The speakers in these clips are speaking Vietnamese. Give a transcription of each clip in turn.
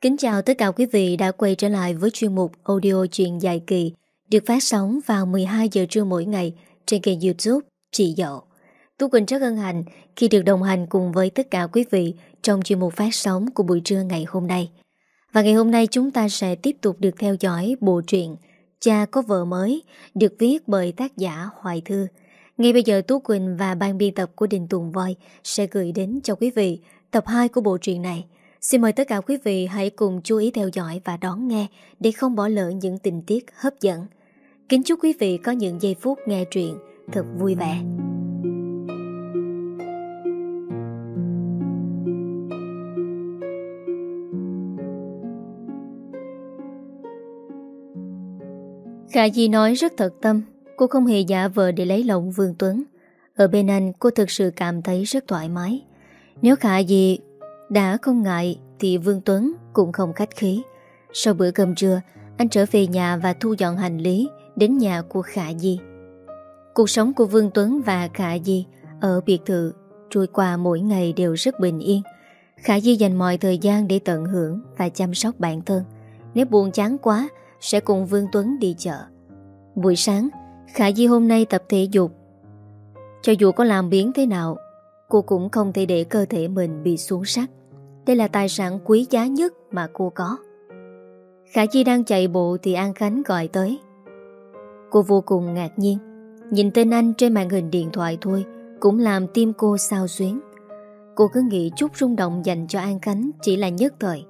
Kính chào tất cả quý vị đã quay trở lại với chuyên mục audio truyện dài kỳ, được phát sóng vào 12 giờ trưa mỗi ngày trên kênh youtube Chị Dậu. Tú Quỳnh rất ân hạnh khi được đồng hành cùng với tất cả quý vị trong chuyên mục phát sóng của buổi trưa ngày hôm nay. Và ngày hôm nay chúng ta sẽ tiếp tục được theo dõi bộ truyện Cha có vợ mới, được viết bởi tác giả Hoài Thư. Ngay bây giờ Tú Quỳnh và ban biên tập của Đình Tùng Voi sẽ gửi đến cho quý vị tập 2 của bộ truyện này. Xin mời tất cả quý vị hãy cùng chú ý theo dõi và đón nghe để không bỏ lỡ những tình tiết hấp dẫn. Kính chúc quý vị có những giây phút nghe truyện thật vui vẻ. Khả Di nói rất thật tâm, cô không hề giả vờ để lấy lòng Vương Tuấn. Ở bên anh cô thực sự cảm thấy rất thoải mái. Nếu Khả Di đã không ngại thì Vương Tuấn cũng không khách khí. Sau bữa cơm trưa, anh trở về nhà và thu dọn hành lý đến nhà của Khả Di. Cuộc sống của Vương Tuấn và Khả Di ở biệt thự trôi qua mỗi ngày đều rất bình yên. Khả Di dành mọi thời gian để tận hưởng và chăm sóc bản thân. Nếu buồn chán quá, sẽ cùng Vương Tuấn đi chợ. Buổi sáng, Khả Di hôm nay tập thể dục. Cho dù có làm biến thế nào, cô cũng không thể để cơ thể mình bị xuống sắc. Đây là tài sản quý giá nhất mà cô có. Khả Chi đang chạy bộ thì An Khánh gọi tới. Cô vô cùng ngạc nhiên. Nhìn tên anh trên màn hình điện thoại thôi cũng làm tim cô sao xuyến. Cô cứ nghĩ chút rung động dành cho An Khánh chỉ là nhất thời.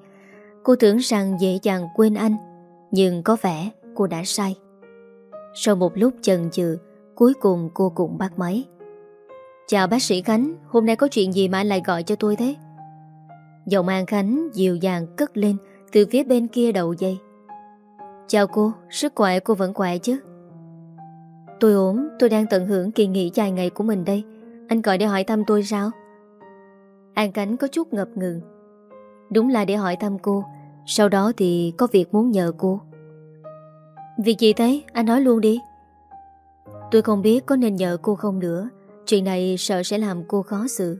Cô tưởng rằng dễ dàng quên anh, nhưng có vẻ cô đã sai. Sau một lúc chần chừ, cuối cùng cô cũng bắt máy. Chào bác sĩ Khánh, hôm nay có chuyện gì mà anh lại gọi cho tôi thế? Giọng An Khánh dịu dàng cất lên từ phía bên kia đầu dây. Chào cô, sức khỏe cô vẫn khỏe chứ? Tôi ổn, tôi đang tận hưởng kỳ nghỉ dài ngày của mình đây. Anh gọi để hỏi thăm tôi sao? An Khánh có chút ngập ngừng. Đúng là để hỏi thăm cô, sau đó thì có việc muốn nhờ cô. Việc gì thế? Anh nói luôn đi. Tôi không biết có nên nhờ cô không nữa. Chuyện này sợ sẽ làm cô khó xử.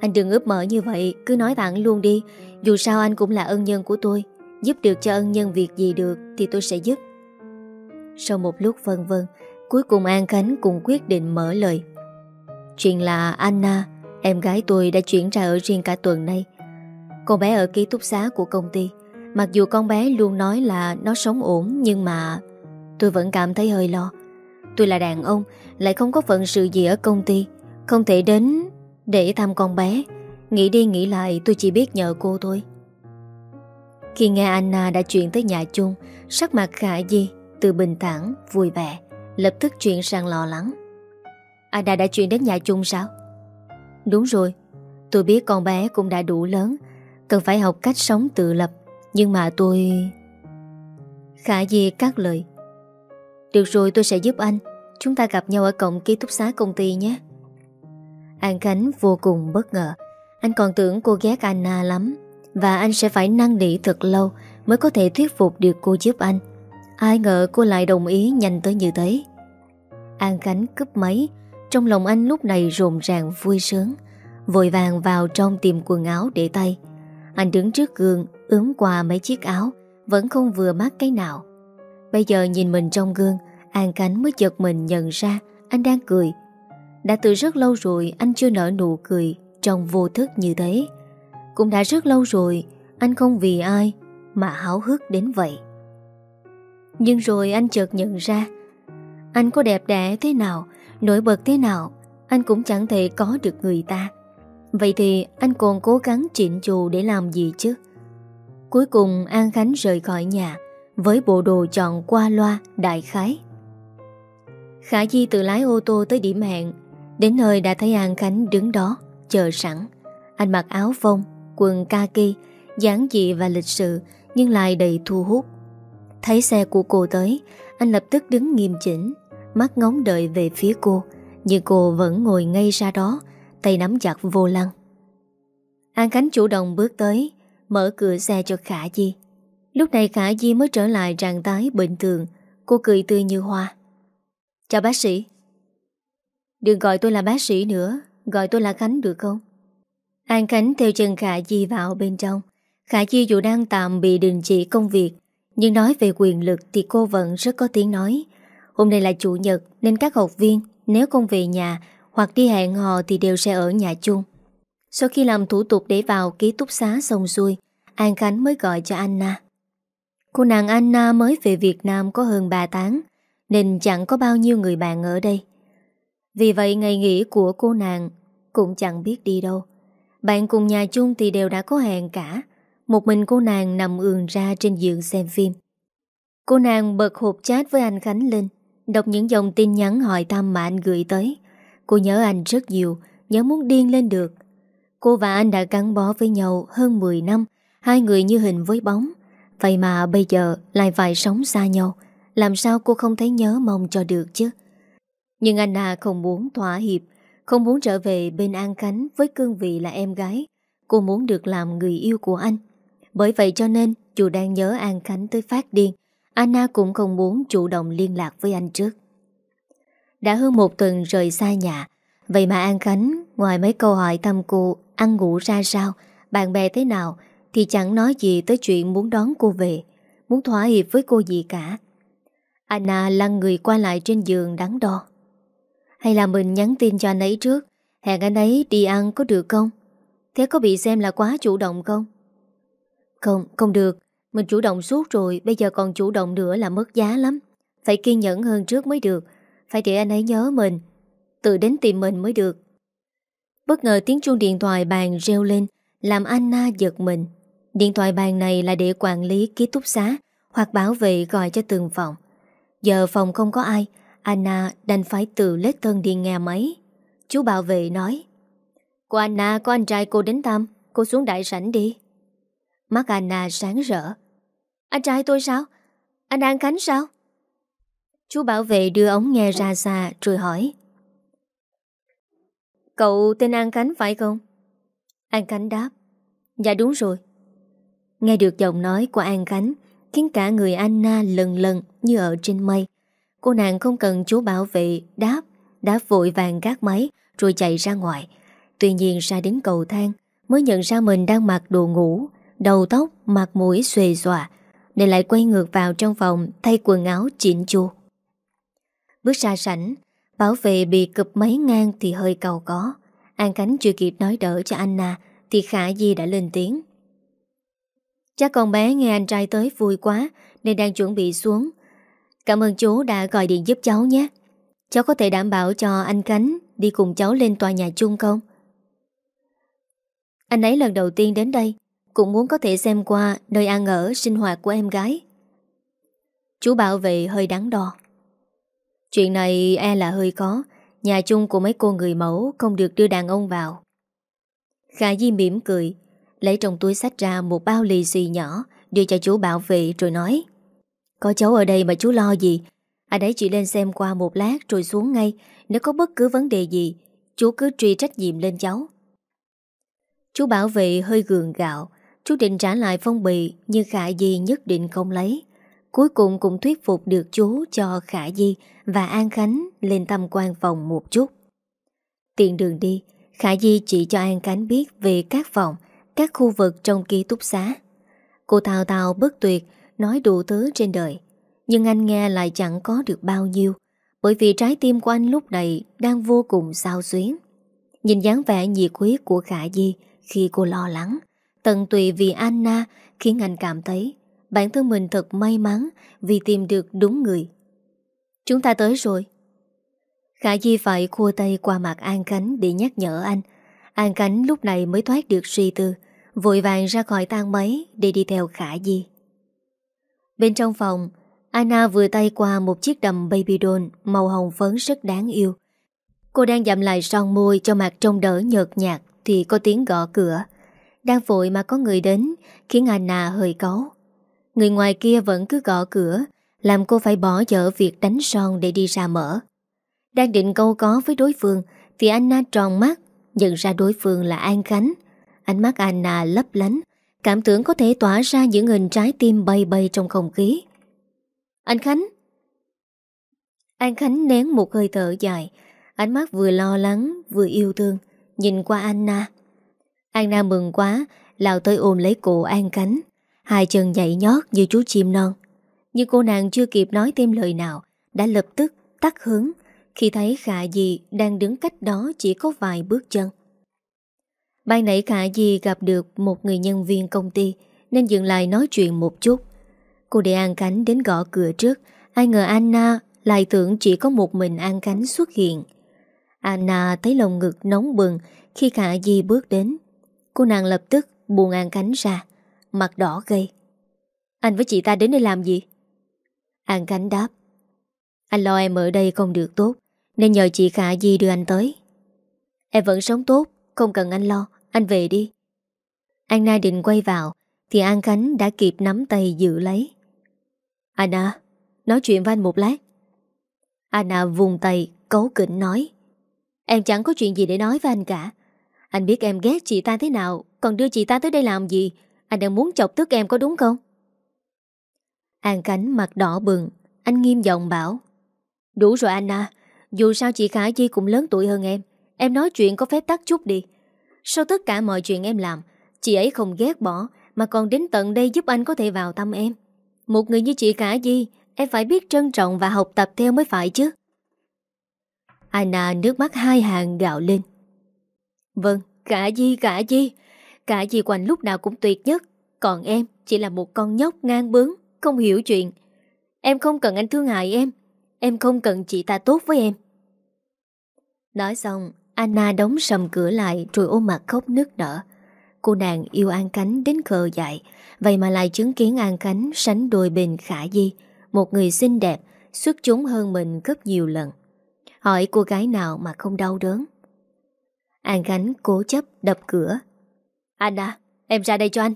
Anh đừng ướp mở như vậy, Cứ nói thẳng luôn đi. Dù sao anh cũng là ân nhân của tôi. Giúp được cho ân nhân việc gì được Thì tôi sẽ giúp. Sau một lúc vân vân, Cuối cùng An Khánh cũng quyết định mở lời. Chuyện là Anna, Em gái tôi đã chuyển ra ở riêng cả tuần nay. Con bé ở ký túc xá của công ty. Mặc dù con bé luôn nói là Nó sống ổn, nhưng mà Tôi vẫn cảm thấy hơi lo. Tôi là đàn ông, Lại không có phận sự gì ở công ty. Không thể đến để thăm con bé. Nghĩ đi nghĩ lại tôi chỉ biết nhờ cô thôi. Khi nghe Anna đã chuyển tới nhà chung Sắc mặt khả di Từ bình thản, vui vẻ Lập tức chuyển sang lo lắng. Anna đã chuyển đến nhà chung sao? Đúng rồi Tôi biết con bé cũng đã đủ lớn Cần phải học cách sống tự lập Nhưng mà tôi... Khả Di cắt lời. Được rồi tôi sẽ giúp anh. Chúng ta gặp nhau ở cổng ký túc xá công ty nhé. An Khánh vô cùng bất ngờ. Anh còn tưởng cô ghét Anna lắm, Và anh sẽ phải năn nỉ thật lâu Mới có thể thuyết phục được cô giúp anh. Ai ngờ cô lại đồng ý nhanh tới như thế. An Khánh cúp máy, Trong lòng anh lúc này rộn ràng vui sướng, Vội vàng vào trong tìm quần áo để tay. Anh đứng trước gương, ướm qua mấy chiếc áo, Vẫn không vừa mắt cái nào. Bây giờ nhìn mình trong gương, An Khánh mới giật mình nhận ra Anh đang cười đã từ rất lâu rồi anh chưa nở nụ cười trong vô thức như thế. Cũng đã rất lâu rồi anh không vì ai mà háo hức đến vậy. Nhưng rồi anh chợt nhận ra anh có đẹp đẽ thế nào, nổi bật thế nào, anh cũng chẳng thể có được người ta. Vậy thì anh còn cố gắng chỉnh chù để làm gì chứ? Cuối cùng An Khánh rời khỏi nhà với bộ đồ chọn qua loa đại khái. Khả Di tự lái ô tô tới điểm hẹn Đến nơi đã thấy An Khánh đứng đó Chờ sẵn. Anh mặc áo phông, quần kaki dáng dị và lịch sự Nhưng lại đầy thu hút. Thấy xe của cô tới Anh lập tức đứng nghiêm chỉnh Mắt ngóng đợi về phía cô Nhưng cô vẫn ngồi ngay ra đó Tay nắm chặt vô lăng. An Khánh chủ động bước tới Mở cửa xe cho Khả Di. Lúc này Khả Di mới trở lại trạng thái bình thường Cô cười tươi như hoa. Chào bác sĩ. Đừng gọi tôi là bác sĩ nữa, Gọi tôi là Khánh được không? An Khánh theo chân Khả Di vào bên trong. Khả Chi dù đang tạm bị đình chỉ công việc, Nhưng nói về quyền lực thì cô vẫn rất có tiếng nói. Hôm nay là chủ nhật, Nên các học viên, nếu không về nhà Hoặc đi hẹn hò thì đều sẽ ở nhà chung. Sau khi làm thủ tục để vào ký túc xá xong xuôi An Khánh mới gọi cho Anna. Cô nàng Anna mới về Việt Nam có hơn 3 tháng, Nên chẳng có bao nhiêu người bạn ở đây. Vì vậy ngày nghỉ của cô nàng Cũng chẳng biết đi đâu. Bạn cùng nhà chung thì đều đã có hẹn cả. Một mình cô nàng nằm ườn ra trên giường xem phim. Cô nàng bật hộp chat với anh Khánh lên Đọc những dòng tin nhắn hỏi thăm mà anh gửi tới. Cô nhớ anh rất nhiều, Nhớ muốn điên lên được. Cô và anh đã gắn bó với nhau hơn 10 năm, Hai người như hình với bóng. Vậy mà bây giờ lại phải sống xa nhau, Làm sao cô không thấy nhớ mong cho được chứ? Nhưng Anna không muốn thỏa hiệp, Không muốn trở về bên An Khánh Với cương vị là em gái. Cô muốn được làm người yêu của anh. Bởi vậy cho nên, Dù đang nhớ An Khánh tới phát điên Anna cũng không muốn chủ động liên lạc với anh trước. Đã hơn một tuần rời xa nhà, Vậy mà An Khánh Ngoài mấy câu hỏi thăm cô, Ăn ngủ ra sao, Bạn bè thế nào, thì chẳng nói gì tới chuyện muốn đón cô về, Muốn thỏa hiệp với cô gì cả. Anna lăn người qua lại trên giường đắn đo. Hay là mình nhắn tin cho anh ấy trước? Hẹn anh ấy đi ăn có được không? Thế có bị xem là quá chủ động không? Không, không được. Mình chủ động suốt rồi Bây giờ còn chủ động nữa là mất giá lắm. Phải kiên nhẫn hơn trước mới được. Phải để anh ấy nhớ mình. Tự đến tìm mình mới được. Bất ngờ tiếng chuông điện thoại bàn reo lên Làm Anna giật mình. Điện thoại bàn này là để quản lý ký túc xá hoặc bảo vệ gọi cho từng phòng. Giờ phòng không có ai, Anna đành phải tự lết thân đi nghe máy. Chú bảo vệ nói Cô Anna có anh trai cô đến thăm, cô xuống đại sảnh đi. Mắt Anna sáng rỡ. Anh trai tôi sao? Anh An Khánh sao? Chú bảo vệ đưa ống nghe ra xa rồi hỏi Cậu tên An Khánh phải không? An Khánh đáp Dạ đúng rồi Nghe được giọng nói của An Khánh Khiến cả người Anna lần lần như ở trên mây Cô nàng không cần chú bảo vệ đáp Đã vội vàng gác máy Rồi chạy ra ngoài. Tuy nhiên ra đến cầu thang Mới nhận ra mình đang mặc đồ ngủ Đầu tóc, mặt mũi xuề xòa Nên lại quay ngược vào trong phòng Thay quần áo chỉnh chu. Bước ra sảnh Bảo vệ bị cụp máy ngang thì hơi cầu có. An Khánh chưa kịp nói đỡ cho Anna Thì Khả Di đã lên tiếng. Chắc con bé nghe anh trai tới vui quá Nên đang chuẩn bị xuống Cảm ơn chú đã gọi điện giúp cháu nhé. Cháu có thể đảm bảo cho anh Khánh Đi cùng cháu lên tòa nhà chung không? Anh ấy lần đầu tiên đến đây, Cũng muốn có thể xem qua Nơi ăn ở sinh hoạt của em gái. Chú bảo vệ hơi đắn đo. Chuyện này e là hơi có Nhà chung của mấy cô người mẫu Không được đưa đàn ông vào. Khả Di mỉm cười, Lấy trong túi sách ra một bao lì xì nhỏ Đưa cho chú bảo vệ rồi nói. Có cháu ở đây mà chú lo gì? Anh ấy chỉ lên xem qua một lát rồi xuống ngay. Nếu có bất cứ vấn đề gì Chú cứ truy trách nhiệm lên cháu. Chú bảo vệ hơi gường gạo. Chú định trả lại phong bì Nhưng Khả Di nhất định không lấy. Cuối cùng cũng thuyết phục được chú cho Khả Di và An Khánh lên tâm quan phòng một chút. Tiện đường đi, Khả Di chỉ cho An Khánh biết về các phòng các khu vực trong ký túc xá. Cô tào tào bất tuyệt, nói đủ thứ trên đời. Nhưng anh nghe lại chẳng có được bao nhiêu, bởi vì trái tim của anh lúc này đang vô cùng sao xuyến. Nhìn dáng vẻ nhiệt huyết của Khả Di khi cô lo lắng, tận tùy vì Anna khiến anh cảm thấy bản thân mình thật may mắn vì tìm được đúng người. Chúng ta tới rồi. Khả Di phải khua tay qua mặt An Khánh để nhắc nhở anh. An Khánh lúc này mới thoát được suy tư. Vội vàng ra khỏi tang máy Để đi theo Khả Di Bên trong phòng, Anna vừa tay qua một chiếc đầm baby doll Màu hồng phấn rất đáng yêu. Cô đang dặm lại son môi Cho mặt trông đỡ nhợt nhạt Thì có tiếng gõ cửa. Đang vội mà có người đến, Khiến Anna hơi cáu. Người ngoài kia vẫn cứ gõ cửa, Làm cô phải bỏ dở việc đánh son Để đi ra mở. Đang định câu có với đối phương, Thì Anna tròn mắt, Nhận ra đối phương là An Khánh. Ánh mắt Anna lấp lánh. Cảm tưởng có thể tỏa ra những hình trái tim bay bay trong không khí. Anh Khánh. Anh Khánh nén một hơi thở dài. Ánh mắt vừa lo lắng, vừa yêu thương. Nhìn qua Anna. Anna mừng quá, Lao tới ôm lấy cổ an khánh. Hai chân nhảy nhót như chú chim non. Nhưng cô nàng chưa kịp nói thêm lời nào, Đã lập tức tắt hướng Khi thấy Khả Di đang đứng cách đó chỉ có vài bước chân. Ban nãy Khả Di gặp được một người nhân viên công ty, Nên dừng lại nói chuyện một chút. Cô để An Cánh đến gõ cửa trước. Ai ngờ Anna lại tưởng chỉ có một mình An Cánh xuất hiện. Anna thấy lồng ngực nóng bừng Khi Khả Di bước đến. Cô nàng lập tức buông An Cánh ra, Mặt đỏ gây Anh với chị ta đến đây làm gì? An Cánh đáp. Anh lo em ở đây không được tốt, Nên nhờ chị Khả Di đưa anh tới. Em vẫn sống tốt, Không cần anh lo. Anh về đi. Anna định quay vào, Thì An Khánh đã kịp nắm tay giữ lấy. Anna, Nói chuyện với anh một lát. Anna vùng tay, cấu kỉnh nói. Em chẳng có chuyện gì để nói với anh cả. Anh biết em ghét chị ta thế nào, Còn đưa chị ta tới đây làm gì? Anh đang muốn chọc tức em có đúng không? An Cánh mặt đỏ bừng, Anh nghiêm giọng bảo. Đủ rồi Anna, Dù sao chị Khả Di cũng lớn tuổi hơn em. Em nói chuyện có phép tắc chút đi. Sau tất cả mọi chuyện em làm Chị ấy không ghét bỏ Mà còn đến tận đây giúp anh có thể vào tâm em. Một người như chị cả Di Em phải biết trân trọng và học tập theo mới phải chứ. Anna nước mắt hai hàng gạo lên. Vâng, cả Di, cả Di Cả Di quanh lúc nào cũng tuyệt nhất. Còn em chỉ là một con nhóc ngang bướng Không hiểu chuyện. Em không cần anh thương hại em Em không cần chị ta tốt với em. Nói xong Anna đóng sầm cửa lại Rồi ôm mặt khóc nức nở. Cô nàng yêu An Cánh đến khờ dại Vậy mà lại chứng kiến An Cánh Sánh đôi bên khả di Một người xinh đẹp Xuất chúng hơn mình gấp nhiều lần. Hỏi cô gái nào mà không đau đớn. An Khánh cố chấp đập cửa. Anna, em ra đây cho anh.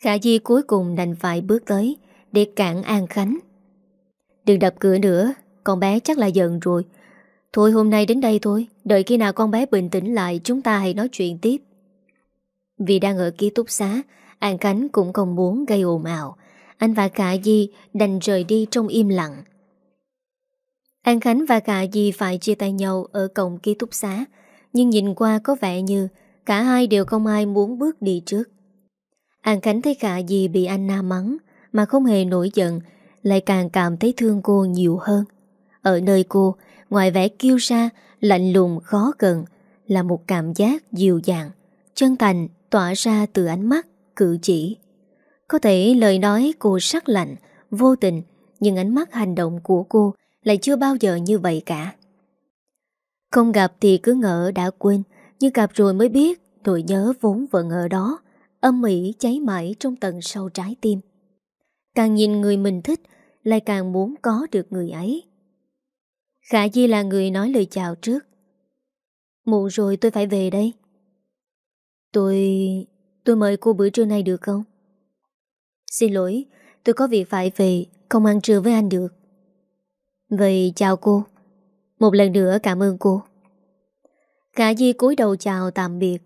Khả Di cuối cùng đành phải bước tới Để cản An Khánh. Đừng đập cửa nữa Con bé chắc là giận rồi Thôi hôm nay đến đây thôi Đợi khi nào con bé bình tĩnh lại Chúng ta hãy nói chuyện tiếp Vì đang ở ký túc xá An Khánh cũng không muốn gây ồn ào Anh và cả Di đành rời đi trong im lặng An Khánh và cả Di phải chia tay nhau ở cổng ký túc xá, nhưng nhìn qua có vẻ như cả hai đều không ai muốn bước đi trước. An Khánh thấy cả Di bị anh Nam mắng, mà không hề nổi giận, lại càng cảm thấy thương cô nhiều hơn. Ở nơi cô, ngoài vẻ kiêu sa, lạnh lùng khó gần, là một cảm giác dịu dàng, chân thành tỏa ra từ ánh mắt, cử chỉ. Có thể lời nói cô sắc lạnh, vô tình, nhưng ánh mắt hành động của cô lại chưa bao giờ như vậy cả. Không gặp thì cứ ngỡ đã quên, nhưng gặp rồi mới biết nỗi nhớ vốn vẫn ở đó, âm mỉ cháy mãi trong tầng sâu trái tim. Càng nhìn người mình thích, lại càng muốn có được người ấy. Khả Di là người nói lời chào trước. Muộn rồi tôi phải về đây. Tôi... tôi mời cô bữa trưa nay được không? Xin lỗi, tôi có việc phải về, không ăn trưa với anh được. Vậy chào cô Một lần nữa cảm ơn cô Cả Di cúi đầu chào tạm biệt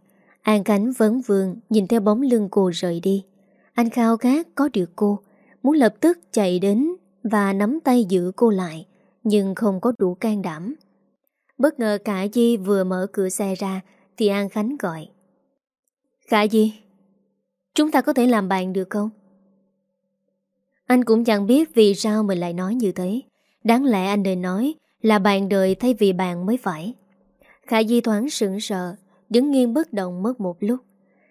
An Khánh vấn vương Nhìn theo bóng lưng cô rời đi Anh khao khát có được cô Muốn lập tức chạy đến Và nắm tay giữ cô lại nhưng không có đủ can đảm Bất ngờ Khả Di vừa mở cửa xe ra Thì An Khánh gọi Khả Di Chúng ta có thể làm bạn được không? Anh cũng chẳng biết vì sao mình lại nói như thế Đáng lẽ anh nên nói là bạn đời thay vì bạn mới phải. Khả Di thoáng sững sờ, đứng nghiêng bất động mất một lúc.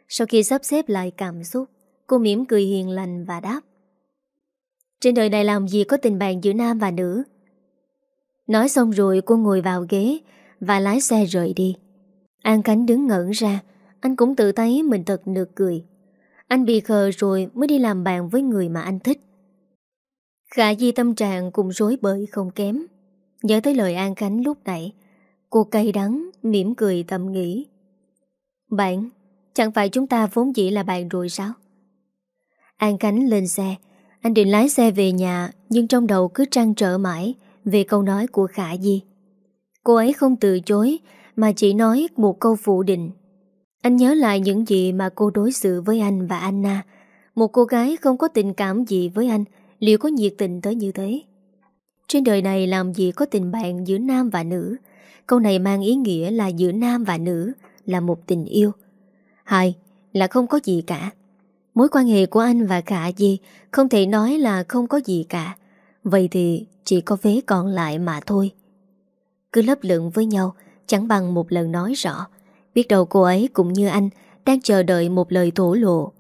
Sau khi sắp xếp lại cảm xúc, cô mỉm cười hiền lành và đáp. Trên đời này làm gì có tình bạn giữa nam và nữ? Nói xong rồi cô ngồi vào ghế và lái xe rời đi. An Khánh đứng ngẩn ra, anh cũng tự thấy mình thật nực cười. Anh bị khờ rồi mới đi làm bạn với người mà anh thích. Khả Di tâm trạng cũng rối bời không kém Nhớ tới lời An Khánh lúc nãy Cô cay đắng, mỉm cười tâm nghĩ Bạn, chẳng phải chúng ta vốn dĩ là bạn rồi sao? An Khánh lên xe Anh định lái xe về nhà Nhưng trong đầu cứ trăn trở mãi về câu nói của Khả Di. Cô ấy không từ chối, Mà chỉ nói một câu phủ định. Anh nhớ lại những gì mà cô đối xử với anh và Anna. Một cô gái không có tình cảm gì với anh, Liệu có nhiệt tình tới như thế? Trên đời này làm gì có tình bạn giữa nam và nữ? Câu này mang ý nghĩa là giữa nam và nữ Là một tình yêu. Hai là không có gì cả. Mối quan hệ của anh và Khả Di không thể nói là không có gì cả. Vậy thì chỉ có vế còn lại mà thôi. Cứ lấp lượng với nhau, chẳng bằng một lần nói rõ. Biết đâu cô ấy cũng như anh, đang chờ đợi một lời thổ lộ.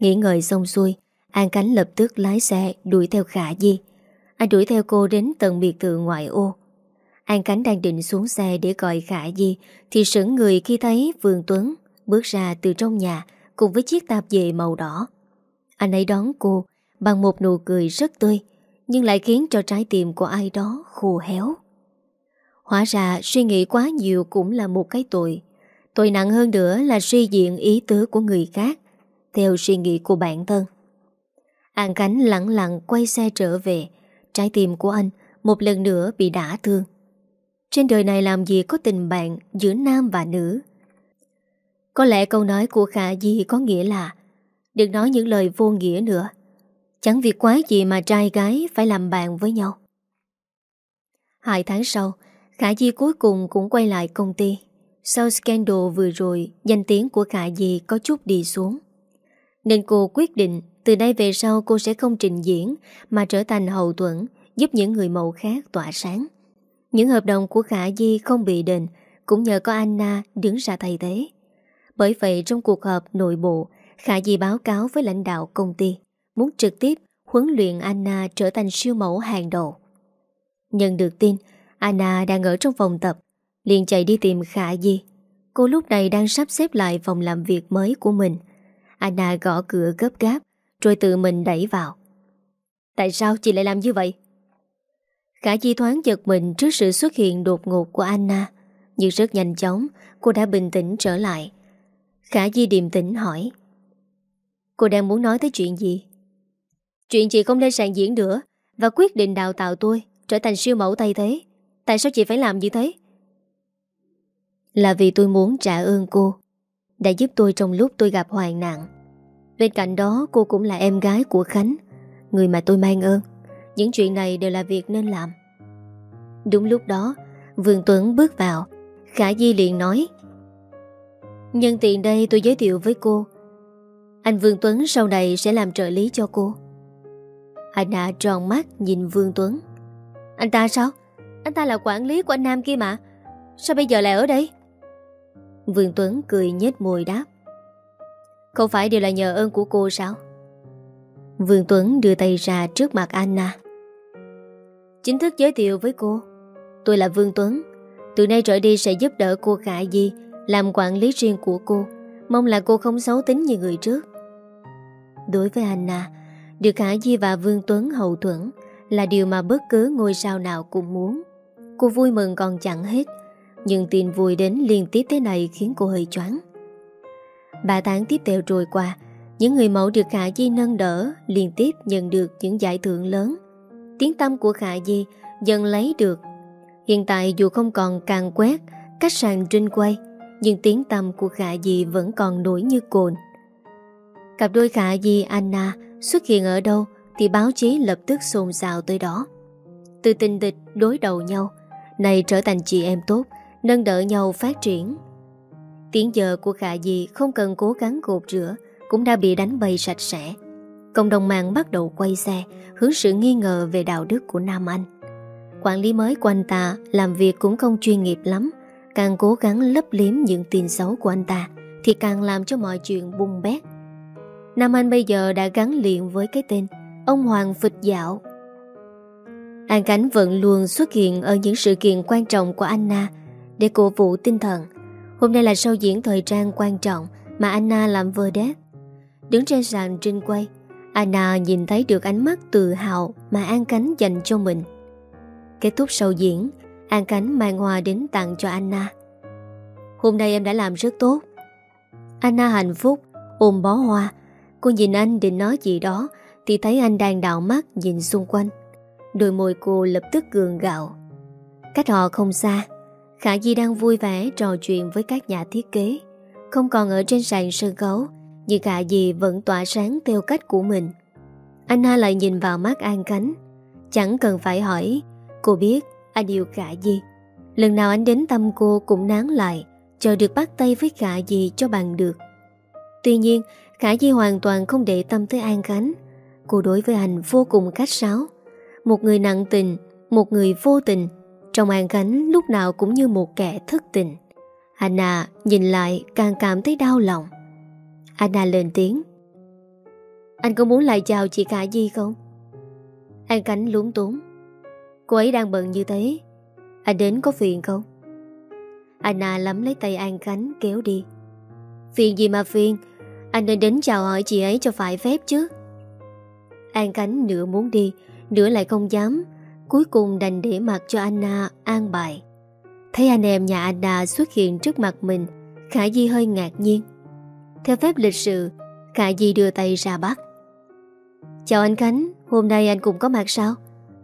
Nghĩ ngợi xong xuôi, An Cánh lập tức lái xe đuổi theo Khả Di. Anh đuổi theo cô đến tầng biệt thự ngoại ô. An Cánh đang định xuống xe để gọi Khả Di thì sững người khi thấy Vương Tuấn bước ra từ trong nhà cùng với chiếc tạp dề màu đỏ. Anh ấy đón cô bằng một nụ cười rất tươi nhưng lại khiến cho trái tim của ai đó khô héo. Hóa ra suy nghĩ quá nhiều cũng là một cái tội. Tội nặng hơn nữa là suy diện ý tứ của người khác, theo suy nghĩ của bản thân. An Cánh lặng lặng quay xe trở về Trái tim của anh một lần nữa bị đả thương Trên đời này làm gì có tình bạn giữa nam và nữ Có lẽ câu nói của Khả Di có nghĩa là, Đừng nói những lời vô nghĩa nữa Chẳng việc quá gì mà trai gái phải làm bạn với nhau. Hai tháng sau, Khả Di cuối cùng cũng quay lại công ty. Sau scandal vừa rồi, Danh tiếng của Khả Di có chút đi xuống. Nên cô quyết định từ đây về sau cô sẽ không trình diễn Mà trở thành hậu thuẫn, Giúp những người mẫu khác tỏa sáng. Những hợp đồng của Khả Di không bị đền, Cũng nhờ có Anna đứng ra thay thế. Bởi vậy trong cuộc họp nội bộ, Khả Di báo cáo với lãnh đạo công ty. Muốn trực tiếp huấn luyện Anna trở thành siêu mẫu hàng đầu. Nhận được tin, Anna đang ở trong phòng tập, liền chạy đi tìm Khả Di. Cô lúc này đang sắp xếp lại phòng làm việc mới của mình. Anna gõ cửa gấp gáp, rồi tự mình đẩy vào. Tại sao chị lại làm như vậy? Khả Di thoáng giật mình trước sự xuất hiện đột ngột của Anna, Nhưng rất nhanh chóng Cô đã bình tĩnh trở lại. Khả Di điềm tĩnh hỏi, Cô đang muốn nói tới chuyện gì? Chuyện chị không lên sàn diễn nữa Và quyết định đào tạo tôi Trở thành siêu mẫu tay thế. Tại sao chị phải làm như thế? Là vì tôi muốn trả ơn cô, Đã giúp tôi trong lúc tôi gặp hoạn nạn. Bên cạnh đó, cô cũng là em gái của Khánh, Người mà tôi mang ơn. Những chuyện này đều là việc nên làm. Đúng lúc đó, Vương Tuấn bước vào. Khả Di liền nói, Nhân tiện đây tôi giới thiệu với cô. Anh Vương Tuấn sau này sẽ làm trợ lý cho cô. Anh đã tròn mắt nhìn Vương Tuấn. Anh ta sao? Anh ta là quản lý của anh Nam kia mà. Sao bây giờ lại ở đây? Vương Tuấn cười nhếch môi đáp. Không phải đều là nhờ ơn của cô sao? Vương Tuấn đưa tay ra trước mặt Anna. Chính thức giới thiệu với cô. Tôi là Vương Tuấn. Từ nay trở đi sẽ giúp đỡ cô Khả Di, Làm quản lý riêng của cô. Mong là cô không xấu tính như người trước. Đối với Anna được Khả Di và Vương Tuấn hậu thuẫn Là điều mà bất cứ ngôi sao nào cũng muốn. Cô vui mừng còn chẳng hết, Nhưng tin vui đến liên tiếp thế này Khiến cô hơi choáng. Ba tháng tiếp theo trôi qua, Những người mẫu được Khả Di nâng đỡ, Liên tiếp nhận được những giải thưởng lớn. Tiếng tâm của Khả Di Dần lấy được. Hiện tại dù không còn càng quét, Cách sàn trinh quay, Nhưng tiếng tâm của Khả Di vẫn còn nổi như cồn. Cặp đôi Khả Di, Anna xuất hiện ở đâu Thì báo chí lập tức xôn xao tới đó. Từ tình địch đối đầu nhau Này trở thành chị em tốt, Nâng đỡ nhau phát triển. Tiếng giờ của Khả Di không cần cố gắng gột rửa, Cũng đã bị đánh bay sạch sẽ. Cộng đồng mạng bắt đầu quay xe, Hướng sự nghi ngờ về đạo đức của Nam Anh. Quản lý mới của anh ta Làm việc cũng không chuyên nghiệp lắm, Càng cố gắng lấp liếm những tin xấu của anh ta Thì càng làm cho mọi chuyện bung bét. Nam Anh bây giờ đã gắn liền với cái tên Ông Hoàng Phịch Dạo An Cánh vẫn luôn xuất hiện Ở những sự kiện quan trọng của Anna Để cổ vũ tinh thần Hôm nay là show diễn thời trang quan trọng mà Anna làm vơ đét. Đứng trên sàn trinh quay, Anna nhìn thấy được ánh mắt tự hào mà An Cánh dành cho mình. Kết thúc show diễn, An Cánh mang hoa đến tặng cho Anna. Hôm nay em đã làm rất tốt. Anna hạnh phúc, ôm bó hoa. Cô nhìn anh định nói gì đó thì thấy anh đang đảo mắt nhìn xung quanh. Đôi môi cô lập tức gường gạo. Cách họ không xa, Khả Di đang vui vẻ trò chuyện với các nhà thiết kế. Không còn ở trên sàn sân khấu Nhưng Khả Di vẫn tỏa sáng theo cách của mình. Anna lại nhìn vào mắt An Cánh Chẳng cần phải hỏi Cô biết anh yêu Khả Di. Lần nào anh đến tâm cô cũng nán lại Chờ được bắt tay với Khả Di cho bằng được. Tuy nhiên Khả Di hoàn toàn không để tâm tới An Khánh. Cô đối với anh vô cùng khách sáo. Một người nặng tình, Một người vô tình. Trong An Khánh, lúc nào cũng như một kẻ thất tình. Anna nhìn lại, càng cảm thấy đau lòng. Anna lên tiếng. Anh có muốn lại chào chị Khả Di không? An Khánh lúng túng. Cô ấy đang bận như thế. Anh đến có phiền không? Anna lắm lấy tay An Khánh, kéo đi. Phiền gì mà phiền? Anh nên đến chào hỏi chị ấy cho phải phép chứ. An Khánh nửa muốn đi, Nửa lại không dám. Cuối cùng đành để mặt cho Anna an bài. Thấy anh em nhà Anna xuất hiện trước mặt mình, Khả Di hơi ngạc nhiên. Theo phép lịch sự, Khả Di đưa tay ra bắt. Chào anh Khánh, Hôm nay anh cũng có mặt sao?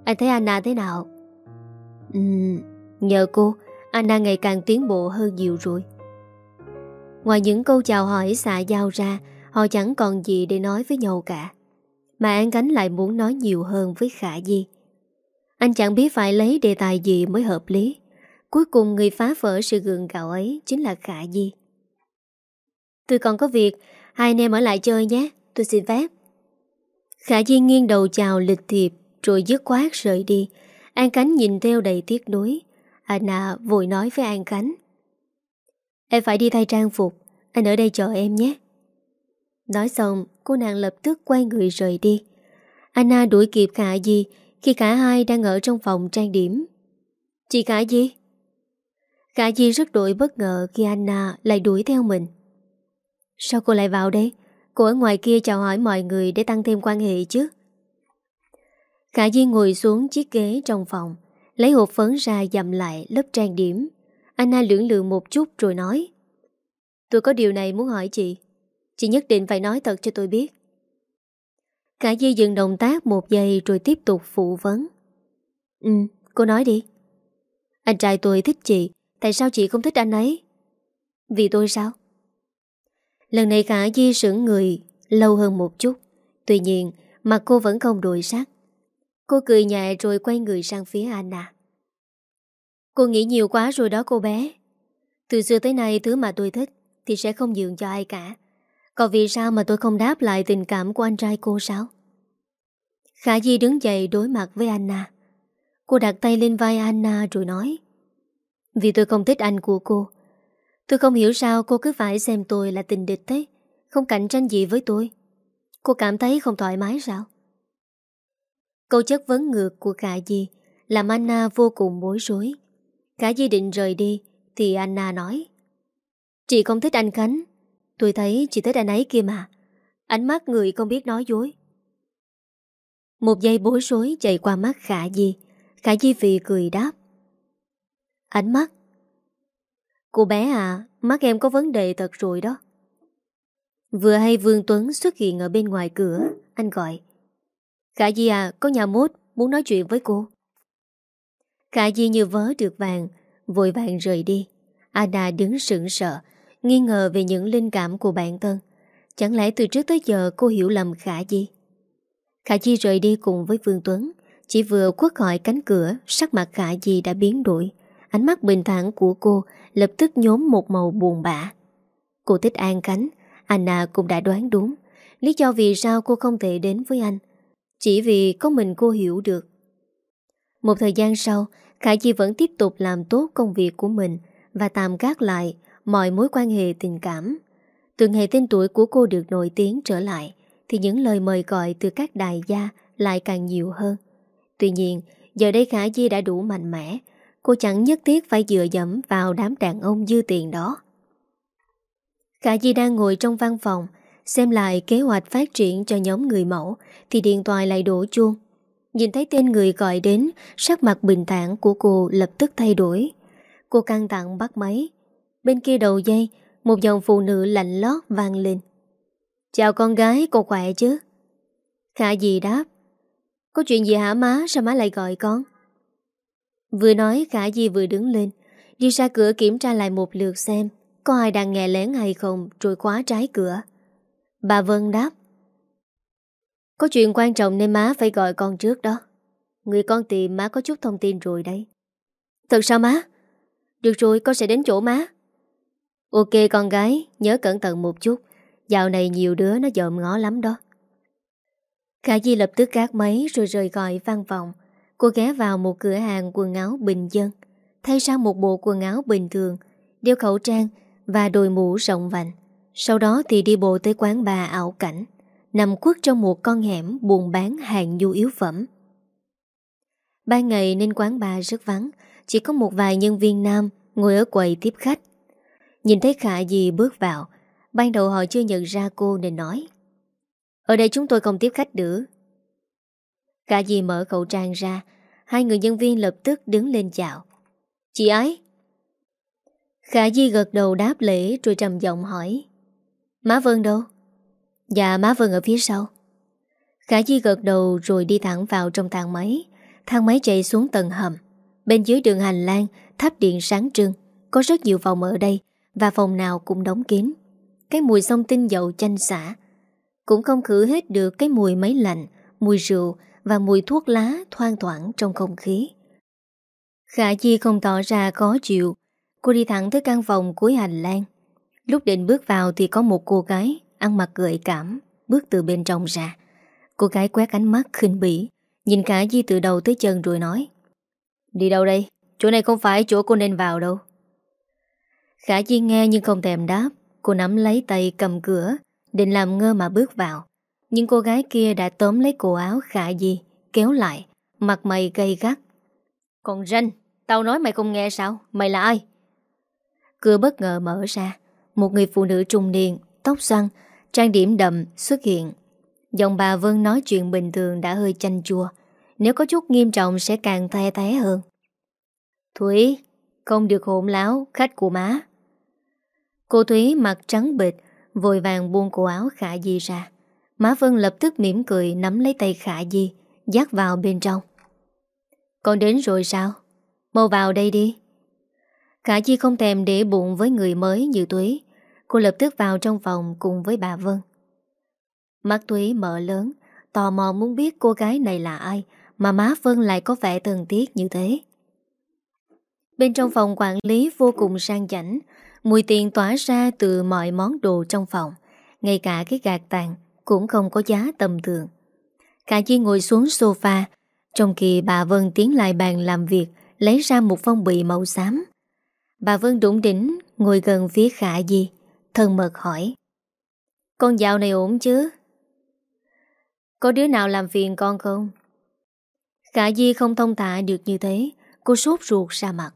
Anh thấy Anna thế nào? Ừm, Nhờ cô, Anna ngày càng tiến bộ hơn nhiều rồi. Ngoài những câu chào hỏi xạ giao ra, Họ chẳng còn gì để nói với nhau cả. Mà An Khánh lại muốn nói nhiều hơn với Khả Di. Anh chẳng biết phải lấy đề tài gì mới hợp lý. Cuối cùng người phá vỡ sự gượng gạo ấy Chính là Khả Di. Tôi còn có việc, Hai anh em ở lại chơi nhé, Tôi xin phép. Khả Di nghiêng đầu chào lịch thiệp, Rồi dứt khoát rời đi. An Khánh nhìn theo đầy tiếc nuối. À, Anna vội nói với An Khánh. Em phải đi thay trang phục. Anh ở đây chờ em nhé. Nói xong, cô nàng lập tức quay người rời đi. Anna đuổi kịp Khả Di Khi cả hai đang ở trong phòng trang điểm. Chị Khả Di? Khả Di rất đổi bất ngờ Khi Anna lại đuổi theo mình. Sao cô lại vào đây? Cô ở ngoài kia chào hỏi mọi người Để tăng thêm quan hệ chứ. Khả Di ngồi xuống chiếc ghế trong phòng, Lấy hộp phấn ra dặm lại lớp trang điểm. Anna lưỡng lự một chút rồi nói. Tôi có điều này muốn hỏi chị. Chị nhất định phải nói thật cho tôi biết. Cả Di dừng động tác một giây rồi tiếp tục phụ vấn. Ừ, cô nói đi. Anh trai tôi thích chị Tại sao chị không thích anh ấy? Vì tôi sao? Lần này Khả Di sững người Lâu hơn một chút. Tuy nhiên mặt cô vẫn không đổi sắc. Cô cười nhẹ rồi quay người sang phía Anna. Cô nghĩ nhiều quá rồi đó cô bé. Từ xưa tới nay thứ mà tôi thích Thì sẽ không dường cho ai cả. Còn vì sao mà tôi không đáp lại tình cảm của anh trai cô sao? Khả Di đứng dậy đối mặt với Anna. Cô đặt tay lên vai Anna rồi nói, Vì tôi không thích anh của cô. Tôi không hiểu sao cô cứ phải xem tôi là tình địch thế, Không cạnh tranh gì với tôi. Cô cảm thấy không thoải mái sao? Câu chất vấn ngược của Khả Di Làm Anna vô cùng bối rối. Cả Di định rời đi, Thì Anna nói. Chị không thích anh Khánh Tôi thấy chị thích anh ấy kia mà. Ánh mắt người không biết nói dối. Một giây bối rối chạy qua mắt Khả Di. Khả Di vì cười đáp. Ánh mắt. Cô bé à Mắt em có vấn đề thật rồi đó. Vừa hay Vương Tuấn xuất hiện ở bên ngoài cửa, Anh gọi. Khả Di à có nhà mốt, Muốn nói chuyện với cô. Khả Di như vớ được vàng, Vội vàng rời đi. Anna đứng sững sợ Nghi ngờ về những linh cảm của bản thân. Chẳng lẽ từ trước tới giờ cô hiểu lầm Khả Di? Khả Di rời đi cùng với Vương Tuấn. Chỉ vừa khuất khỏi cánh cửa, Sắc mặt Khả Di đã biến đổi. Ánh mắt bình thản của cô Lập tức nhóm một màu buồn bã. Cô thích An Khánh, Anna cũng đã đoán đúng. Lý do vì sao cô không thể đến với anh? Chỉ vì có mình cô hiểu được. Một thời gian sau Khả chi vẫn tiếp tục làm tốt công việc của mình và tạm gác lại mọi mối quan hệ tình cảm. Từ ngày tên tuổi của cô được nổi tiếng trở lại, thì những lời mời gọi từ các đại gia lại càng nhiều hơn. Tuy nhiên, giờ đây Khả Di đã đủ mạnh mẽ, cô chẳng nhất thiết phải dựa dẫm vào đám đàn ông dư tiền đó. Khả Di đang ngồi trong văn phòng, xem lại kế hoạch phát triển cho nhóm người mẫu, thì điện thoại lại đổ chuông. Nhìn thấy tên người gọi đến, Sắc mặt bình thản của cô lập tức thay đổi. Cô căng thẳng bắt máy. Bên kia đầu dây, Một dòng phụ nữ lạnh lót vang lên. Chào con gái, cô khỏe chứ? Khả dì đáp. Có chuyện gì hả má? Sao má lại gọi con? Vừa nói, Khả Di vừa đứng lên. Đi ra cửa kiểm tra lại một lượt xem, Có ai đang nghe lén hay không, Rồi khóa trái cửa. Bà Vân đáp có chuyện quan trọng nên má phải gọi con trước đó. Người con tìm má có chút thông tin rồi đấy. Thật sao má? Được rồi, con sẽ đến chỗ má. Ok, con gái, Nhớ cẩn thận một chút. Dạo này nhiều đứa nó dòm ngó lắm đó. Khả Di lập tức gác máy rồi rời gọi văn phòng. Cô ghé vào một cửa hàng quần áo bình dân. Thay sang một bộ quần áo bình thường, Đeo khẩu trang Và đôi mũ rộng vành. Sau đó thì đi bộ tới quán bà ảo cảnh. Nằm khuất trong một con hẻm Buồn bán hàng nhu yếu phẩm. Ban ngày nên quán bà rất vắng, Chỉ có một vài nhân viên nam Ngồi ở quầy tiếp khách. Nhìn thấy Khả Di bước vào, Ban đầu họ chưa nhận ra cô nên nói, Ở đây chúng tôi không tiếp khách nữa Khả Di mở khẩu trang ra, Hai người nhân viên lập tức đứng lên chào. Chị ấy? Khả Di gật đầu đáp lễ Rồi trầm giọng hỏi, Má Vân đâu? Dạ má Vân ở phía sau. Khả Di gật đầu rồi đi thẳng vào trong thang máy. Thang máy chạy xuống tầng hầm. Bên dưới đường hành lang, Tháp điện sáng trưng. Có rất nhiều phòng ở đây Và phòng nào cũng đóng kín. Cái mùi sông tinh dầu chanh xả. Cũng không khử hết được cái mùi máy lạnh, Mùi rượu Và mùi thuốc lá thoang thoảng trong không khí. Khả Di không tỏ ra khó chịu. Cô đi thẳng tới căn phòng cuối hành lang. Lúc định bước vào thì có một cô gái. Ăn mặc gợi cảm Bước từ bên trong ra. Cô gái quét ánh mắt khinh bỉ Nhìn cả Di từ đầu tới chân rồi nói Đi đâu đây? Chỗ này không phải chỗ cô nên vào đâu. Khả Di nghe nhưng không thèm đáp. Cô nắm lấy tay cầm cửa Định làm ngơ mà bước vào. Nhưng cô gái kia đã tóm lấy cổ áo Khả Di Kéo lại Mặt mày gây gắt. Còn ranh Tao nói mày không nghe sao? Mày là ai? Cửa bất ngờ mở ra. Một người phụ nữ trung niên Tóc xoăn Trang điểm đậm xuất hiện. Dòng bà Vân nói chuyện bình thường đã hơi chanh chua. Nếu có chút nghiêm trọng sẽ càng the té hơn. Thúy, Không được hỗn láo, khách của má. Cô Thúy mặt trắng bịch Vội vàng buông cổ áo Khả Di ra. Má Vân lập tức mỉm cười, Nắm lấy tay Khả Di, Dắt vào bên trong. Con đến rồi sao? Mau vào đây đi. Khả Di không thèm để bụng với người mới như Thúy. Cô lập tức vào trong phòng cùng với bà Vân. Mắt Thúy mở lớn, Tò mò muốn biết cô gái này là ai Mà má Vân lại có vẻ thân thiết như thế. Bên trong phòng quản lý vô cùng sang chảnh, Mùi tiền tỏa ra từ mọi món đồ trong phòng, Ngay cả cái gạt tàn Cũng không có giá tầm thường. Cả Chi ngồi xuống sofa, Trong khi bà Vân tiến lại bàn làm việc, Lấy ra một phong bì màu xám. Bà Vân đụng đỉnh Ngồi gần phía Khả Di Thân mật hỏi. Con dạo này ổn chứ? Có đứa nào làm phiền con không? Khả Di không thông tạ được như thế. Cô sốt ruột ra mặt.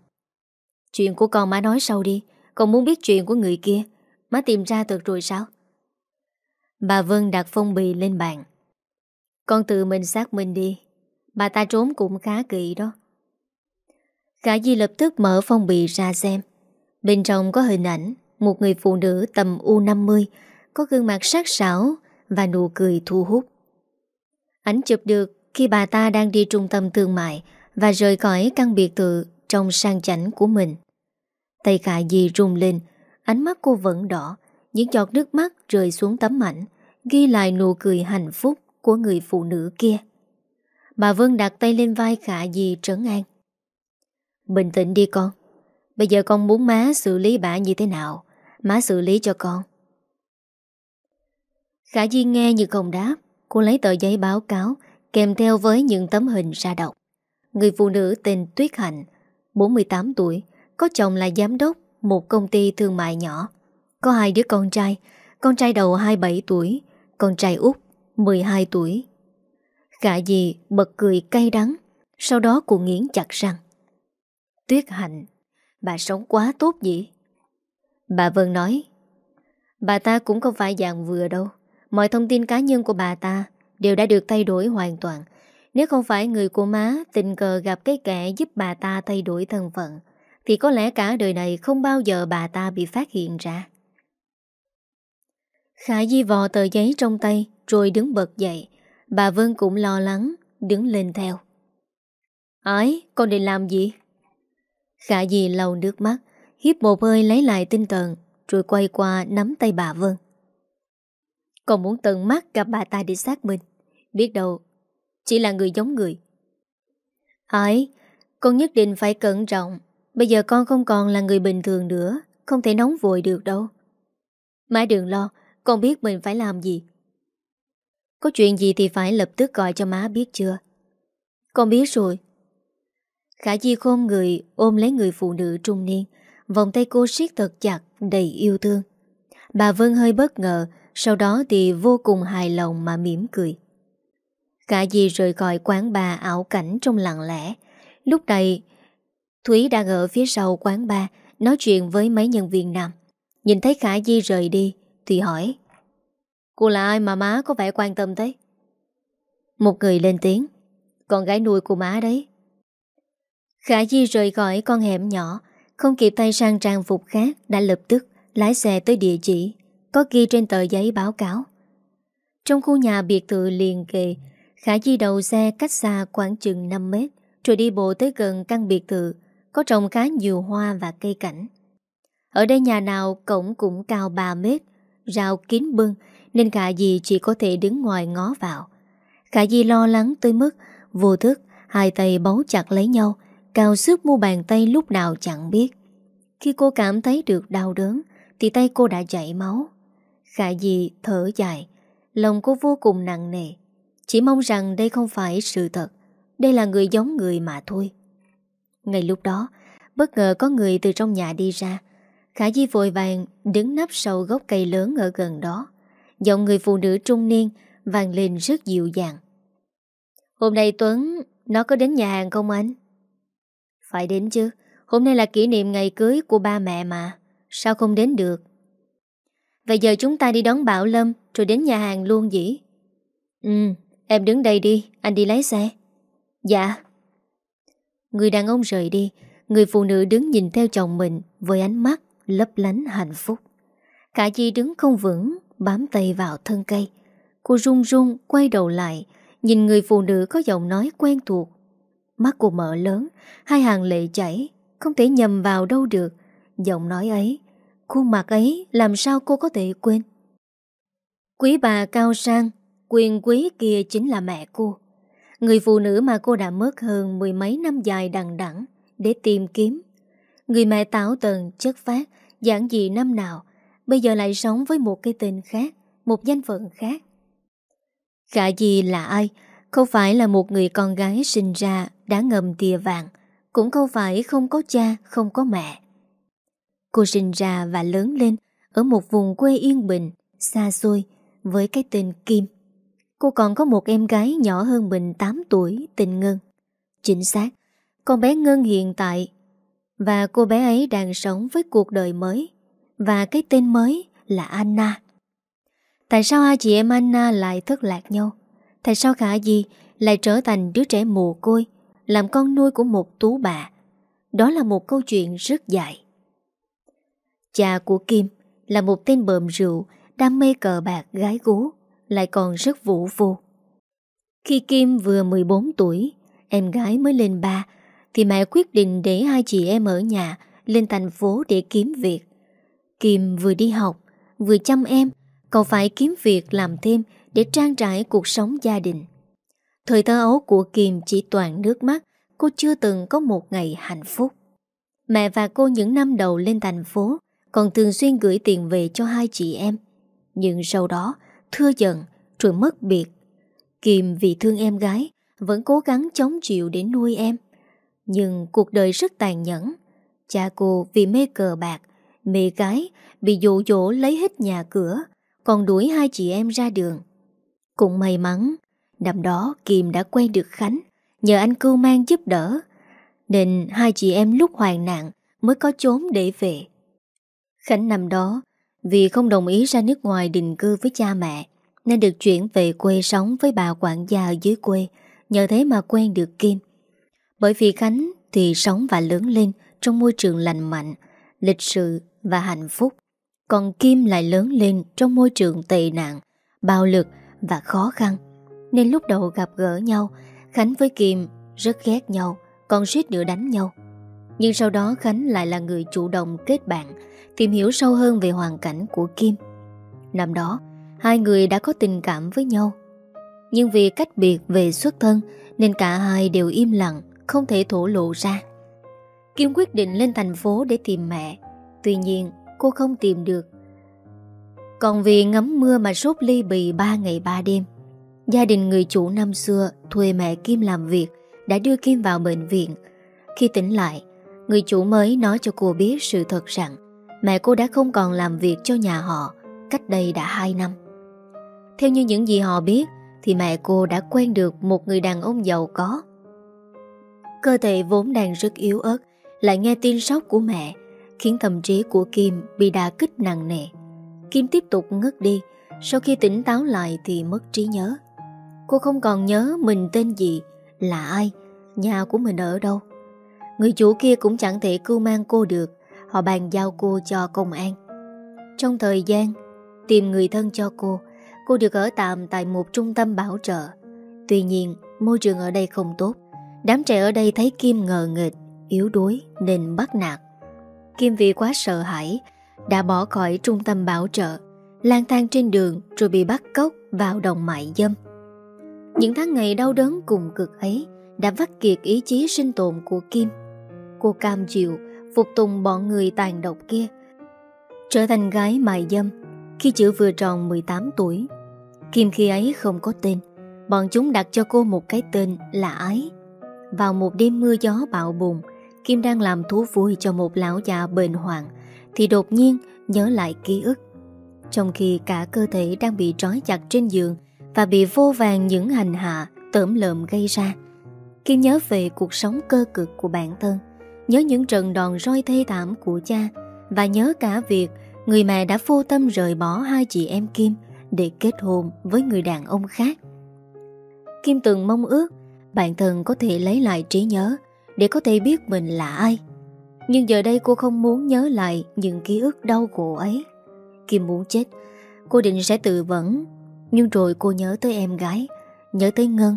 Chuyện của con má nói sau đi. Con muốn biết chuyện của người kia. Má tìm ra thật rồi sao? Bà Vân đặt phong bì lên bàn. Con tự mình xác minh đi. Bà ta trốn cũng khá kỳ đó. Khả Di lập tức mở phong bì ra xem. Bên trong có hình ảnh. Một người phụ nữ tầm U50 Có gương mặt sắc sảo Và nụ cười thu hút. Ảnh chụp được khi bà ta đang đi trung tâm thương mại Và rời khỏi căn biệt thự Trong sang chảnh của mình. Tay cả dì rung lên, Ánh mắt cô vẫn đỏ, Những giọt nước mắt rơi xuống tấm ảnh, Ghi lại nụ cười hạnh phúc Của người phụ nữ kia. Bà Vân đặt tay lên vai Khả dì trấn an. Bình tĩnh đi con, Bây giờ con muốn má xử lý bà như thế nào? Má xử lý cho con. Khả Di nghe như không đáp. Cô lấy tờ giấy báo cáo, Kèm theo với những tấm hình ra đọc. Người phụ nữ tên Tuyết Hạnh 48 tuổi, Có chồng là giám đốc Một công ty thương mại nhỏ. Có hai đứa con trai Con trai đầu 27 tuổi, Con trai út 12 tuổi. Khả Di bật cười cay đắng, Sau đó cô nghiến chặt răng. Tuyết Hạnh, Bà sống quá tốt vậy. Bà Vân nói Bà ta cũng không phải dạng vừa đâu. Mọi thông tin cá nhân của bà ta Đều đã được thay đổi hoàn toàn. Nếu không phải người của má Tình cờ gặp cái kẻ giúp bà ta thay đổi thân phận Thì có lẽ cả đời này Không bao giờ bà ta bị phát hiện ra. Khả Di vò tờ giấy trong tay Rồi đứng bật dậy. Bà Vân cũng lo lắng Đứng lên theo. Ấy, con định làm gì? Khả Di lau nước mắt. Hiếp một hơi lấy lại tinh thần, Rồi quay qua nắm tay bà Vân. Còn muốn tận mắt gặp bà ta để xác minh. Biết đâu, Chỉ là người giống người. Hải Con nhất định phải cẩn trọng. Bây giờ con không còn là người bình thường nữa, Không thể nóng vội được đâu. Má đừng lo, Con biết mình phải làm gì. Có chuyện gì thì phải lập tức gọi cho má biết chưa? Con biết rồi. Khả Di khôn người ôm lấy người phụ nữ trung niên Vòng tay cô siết thật chặt, Đầy yêu thương. Bà Vân hơi bất ngờ, Sau đó thì vô cùng hài lòng mà mỉm cười. Cả Di rời khỏi quán bà ảo cảnh trong lặng lẽ. Lúc này, Thúy đang ở phía sau quán bà Nói chuyện với mấy nhân viên nam. Nhìn thấy Khả Di rời đi, Thì hỏi, Cô là ai mà má có vẻ quan tâm thế? Một người lên tiếng, Con gái nuôi của má đấy. Khả Di rời khỏi con hẻm nhỏ không kịp tay sang trang phục khác, Đã lập tức lái xe tới địa chỉ, Có ghi trên tờ giấy báo cáo. Trong khu nhà biệt thự liền kề, Khả Di đầu xe cách xa khoảng chừng 5 mét, Rồi đi bộ tới gần căn biệt thự, Có trồng khá nhiều hoa và cây cảnh. Ở đây nhà nào cổng cũng cao 3 mét, Rào kín bưng, Nên Khả Di chỉ có thể đứng ngoài ngó vào. Khả Di lo lắng tới mức Vô thức, Hai tay bấu chặt lấy nhau Cào sức mu bàn tay lúc nào chẳng biết. Khi cô cảm thấy được đau đớn, Thì tay cô đã chảy máu. Khả Di thở dài, Lòng cô vô cùng nặng nề. Chỉ mong rằng đây không phải sự thật, Đây là người giống người mà thôi. Ngay lúc đó, Bất ngờ có người từ trong nhà đi ra. Khả Di vội vàng đứng nấp sau gốc cây lớn ở gần đó, Giọng người phụ nữ trung niên vang lên rất dịu dàng. Hôm nay Tuấn, Nó có đến nhà hàng không anh? Phải đến chứ. Hôm nay là kỷ niệm ngày cưới của ba mẹ mà. Sao không đến được? Vậy giờ chúng ta đi đón Bảo Lâm, Rồi đến nhà hàng luôn dĩ. Ừ em đứng đây đi, Anh đi lấy xe. Dạ. Người đàn ông rời đi, Người phụ nữ đứng nhìn theo chồng mình Với ánh mắt lấp lánh hạnh phúc. Cả chi đứng không vững, Bám tay vào thân cây. Cô run run quay đầu lại, Nhìn người phụ nữ có giọng nói quen thuộc Mắt cô mở lớn, Hai hàng lệ chảy, Không thể nhầm vào đâu được. Giọng nói ấy, Khuôn mặt ấy làm sao cô có thể quên? Quý bà cao sang, Quyền quý kia chính là mẹ cô. Người phụ nữ mà cô đã mất hơn Mười mấy năm dài đằng đẵng Để tìm kiếm. Người mẹ táo tần, chất phát Giảng dị năm nào, Bây giờ lại sống với một cái tên khác, Một danh phận khác. Khả gì là ai? Không phải là một người con gái sinh ra đã ngầm tìa vàng, Cũng không phải không có cha, Không có mẹ. Cô sinh ra và lớn lên Ở một vùng quê yên bình, Xa xôi Với cái tên Kim. Cô còn có một em gái nhỏ hơn mình 8 tuổi, Tên Ngân. Chính xác, Con bé Ngân hiện tại Và cô bé ấy đang sống với cuộc đời mới Và cái tên mới là Anna. Tại sao hai chị em Anna lại thất lạc nhau? Tại sao khả gì lại trở thành đứa trẻ mồ côi? Làm con nuôi của một tú bà. Đó là một câu chuyện rất dài. Cha của Kim là một tên bờm rượu, Đam mê cờ bạc gái gú, Lại còn rất vũ vô Khi Kim vừa 14 tuổi, Em gái mới lên ba, Thì mẹ quyết định để hai chị em ở nhà Lên thành phố để kiếm việc. Kim vừa đi học, Vừa chăm em, Còn phải kiếm việc làm thêm Để trang trải cuộc sống gia đình. Thời thơ ấu của Kim chỉ toàn nước mắt, Cô chưa từng có một ngày hạnh phúc. Mẹ và cô những năm đầu lên thành phố, Còn thường xuyên gửi tiền về cho hai chị em. Nhưng sau đó, Thưa dần, rồi mất biệt. Kim vì thương em gái, Vẫn cố gắng chống chịu để nuôi em. Nhưng cuộc đời rất tàn nhẫn. Cha cô vì mê cờ bạc, Mê gái, Bị dụ dỗ lấy hết nhà cửa, Còn đuổi hai chị em ra đường. Cũng may mắn Năm đó, Kim đã quen được Khánh, Nhờ anh cưu mang giúp đỡ, Nên hai chị em lúc hoàn nạn Mới có chốn để về. Khánh năm đó, Vì không đồng ý ra nước ngoài định cư với cha mẹ, Nên được chuyển về quê sống Với bà quản gia ở dưới quê, Nhờ thế mà quen được Kim. Bởi vì Khánh thì sống và lớn lên Trong môi trường lành mạnh, Lịch sự và hạnh phúc. Còn Kim lại lớn lên Trong môi trường tệ nạn, Bạo lực và khó khăn. Nên lúc đầu gặp gỡ nhau, Khánh với Kim rất ghét nhau, Còn suýt nữa đánh nhau. Nhưng sau đó Khánh lại là người chủ động kết bạn, Tìm hiểu sâu hơn về hoàn cảnh của Kim. Năm đó, Hai người đã có tình cảm với nhau. Nhưng vì cách biệt về xuất thân, Nên cả hai đều im lặng, Không thể thổ lộ ra. Kim quyết định lên thành phố để tìm mẹ, Tuy nhiên cô không tìm được. Còn vì ngắm mưa mà sốt ly bì ba ngày ba đêm. Gia đình người chủ năm xưa thuê mẹ Kim làm việc đã đưa Kim vào bệnh viện. Khi tỉnh lại, người chủ mới nói cho cô biết sự thật rằng mẹ cô đã không còn làm việc cho nhà họ cách đây đã 2 năm. Theo như những gì họ biết thì mẹ cô đã quen được một người đàn ông giàu có. Cơ thể vốn đang rất yếu ớt lại nghe tin sốc của mẹ khiến tâm trí của Kim bị đà kích nặng nề. Kim tiếp tục ngất đi, sau khi tỉnh táo lại thì mất trí nhớ. Cô không còn nhớ mình tên gì, là ai, nhà của mình ở đâu. Người chủ kia cũng chẳng thể cứu mang cô được, họ bàn giao cô cho công an. Trong thời gian tìm người thân cho cô, cô được ở tạm tại một trung tâm bảo trợ. Tuy nhiên, môi trường ở đây không tốt. Đám trẻ ở đây thấy Kim ngờ nghịch, yếu đuối nên bắt nạt. Kim vì quá sợ hãi, đã bỏ khỏi trung tâm bảo trợ, lang thang trên đường rồi bị bắt cóc vào đồng mại dâm. Những tháng ngày đau đớn cùng cực ấy đã vắt kiệt ý chí sinh tồn của Kim. Cô cam chịu, phục tùng bọn người tàn độc kia. Trở thành gái mại dâm khi chữ vừa tròn 18 tuổi. Kim khi ấy không có tên, bọn chúng đặt cho cô một cái tên là Ái. Vào một đêm mưa gió bạo bùng, Kim đang làm thú vui cho một lão già bệnh hoạn, thì đột nhiên nhớ lại ký ức. Trong khi cả cơ thể đang bị trói chặt trên giường, và bị vô vàng những hành hạ tởm lợm gây ra. Kim nhớ về cuộc sống cơ cực của bản thân, nhớ những trận đòn roi thê thảm của cha và nhớ cả việc người mẹ đã vô tâm rời bỏ hai chị em Kim để kết hôn với người đàn ông khác. Kim từng mong ước bản thân có thể lấy lại trí nhớ để có thể biết mình là ai. Nhưng giờ đây cô không muốn nhớ lại những ký ức đau khổ ấy. Kim muốn chết, cô định sẽ tự vẫn nhưng rồi cô nhớ tới em gái, Nhớ tới Ngân.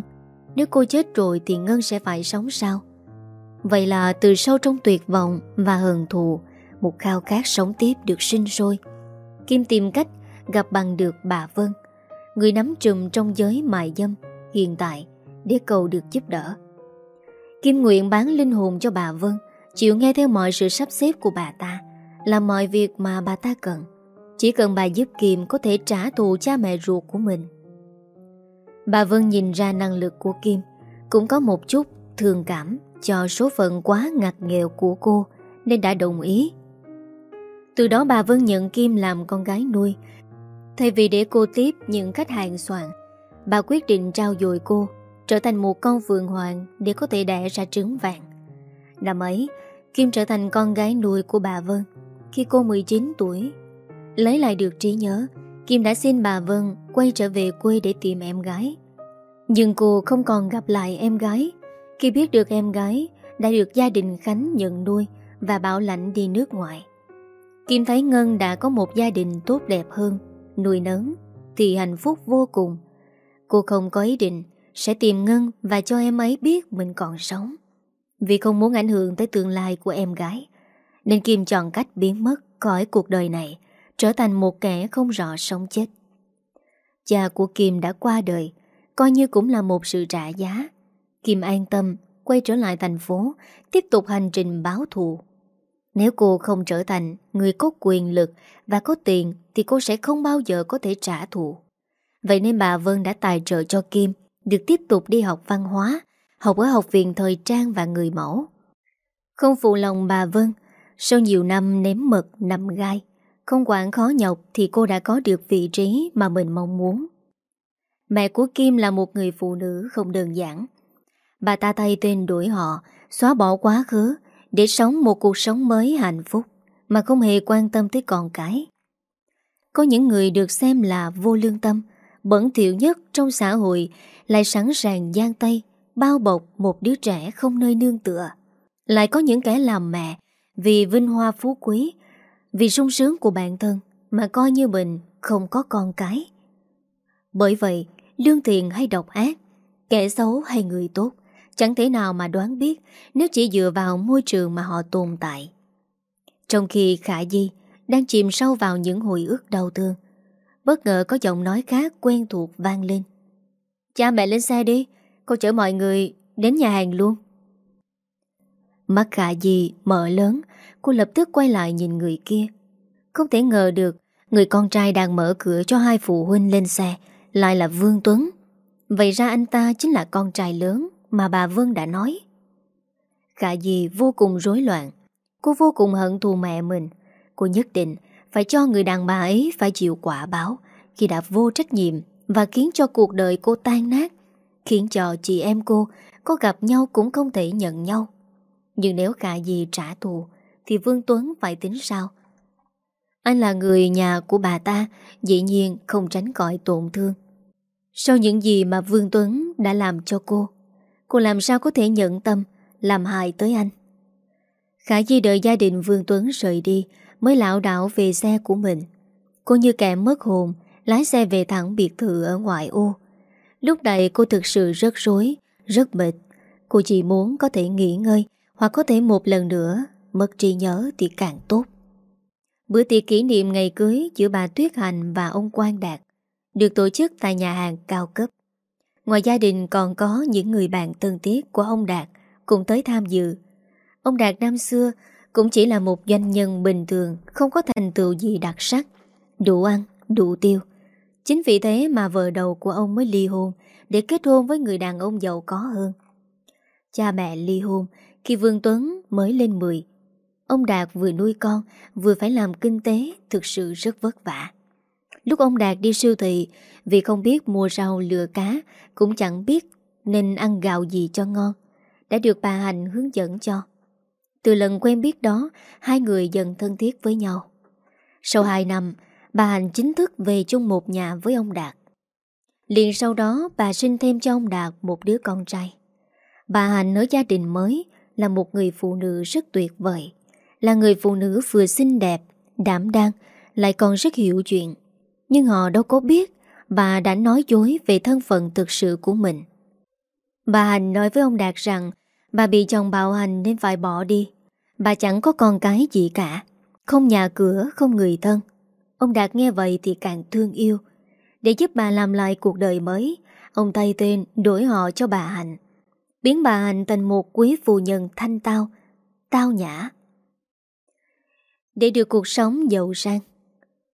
Nếu cô chết rồi thì Ngân sẽ phải sống sao? Vậy là từ sâu trong tuyệt vọng Và hờn thù, Một khao khát sống tiếp được sinh sôi. Kim tìm cách gặp bằng được bà Vân. Người nắm trùm trong giới mại dâm Hiện tại Để cầu được giúp đỡ. Kim nguyện bán linh hồn cho bà Vân, Chịu nghe theo mọi sự sắp xếp của bà ta Làm mọi việc mà bà ta cần chỉ cần bà giúp Kim có thể trả thù cha mẹ ruột của mình. Bà Vân nhìn ra năng lực của Kim, Cũng có một chút thương cảm Cho số phận quá ngặt nghèo của cô, Nên đã đồng ý. Từ đó bà Vân nhận Kim làm con gái nuôi. Thay vì để cô tiếp những khách hàng soạn, Bà quyết định trao dồi cô, Trở thành một con vườn hoàng Để có thể đẻ ra trứng vàng. Năm ấy, Kim trở thành con gái nuôi của bà Vân. Khi cô 19 tuổi Lấy lại được trí nhớ, Kim đã xin bà Vân quay trở về quê để tìm em gái. Nhưng cô không còn gặp lại em gái. Khi biết được em gái, đã được gia đình Khánh nhận nuôi Và bảo lãnh đi nước ngoài. Kim thấy Ngân đã có một gia đình tốt đẹp hơn, Nuôi nấng, Thì hạnh phúc vô cùng. Cô không có ý định Sẽ tìm Ngân và cho em ấy biết mình còn sống. Vì không muốn ảnh hưởng tới tương lai của em gái, Nên Kim chọn cách biến mất khỏi cuộc đời này trở thành một kẻ không rõ sống chết. Cha của Kim đã qua đời, coi như cũng là một sự trả giá. Kim an tâm, quay trở lại thành phố, tiếp tục hành trình báo thù. Nếu cô không trở thành người có quyền lực và có tiền thì cô sẽ không bao giờ có thể trả thù. Vậy nên bà Vân đã tài trợ cho Kim được tiếp tục đi học văn hóa, học ở học viện thời trang và người mẫu. Không phụ lòng bà Vân, sau nhiều năm ném mật nằm gai, không quản khó nhọc thì cô đã có được vị trí mà mình mong muốn. Mẹ của Kim là một người phụ nữ không đơn giản. Bà ta thay tên đuổi họ, xóa bỏ quá khứ để sống một cuộc sống mới hạnh phúc mà không hề quan tâm tới con cái. Có những người được xem là vô lương tâm, bẩn thỉu nhất trong xã hội lại sẵn sàng gian tay, bao bọc một đứa trẻ không nơi nương tựa. Lại có những kẻ làm mẹ vì vinh hoa phú quý vì sung sướng của bản thân Mà coi như mình không có con cái. Bởi vậy, Lương thiện hay độc ác, Kẻ xấu hay người tốt, Chẳng thể nào mà đoán biết Nếu chỉ dựa vào môi trường mà họ tồn tại. Trong khi Khả Di Đang chìm sâu vào những hồi ức đau thương, Bất ngờ có giọng nói khác quen thuộc vang lên. Cha mẹ lên xe đi Cô chở mọi người đến nhà hàng luôn. Mắt Khả Di mở lớn Cô lập tức quay lại nhìn người kia. Không thể ngờ được, Người con trai đang mở cửa cho hai phụ huynh lên xe, Lại là Vương Tuấn. Vậy ra anh ta chính là con trai lớn Mà bà Vân đã nói. Khả dì vô cùng rối loạn. Cô vô cùng hận thù mẹ mình. Cô nhất định phải cho người đàn bà ấy phải chịu quả báo Khi đã vô trách nhiệm Và khiến cho cuộc đời cô tan nát, Khiến cho chị em cô Có gặp nhau cũng không thể nhận nhau. Nhưng nếu khả dì trả thù thì Vương Tuấn phải tính sao? Anh là người nhà của bà ta, Dĩ nhiên không tránh khỏi tổn thương. Sau những gì mà Vương Tuấn đã làm cho cô Cô làm sao có thể nhận tâm, Làm hại tới anh? Khả Di đợi gia đình Vương Tuấn rời đi Mới lão đảo về xe của mình. Cô như kẻ mất hồn, Lái xe về thẳng biệt thự ở ngoại ô. Lúc này cô thực sự rất rối, Rất mệt. Cô chỉ muốn có thể nghỉ ngơi Hoặc có thể một lần nữa Mất trí nhớ thì càng tốt. Bữa tiệc kỷ niệm ngày cưới Giữa bà Tuyết Hành và ông Quang Đạt Được tổ chức tại nhà hàng cao cấp. Ngoài gia đình còn có những người bạn thân thiết của ông Đạt Cùng tới tham dự. Ông Đạt năm xưa cũng chỉ là một doanh nhân bình thường Không có thành tựu gì đặc sắc Đủ ăn, đủ tiêu. Chính vì thế mà vợ đầu của ông mới ly hôn Để kết hôn với người đàn ông giàu có hơn. Cha mẹ ly hôn Khi Vương Tuấn mới lên 10 Ông Đạt vừa nuôi con Vừa phải làm kinh tế Thực sự rất vất vả Lúc ông Đạt đi siêu thị Vì không biết mua rau lừa cá Cũng chẳng biết nên ăn gạo gì cho ngon Đã được bà Hành hướng dẫn cho từ lần quen biết đó, hai người dần thân thiết với nhau. Sau hai năm, bà Hành chính thức về chung một nhà với ông Đạt. Liền sau đó, bà sinh thêm cho ông Đạt một đứa con trai. Bà Hành ở gia đình mới là một người phụ nữ rất tuyệt vời. Là người phụ nữ vừa xinh đẹp, đảm đang, lại còn rất hiểu chuyện. Nhưng họ đâu có biết bà đã nói dối về thân phận thực sự của mình. Bà Hành nói với ông Đạt rằng bà bị chồng bạo hành nên phải bỏ đi. Bà chẳng có con cái gì cả Không nhà cửa, không người thân Ông Đạt nghe vậy thì càng thương yêu Để giúp bà làm lại cuộc đời mới Ông thay tên đổi họ cho bà Hạnh Biến bà Hạnh thành một quý phụ nhân thanh tao Tao nhã để được cuộc sống giàu sang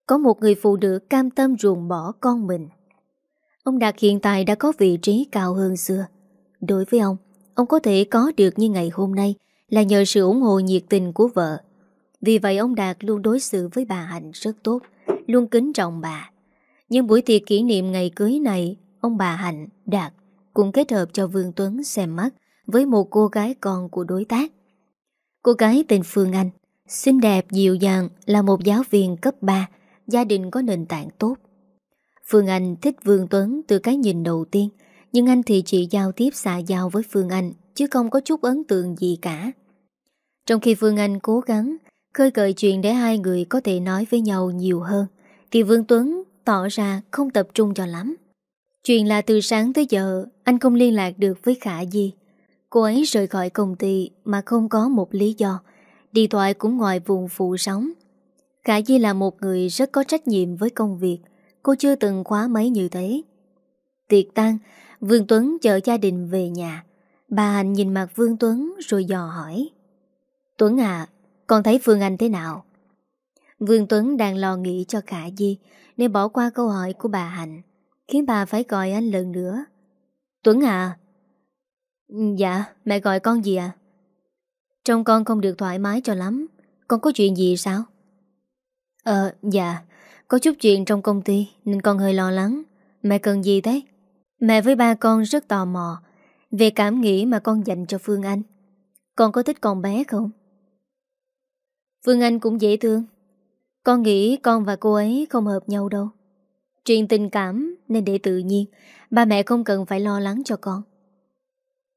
Có một người phụ nữ cam tâm ruồng bỏ con mình Ông Đạt hiện tại đã có vị trí cao hơn xưa Đối với ông Ông có thể có được như ngày hôm nay là nhờ sự ủng hộ nhiệt tình của vợ. Vì vậy ông Đạt luôn đối xử với bà Hạnh rất tốt, luôn kính trọng bà. Nhưng buổi tiệc kỷ niệm ngày cưới này, ông bà Hạnh, Đạt cũng kết hợp cho Vương Tuấn xem mắt với một cô gái con của đối tác. Cô gái tên Phương Anh, xinh đẹp, dịu dàng, là một giáo viên cấp 3, gia đình có nền tảng tốt. Phương Anh thích Vương Tuấn từ cái nhìn đầu tiên, nhưng anh thì chỉ giao tiếp xạ giao với Phương Anh, chứ không có chút ấn tượng gì cả. Trong khi Phương Anh cố gắng khơi gợi chuyện để hai người có thể nói với nhau nhiều hơn, thì Vương Tuấn tỏ ra không tập trung cho lắm. Chuyện là từ sáng tới giờ anh không liên lạc được với Khả Di. Cô ấy rời khỏi công ty mà không có một lý do. Điện thoại cũng ngoài vùng phụ sóng. Khả Di là một người rất có trách nhiệm với công việc. Cô chưa từng khóa mấy như thế. Tiệc tan, Vương Tuấn chở gia đình về nhà. Bà Hạnh nhìn mặt Vương Tuấn rồi dò hỏi. Tuấn à, con thấy Phương Anh thế nào? Vương Tuấn đang lo nghĩ cho Khả Di nên bỏ qua câu hỏi của bà Hạnh, khiến bà phải gọi anh lần nữa. Tuấn à? Ừ, dạ, mẹ gọi con gì à? Trông con không được thoải mái cho lắm, con có chuyện gì sao? Ờ, dạ, có chút chuyện trong công ty nên con hơi lo lắng. Mẹ cần gì thế? Mẹ với ba con rất tò mò về cảm nghĩ mà con dành cho Phương Anh. Con có thích con bé không? Phương Anh cũng dễ thương Con nghĩ con và cô ấy không hợp nhau đâu Chuyện tình cảm nên để tự nhiên Ba mẹ không cần phải lo lắng cho con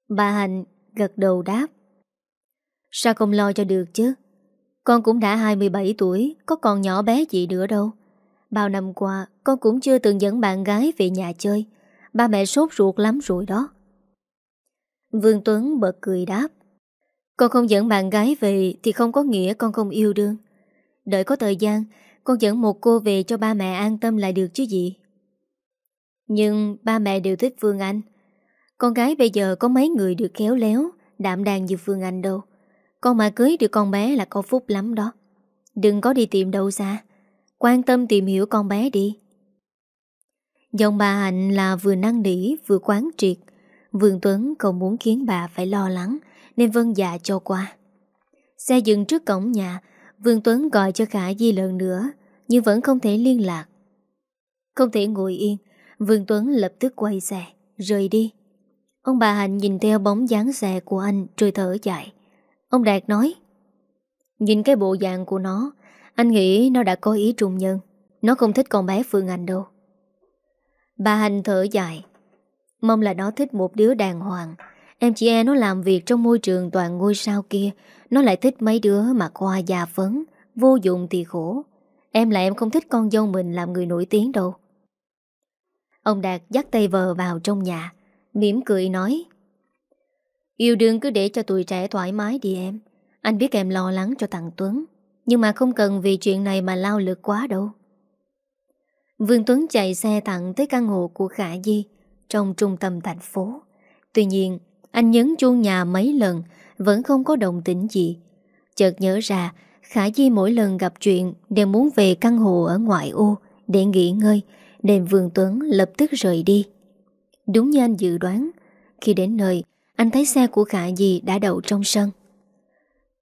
Bà Hạnh gật đầu đáp Sao không lo cho được chứ. Con cũng đã 27 tuổi, Có còn nhỏ bé gì nữa đâu. Bao năm qua, con cũng chưa từng dẫn bạn gái về nhà chơi. Ba mẹ sốt ruột lắm rồi đó. Vương Tuấn bật cười đáp. Con không dẫn bạn gái về Thì không có nghĩa con không yêu đương. Đợi có thời gian, Con dẫn một cô về cho ba mẹ an tâm lại được chứ gì. Nhưng ba mẹ đều thích Phương Anh. Con gái bây giờ có mấy người được khéo léo, Đạm đàn như Phương Anh đâu. Con mà cưới được con bé là có phúc lắm đó. Đừng có đi tìm đâu xa. Quan tâm tìm hiểu con bé đi. Dòng bà Hạnh là vừa năng nỉ, vừa quán triệt. Vương Tuấn không muốn khiến bà phải lo lắng, Nên vân dạ cho qua. Xe dừng trước cổng nhà, Vương Tuấn gọi cho Khả Di lần nữa, Nhưng vẫn không thể liên lạc. Không thể ngồi yên, Vương Tuấn lập tức quay xe, Rời đi. Ông bà Hạnh nhìn theo bóng dáng xe của anh, Rồi thở dài. Ông Đạt nói. Nhìn cái bộ dạng của nó, Anh nghĩ nó đã có ý trùng nhân. Nó không thích con bé Phương Anh đâu. Bà Hành thở dài. Mong là nó thích một đứa đàng hoàng. Em chị e nó làm việc trong môi trường toàn ngôi sao kia. Nó lại thích mấy đứa mà qua già phấn, Vô dụng thì khổ. Em là em không thích con dâu mình làm người nổi tiếng đâu. Ông Đạt dắt tay vợ vào trong nhà, mỉm cười nói. Yêu đương cứ để cho tuổi trẻ thoải mái đi em. Anh biết em lo lắng cho thằng Tuấn, Nhưng mà không cần vì chuyện này mà lao lực quá đâu. Vương Tuấn chạy xe thẳng tới căn hộ của Khả Di, Trong trung tâm thành phố. Tuy nhiên, Anh nhấn chuông nhà mấy lần, Vẫn không có động tĩnh gì. Chợt nhớ ra, Khả Di mỗi lần gặp chuyện Đều muốn về căn hộ ở ngoại ô Để nghỉ ngơi, Nên Vương Tuấn lập tức rời đi. Đúng như anh dự đoán, Khi đến nơi anh thấy xe của Khả Dì đã đậu trong sân.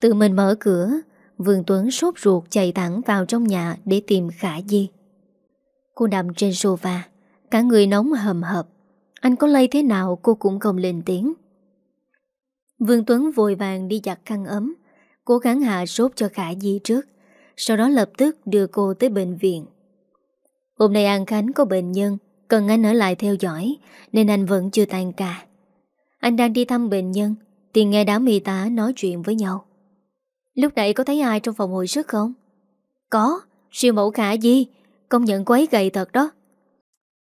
Tự mình mở cửa, Vương Tuấn sốt ruột chạy thẳng vào trong nhà Để tìm Khả Di Cô nằm trên sofa, Cả người nóng hầm hập. Anh có lây thế nào cô cũng không lên tiếng. Vương Tuấn vội vàng đi giặt khăn ấm, Cố gắng hạ sốt cho Khả Di trước, Sau đó lập tức đưa cô tới bệnh viện. Hôm nay An Khánh có bệnh nhân, Cần anh ở lại theo dõi, Nên anh vẫn chưa tan ca. Anh đang đi thăm bệnh nhân Thì nghe đám y tá nói chuyện với nhau. Lúc nãy có thấy ai trong phòng hồi sức không? Có, siêu mẫu Khả Di. Công nhận cô ấy gầy thật đó.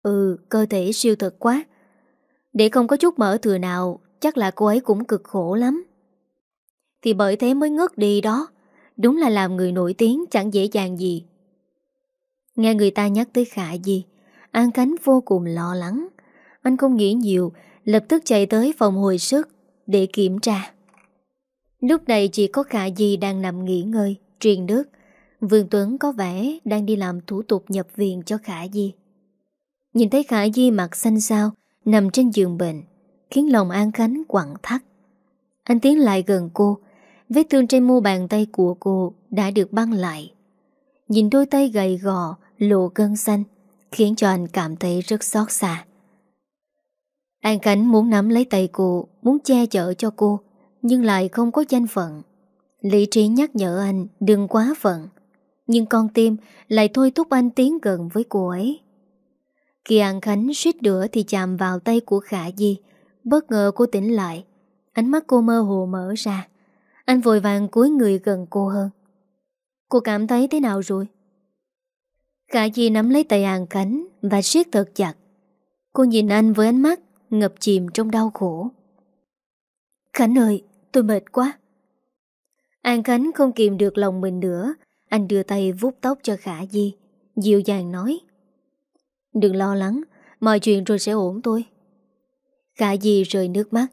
Ừ cơ thể siêu thật quá. Để không có chút mỡ thừa nào Chắc là cô ấy cũng cực khổ lắm. Thì bởi thế mới ngất đi đó. Đúng là làm người nổi tiếng Chẳng dễ dàng gì. Nghe người ta nhắc tới khả gì An Khánh vô cùng lo lắng. Anh không nghĩ nhiều Lập tức chạy tới phòng hồi sức Để kiểm tra Lúc này chỉ có khả Di đang nằm nghỉ ngơi Truyền nước Vương Tuấn có vẻ đang đi làm thủ tục nhập viện cho Khả Di. Nhìn thấy Khả Di mặt xanh xao, nằm trên giường bệnh, khiến lòng An Khánh quặn thắt. Anh tiến lại gần cô, vết thương trên mu bàn tay của cô đã được băng lại. Nhìn đôi tay gầy gò, lộ cơn xanh, khiến cho anh cảm thấy rất xót xa. An Khánh muốn nắm lấy tay cô, muốn che chở cho cô, nhưng lại không có danh phận. Lý trí nhắc nhở anh đừng quá phận. Nhưng con tim lại thôi thúc anh tiến gần với cô ấy Khi An Khánh suýt đửa thì chạm vào tay của Khả Di Bất ngờ cô tỉnh lại Ánh mắt cô mơ hồ mở ra Anh vội vàng cúi người gần cô hơn Cô cảm thấy thế nào rồi? Khả Di nắm lấy tay An Khánh Và siết thật chặt Cô nhìn anh với ánh mắt Ngập chìm trong đau khổ. Khánh ơi, tôi mệt quá. An Khánh không kìm được lòng mình nữa. Anh đưa tay vuốt tóc cho Khả Di, Dịu dàng nói. Đừng lo lắng, Mọi chuyện rồi sẽ ổn thôi. Khả Di rơi nước mắt.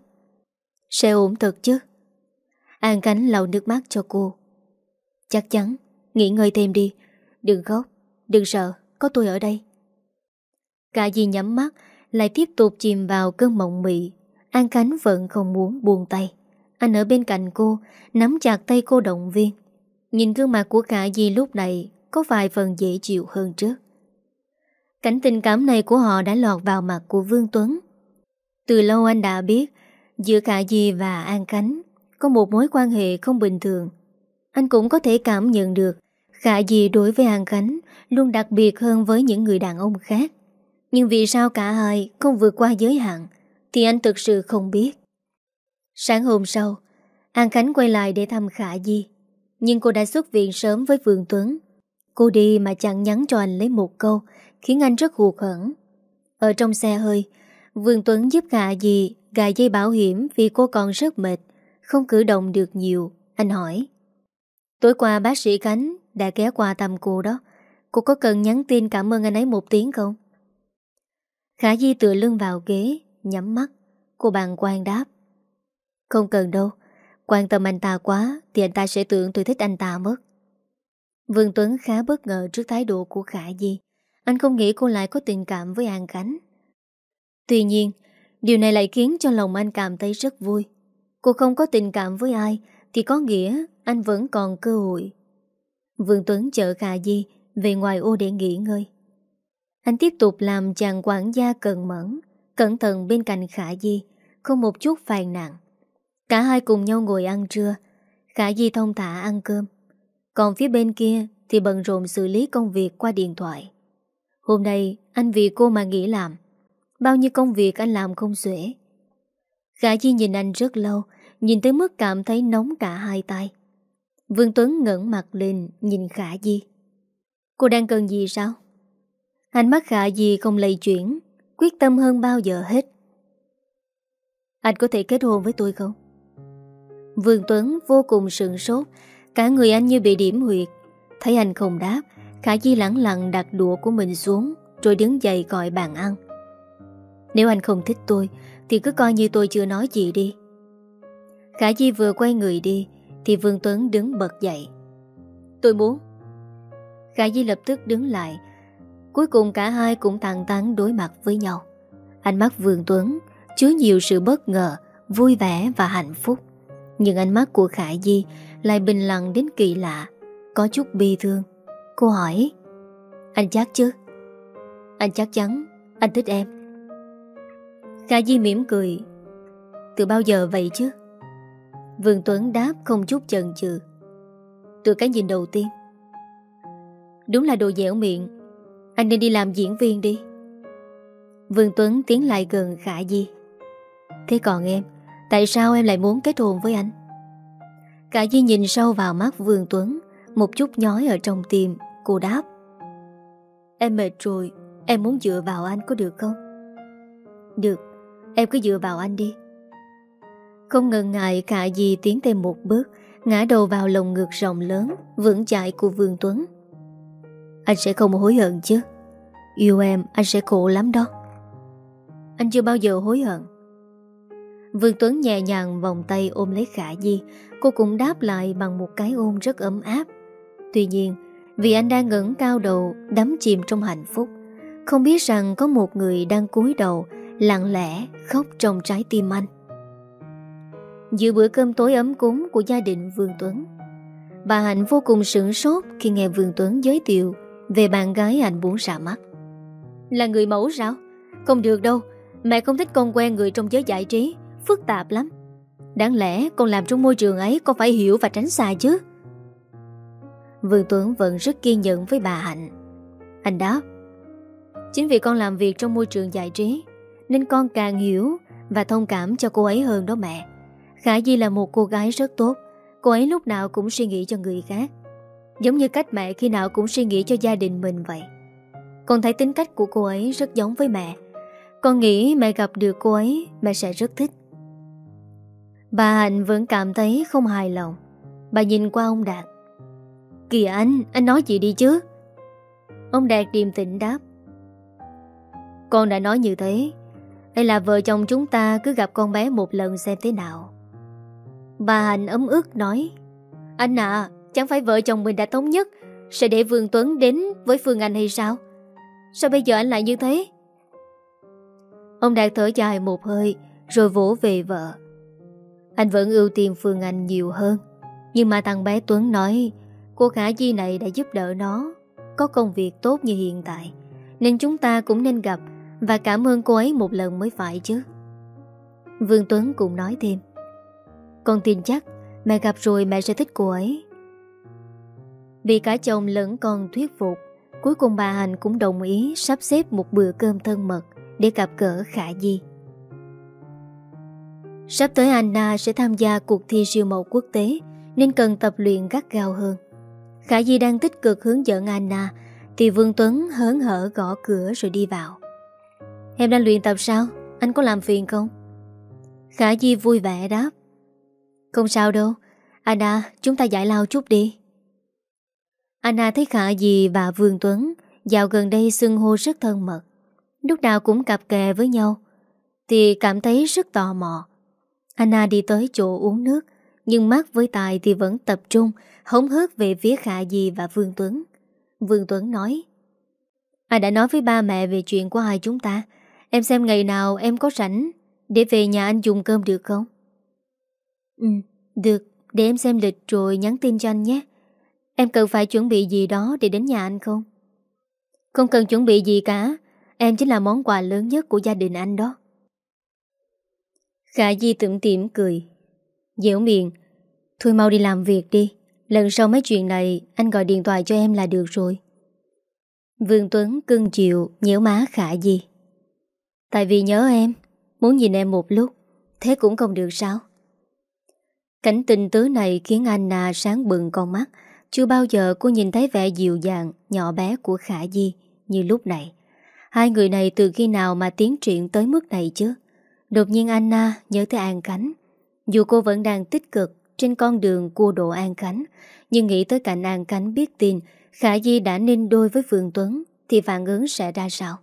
Sẽ ổn thật chứ? An Khánh lau nước mắt cho cô. Chắc chắn, Nghỉ ngơi thêm đi. Đừng khóc, Đừng sợ, Có tôi ở đây. Khả Di nhắm mắt lại tiếp tục chìm vào cơn mộng mị. An Khánh vẫn không muốn buông tay. Anh ở bên cạnh cô, Nắm chặt tay cô động viên. Nhìn gương mặt của cả Di lúc này Có vài phần dễ chịu hơn trước. Cảnh tình cảm này của họ đã lọt vào mặt của Vương Tuấn. Từ lâu anh đã biết, Giữa cả Di và An Khánh Có một mối quan hệ không bình thường. Anh cũng có thể cảm nhận được Khả Di đối với An Khánh Luôn đặc biệt hơn với những người đàn ông khác. Nhưng vì sao cả hai Không vượt qua giới hạn, Thì anh thực sự không biết. Sáng hôm sau, An Khánh quay lại để thăm Khả Di. Nhưng cô đã xuất viện sớm với Vương Tuấn. Cô đi mà chẳng nhắn cho anh lấy một câu, Khiến anh rất hụt hẳn Ở trong xe hơi, Vương Tuấn giúp Khả gì gài dây bảo hiểm vì cô còn rất mệt, Không cử động được nhiều. Anh hỏi, Tối qua bác sĩ Khánh đã ghé qua tầm cô đó. Cô có cần nhắn tin cảm ơn anh ấy một tiếng không? Khả Di tựa lưng vào ghế Nhắm mắt Cô bàn quan đáp Không cần đâu Quan tâm anh ta quá Thì anh ta sẽ tưởng tôi thích anh ta mất Vương Tuấn khá bất ngờ trước thái độ của Khả Di. Anh không nghĩ cô lại có tình cảm với An Khánh. Tuy nhiên, điều này lại khiến cho lòng anh cảm thấy rất vui. Cô không có tình cảm với ai thì có nghĩa anh vẫn còn cơ hội. Vương Tuấn chở Khả Di về ngoài ô để nghỉ ngơi. Anh tiếp tục làm chàng quản gia cần mẫn, cẩn thận bên cạnh Khả Di, không một chút phàn nàn. Cả hai cùng nhau ngồi ăn trưa, Khả Di thông thả ăn cơm. Còn phía bên kia thì bận rộn xử lý công việc qua điện thoại. Hôm nay anh vì cô mà nghỉ làm. Bao nhiêu công việc anh làm không xuể. Khả Di nhìn anh rất lâu, nhìn tới mức cảm thấy nóng cả hai tay. Vương Tuấn ngẩn mặt lên nhìn Khả Di. Cô đang cần gì sao? Ánh mắt Khả gì không lây chuyển, quyết tâm hơn bao giờ hết. Anh có thể kết hôn với tôi không? Vương Tuấn vô cùng sừng sốt, cả người anh như bị điểm huyệt. Thấy anh không đáp, Khả Di lặng lặng đặt đũa của mình xuống, rồi đứng dậy gọi bàn ăn. Nếu anh không thích tôi, thì cứ coi như tôi chưa nói gì đi. Khả Di vừa quay người đi, thì Vương Tuấn đứng bật dậy. Tôi muốn. Khả Di lập tức đứng lại. Cuối cùng cả hai cũng tàn tán đối mặt với nhau. Ánh mắt Vương Tuấn chứa nhiều sự bất ngờ, vui vẻ và hạnh phúc. Nhưng ánh mắt của khải Di lại bình lặng đến kỳ lạ, có chút bi thương. Cô hỏi, anh chắc chứ? Anh chắc chắn, anh thích em. Khả Di mỉm cười, từ bao giờ vậy chứ? Vương Tuấn đáp không chút chần chừ. Từ cái nhìn đầu tiên. Đúng là đồ dẻo miệng, anh nên đi làm diễn viên đi. Vương Tuấn tiến lại gần Khả Di. Thế còn em, Tại sao em lại muốn kết hôn với anh? Cả Di nhìn sâu vào mắt Vương Tuấn, Một chút nhói ở trong tim, Cô đáp. Em mệt rồi, Em muốn dựa vào anh có được không? Được, Em cứ dựa vào anh đi. Không ngần ngại cả Di tiến thêm một bước, Ngã đầu vào lồng ngực rộng lớn, Vững chạy của Vương Tuấn. Anh sẽ không hối hận chứ? Yêu em, anh sẽ khổ lắm đó. Anh chưa bao giờ hối hận. Vương Tuấn nhẹ nhàng vòng tay ôm lấy Khả Di. Cô cũng đáp lại bằng một cái ôm rất ấm áp. Tuy nhiên, Vì anh đang ngẩng cao đầu, Đắm chìm trong hạnh phúc, Không biết rằng có một người đang cúi đầu, Lặng lẽ khóc trong trái tim anh. Giữa bữa cơm tối ấm cúng của gia đình Vương Tuấn, Bà Hạnh vô cùng sửng sốt Khi nghe Vương Tuấn giới thiệu về bạn gái anh muốn xả mắt. Là người mẫu sao? Không được đâu. Mẹ không thích con quen người trong giới giải trí. Phức tạp lắm. Đáng lẽ con làm trong môi trường ấy Con phải hiểu và tránh xa chứ. Vương Tuấn vẫn rất kiên nhẫn với bà Hạnh. Anh đáp, Chính vì con làm việc trong môi trường giải trí, Nên con càng hiểu Và thông cảm cho cô ấy hơn đó mẹ. Khả Di là một cô gái rất tốt. Cô ấy lúc nào cũng suy nghĩ cho người khác. Giống như cách mẹ khi nào cũng suy nghĩ cho gia đình mình vậy. Con thấy tính cách của cô ấy rất giống với mẹ. Con nghĩ mẹ gặp được cô ấy Mẹ sẽ rất thích. Bà Hạnh vẫn cảm thấy không hài lòng. Bà nhìn qua ông Đạt. Kìa anh, anh nói gì đi chứ? Ông Đạt điềm tĩnh đáp. Con đã nói như thế. Hay là vợ chồng chúng ta cứ gặp con bé một lần xem thế nào. Bà Hạnh ấm ức nói. Anh à, chẳng phải vợ chồng mình đã thống nhất, Sẽ để Vương Tuấn đến với Phương Anh hay sao? Sao bây giờ anh lại như thế? Ông Đạt thở dài một hơi, Rồi vỗ về vợ. Anh vẫn ưu tiên Phương Anh nhiều hơn. Nhưng mà thằng bé Tuấn nói, Cô Khả Di này đã giúp đỡ nó, Có công việc tốt như hiện tại, Nên chúng ta cũng nên gặp Và cảm ơn cô ấy một lần mới phải chứ. Vương Tuấn cũng nói thêm, Con tin chắc Mẹ gặp rồi mẹ sẽ thích cô ấy. Vì cả chồng lẫn con thuyết phục Cuối cùng bà Hành cũng đồng ý Sắp xếp một bữa cơm thân mật Để gặp gỡ Khả Di Sắp tới Anna sẽ tham gia cuộc thi siêu mẫu quốc tế nên cần tập luyện gắt gao hơn. Khả Di đang tích cực hướng dẫn Anna thì Vương Tuấn hớn hở gõ cửa rồi đi vào. Em đang luyện tập sao? Anh có làm phiền không? Khả Di vui vẻ đáp. Không sao đâu. Anna, chúng ta giải lao chút đi. Anna thấy Khả Di và Vương Tuấn dạo gần đây xưng hô rất thân mật. Lúc nào cũng cặp kè với nhau, thì cảm thấy rất tò mò. Anna đi tới chỗ uống nước, Nhưng mắt với tài thì vẫn tập trung, Hống hớt về phía Khả Di và Vương Tuấn Vương Tuấn nói Ai đã nói với ba mẹ về chuyện của hai chúng ta Em xem ngày nào em có rảnh Để về nhà anh dùng cơm được không Ừ được, Để em xem lịch rồi nhắn tin cho anh nhé Em cần phải chuẩn bị gì đó để đến nhà anh không? Không cần chuẩn bị gì cả. Em chính là món quà lớn nhất của gia đình anh đó. Khả Di tưởng tiệm cười. Dẻo miệng. Thôi mau đi làm việc đi. Lần sau mấy chuyện này, Anh gọi điện thoại cho em là được rồi. Vương Tuấn cưng chịu Nhớ má Khả Di. Tại vì nhớ em, Muốn nhìn em một lúc, Thế cũng không được sao? Cảnh tình tứ này khiến Anna à sáng bừng con mắt. Chưa bao giờ cô nhìn thấy vẻ dịu dàng, Nhỏ bé của Khả Di Như lúc này. Hai người này từ khi nào mà tiến triển tới mức này chứ? Đột nhiên Anna nhớ tới An Khánh. Dù cô vẫn đang tích cực Trên con đường cua độ An Khánh, Nhưng nghĩ tới cảnh An Khánh biết tin Khả Di đã nên đôi với Phương Tuấn, Thì phản ứng sẽ ra sao?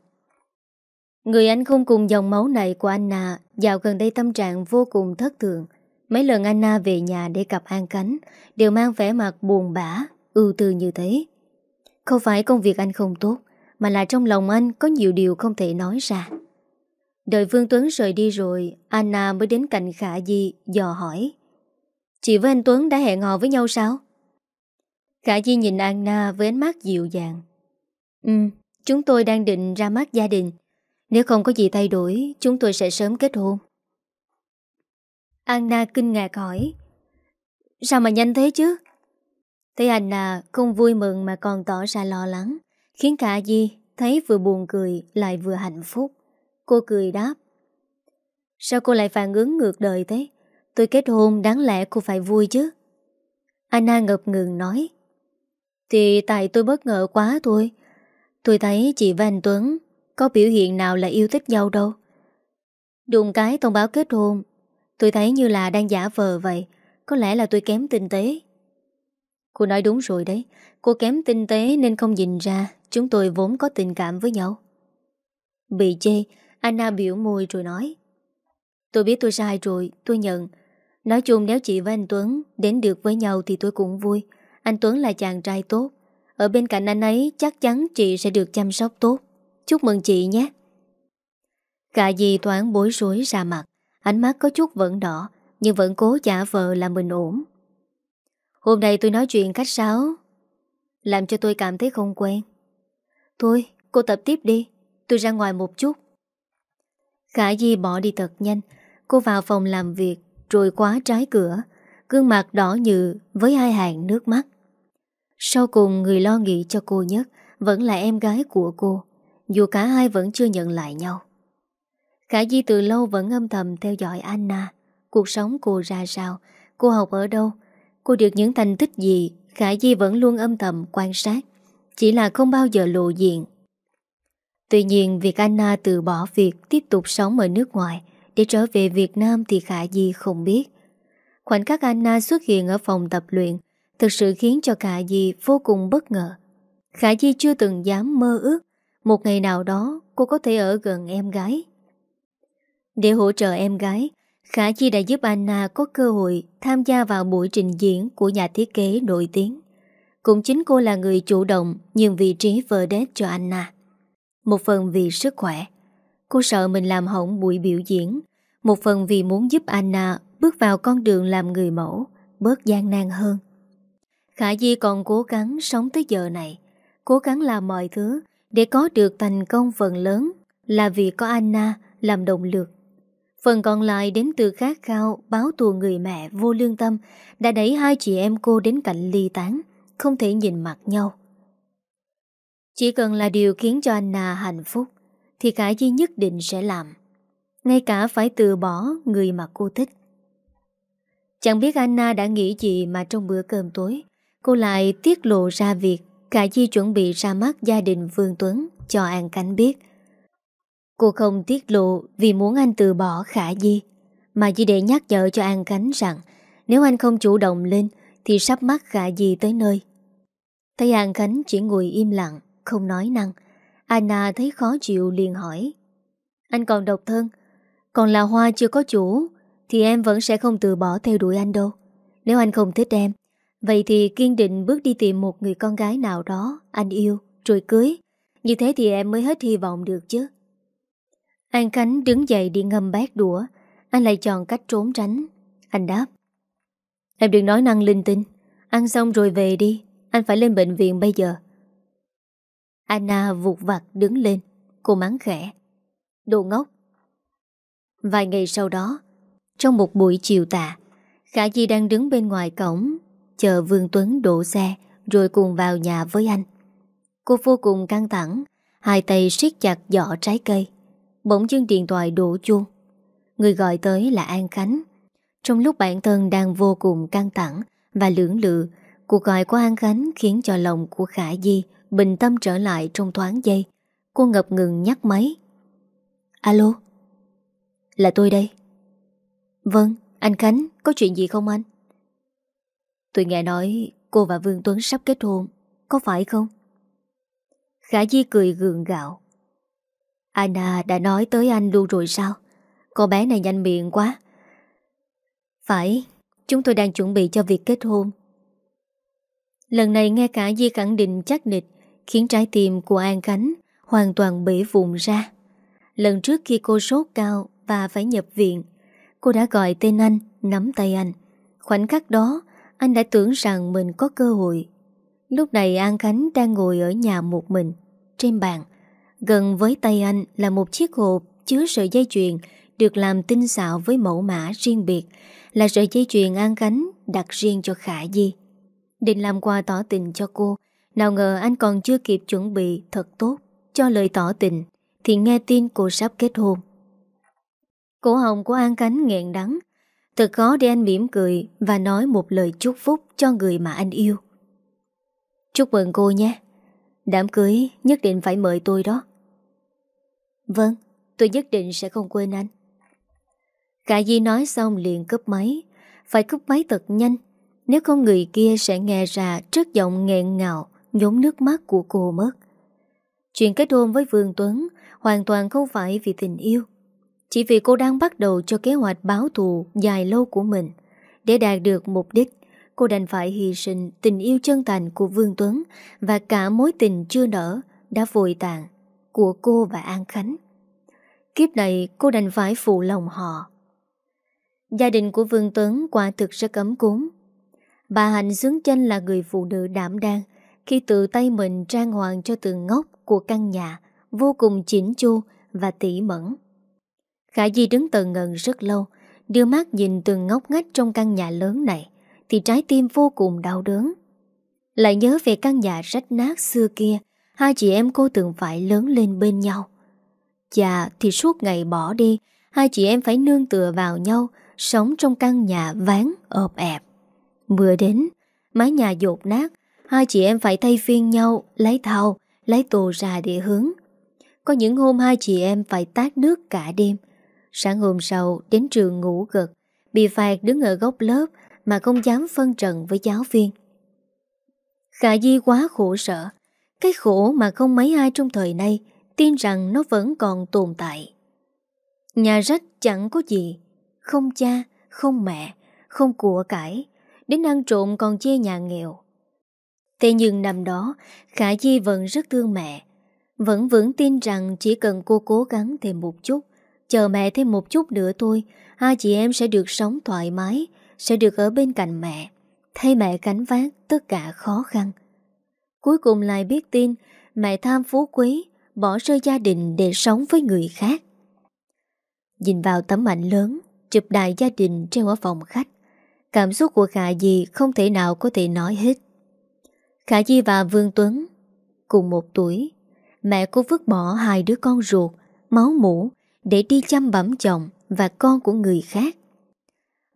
Người anh không cùng dòng máu này của Anna Dạo gần đây tâm trạng vô cùng thất thường. Mấy lần Anna về nhà để gặp An Cánh Đều mang vẻ mặt buồn bã Ưu tư như thế. Không phải công việc anh không tốt Mà là trong lòng anh có nhiều điều không thể nói ra. Đợi Vương Tuấn rời đi rồi Anna mới đến cạnh Khả Di Dò hỏi. Chị với anh Tuấn đã hẹn hò với nhau sao? Khả Di nhìn Anna với ánh mắt dịu dàng. Ừ, chúng tôi đang định ra mắt gia đình. Nếu không có gì thay đổi Chúng tôi sẽ sớm kết hôn. Anna kinh ngạc hỏi. Sao mà nhanh thế chứ? Thấy Anna không vui mừng mà còn tỏ ra lo lắng, Khiến cả Di thấy vừa buồn cười lại vừa hạnh phúc. Cô cười đáp. Sao cô lại phản ứng ngược đời thế? Tôi kết hôn đáng lẽ cô phải vui chứ. Anna ngập ngừng nói. Thì tại tôi bất ngờ quá thôi. Tôi thấy chị và anh Tuấn Có biểu hiện nào là yêu thích nhau đâu. Đùng cái thông báo kết hôn Tôi thấy như là đang giả vờ vậy. Có lẽ là tôi kém tinh tế. Cô nói đúng rồi đấy. Cô kém tinh tế nên không nhìn ra Chúng tôi vốn có tình cảm với nhau. Bị chê, Anna biểu môi rồi nói. Tôi biết tôi sai rồi, Tôi nhận. Nói chung nếu chị và anh Tuấn Đến được với nhau thì tôi cũng vui. Anh Tuấn là chàng trai tốt. Ở bên cạnh anh ấy chắc chắn chị sẽ được chăm sóc tốt. Chúc mừng chị nhé. Cả dì thoáng bối rối ra mặt. Ánh mắt có chút vẫn đỏ, Nhưng vẫn cố giả vờ là mình ổn. Hôm nay tôi nói chuyện cách sáo Làm cho tôi cảm thấy không quen. Thôi, cô tập tiếp đi, Tôi ra ngoài một chút. Khả Di bỏ đi thật nhanh, Cô vào phòng làm việc, Rồi khóa trái cửa, Gương mặt đỏ như với hai hàng nước mắt. Sau cùng người lo nghĩ cho cô nhất Vẫn là em gái của cô, Dù cả hai vẫn chưa nhận lại nhau. Khả Di từ lâu vẫn âm thầm theo dõi Anna Cuộc sống cô ra sao Cô học ở đâu Cô được những thành tích gì Khả Di vẫn luôn âm thầm quan sát Chỉ là không bao giờ lộ diện Tuy nhiên, việc Anna từ bỏ việc tiếp tục sống ở nước ngoài, để trở về Việt Nam thì Khả Di không biết. Khoảnh khắc Anna xuất hiện ở phòng tập luyện thực sự khiến cho Khả Di vô cùng bất ngờ. Khả Di chưa từng dám mơ ước một ngày nào đó cô có thể ở gần em gái. Để hỗ trợ em gái, Khả Chi đã giúp Anna có cơ hội tham gia vào buổi trình diễn của nhà thiết kế nổi tiếng. Cũng chính cô là người chủ động nhường vị trí vợ đét cho Anna. Một phần vì sức khỏe. Cô sợ mình làm hỏng buổi biểu diễn. Một phần vì muốn giúp Anna Bước vào con đường làm người mẫu Bớt gian nan hơn. Khả Di còn cố gắng sống tới giờ này. Cố gắng làm mọi thứ Để có được thành công phần lớn Là vì có Anna làm động lực. Phần còn lại đến từ khát khao, Báo thù người mẹ vô lương tâm, Đã đẩy hai chị em cô đến cạnh ly tán, Không thể nhìn mặt nhau. Chỉ cần là điều khiến cho Anna hạnh phúc, Thì cả Di nhất định sẽ làm. Ngay cả phải từ bỏ người mà cô thích. Chẳng biết Anna đã nghĩ gì mà trong bữa cơm tối, Cô lại tiết lộ ra việc cả Di chuẩn bị ra mắt gia đình Vương Tuấn cho An Cánh biết. Cô không tiết lộ vì muốn anh từ bỏ Khả Di Mà chỉ để nhắc nhở cho An khánh rằng Nếu anh không chủ động lên Thì sắp mắc Khả Di tới nơi Thấy An Khánh chỉ ngồi im lặng không nói năng. Anna thấy khó chịu liền hỏi. Anh còn độc thân, còn là hoa chưa có chủ, thì em vẫn sẽ không từ bỏ theo đuổi anh đâu. Nếu anh không thích em Vậy thì kiên định bước đi tìm một người con gái nào đó Anh yêu Rồi cưới Như thế thì em mới hết hy vọng được chứ An Khánh đứng dậy đi ngâm bát đũa. Anh lại chọn cách trốn tránh. Anh đáp, Em đừng nói năng linh tinh. Ăn xong rồi về đi. Anh phải lên bệnh viện bây giờ. Anna vụt vặt đứng lên. Cô mắng khẽ, Đồ ngốc. Vài ngày sau đó, Trong một buổi chiều tà, Khả Di đang đứng bên ngoài cổng, Chờ Vương Tuấn đổ xe, Rồi cùng vào nhà với anh. Cô vô cùng căng thẳng, Hai tay siết chặt giỏ trái cây. Bỗng dưng điện thoại đổ chuông. Người gọi tới là An Khánh. Trong lúc bản thân đang vô cùng căng thẳng Và lưỡng lự Cuộc gọi của An Khánh khiến cho lòng của Khả Di Bình tâm trở lại trong thoáng giây. Cô ngập ngừng nhắc máy. Alo Là tôi đây. Vâng, anh Khánh Có chuyện gì không anh? Tôi nghe nói cô và Vương Tuấn sắp kết hôn Có phải không? Khả Di cười gượng gạo. Anna đã nói tới anh luôn rồi sao? Cô bé này nhanh miệng quá. Phải, Chúng tôi đang chuẩn bị cho việc kết hôn. Lần này nghe cả Di khẳng định chắc nịch Khiến trái tim của An Khánh Hoàn toàn bể vụn ra. Lần trước khi cô sốt cao Và phải nhập viện, Cô đã gọi tên anh, Nắm tay anh. Khoảnh khắc đó, Anh đã tưởng rằng mình có cơ hội. Lúc này An Khánh đang ngồi ở nhà một mình, Trên bàn. Gần với tay anh là một chiếc hộp chứa sợi dây chuyền được làm tinh xạo với mẫu mã riêng biệt, là sợi dây chuyền an cánh đặt riêng cho Khả Di. Định làm quà tỏ tình cho cô, nào ngờ anh còn chưa kịp chuẩn bị thật tốt cho lời tỏ tình, thì nghe tin cô sắp kết hôn. Cổ hồng của An Cánh nghẹn đắng, thật khó để anh mỉm cười và nói một lời chúc phúc cho người mà anh yêu. Chúc mừng cô nhé, đám cưới nhất định phải mời tôi đó. Vâng, tôi nhất định sẽ không quên anh. Cả Di nói xong liền cúp máy, phải cúp máy thật nhanh, nếu không người kia sẽ nghe ra trước giọng nghẹn ngào, nhốn nước mắt của cô mất. Chuyện kết hôn với Vương Tuấn hoàn toàn không phải vì tình yêu, chỉ vì cô đang bắt đầu cho kế hoạch báo thù dài lâu của mình. Để đạt được mục đích, cô đành phải hy sinh tình yêu chân thành của Vương Tuấn và cả mối tình chưa nở đã vội tàn của cô và An Khánh. Kiếp này cô đành phải phụ lòng họ. Gia đình của Vương Tuấn quả thực rất cấm cúng. Bà Hạnh dướng chân là người phụ nữ đảm đang khi tự tay mình trang hoàng cho từng ngóc của căn nhà vô cùng chỉnh chu và tỉ mẩn Khả Di đứng tờ ngần rất lâu, đưa mắt nhìn từng ngóc ngách trong căn nhà lớn này, thì trái tim vô cùng đau đớn. Lại nhớ về căn nhà rách nát xưa kia, Hai chị em cô từng phải lớn lên bên nhau. Dạ thì suốt ngày bỏ đi, Hai chị em phải nương tựa vào nhau, Sống trong căn nhà ván ộp ẹp. Mưa đến, Mái nhà dột nát, Hai chị em phải thay phiên nhau, Lấy thau, Lấy tù ra để hướng. Có những hôm hai chị em phải tát nước cả đêm. Sáng hôm sau, đến trường ngủ gật, Bị phạt đứng ở góc lớp Mà không dám phân trần với giáo viên. Khả Di quá khổ sở cái khổ mà không mấy ai trong thời nay tin rằng nó vẫn còn tồn tại. Nhà rách chẳng có gì, không cha, không mẹ, không của cải, đến ăn trộm còn chê nhà nghèo. Thế nhưng năm đó, Khả Di vẫn rất thương mẹ, vẫn vững tin rằng chỉ cần cô cố gắng thêm một chút, chờ mẹ thêm một chút nữa thôi, hai chị em sẽ được sống thoải mái, sẽ được ở bên cạnh mẹ, thay mẹ gánh vác tất cả khó khăn. Cuối cùng lại biết tin mẹ tham phú quý, bỏ rơi gia đình để sống với người khác. Nhìn vào tấm ảnh lớn, chụp đại gia đình treo ở phòng khách. Cảm xúc của Khả Di không thể nào có thể nói hết. Khả Di và Vương Tuấn cùng một tuổi, mẹ cô vứt bỏ hai đứa con ruột, máu mũ để đi chăm bẩm chồng và con của người khác.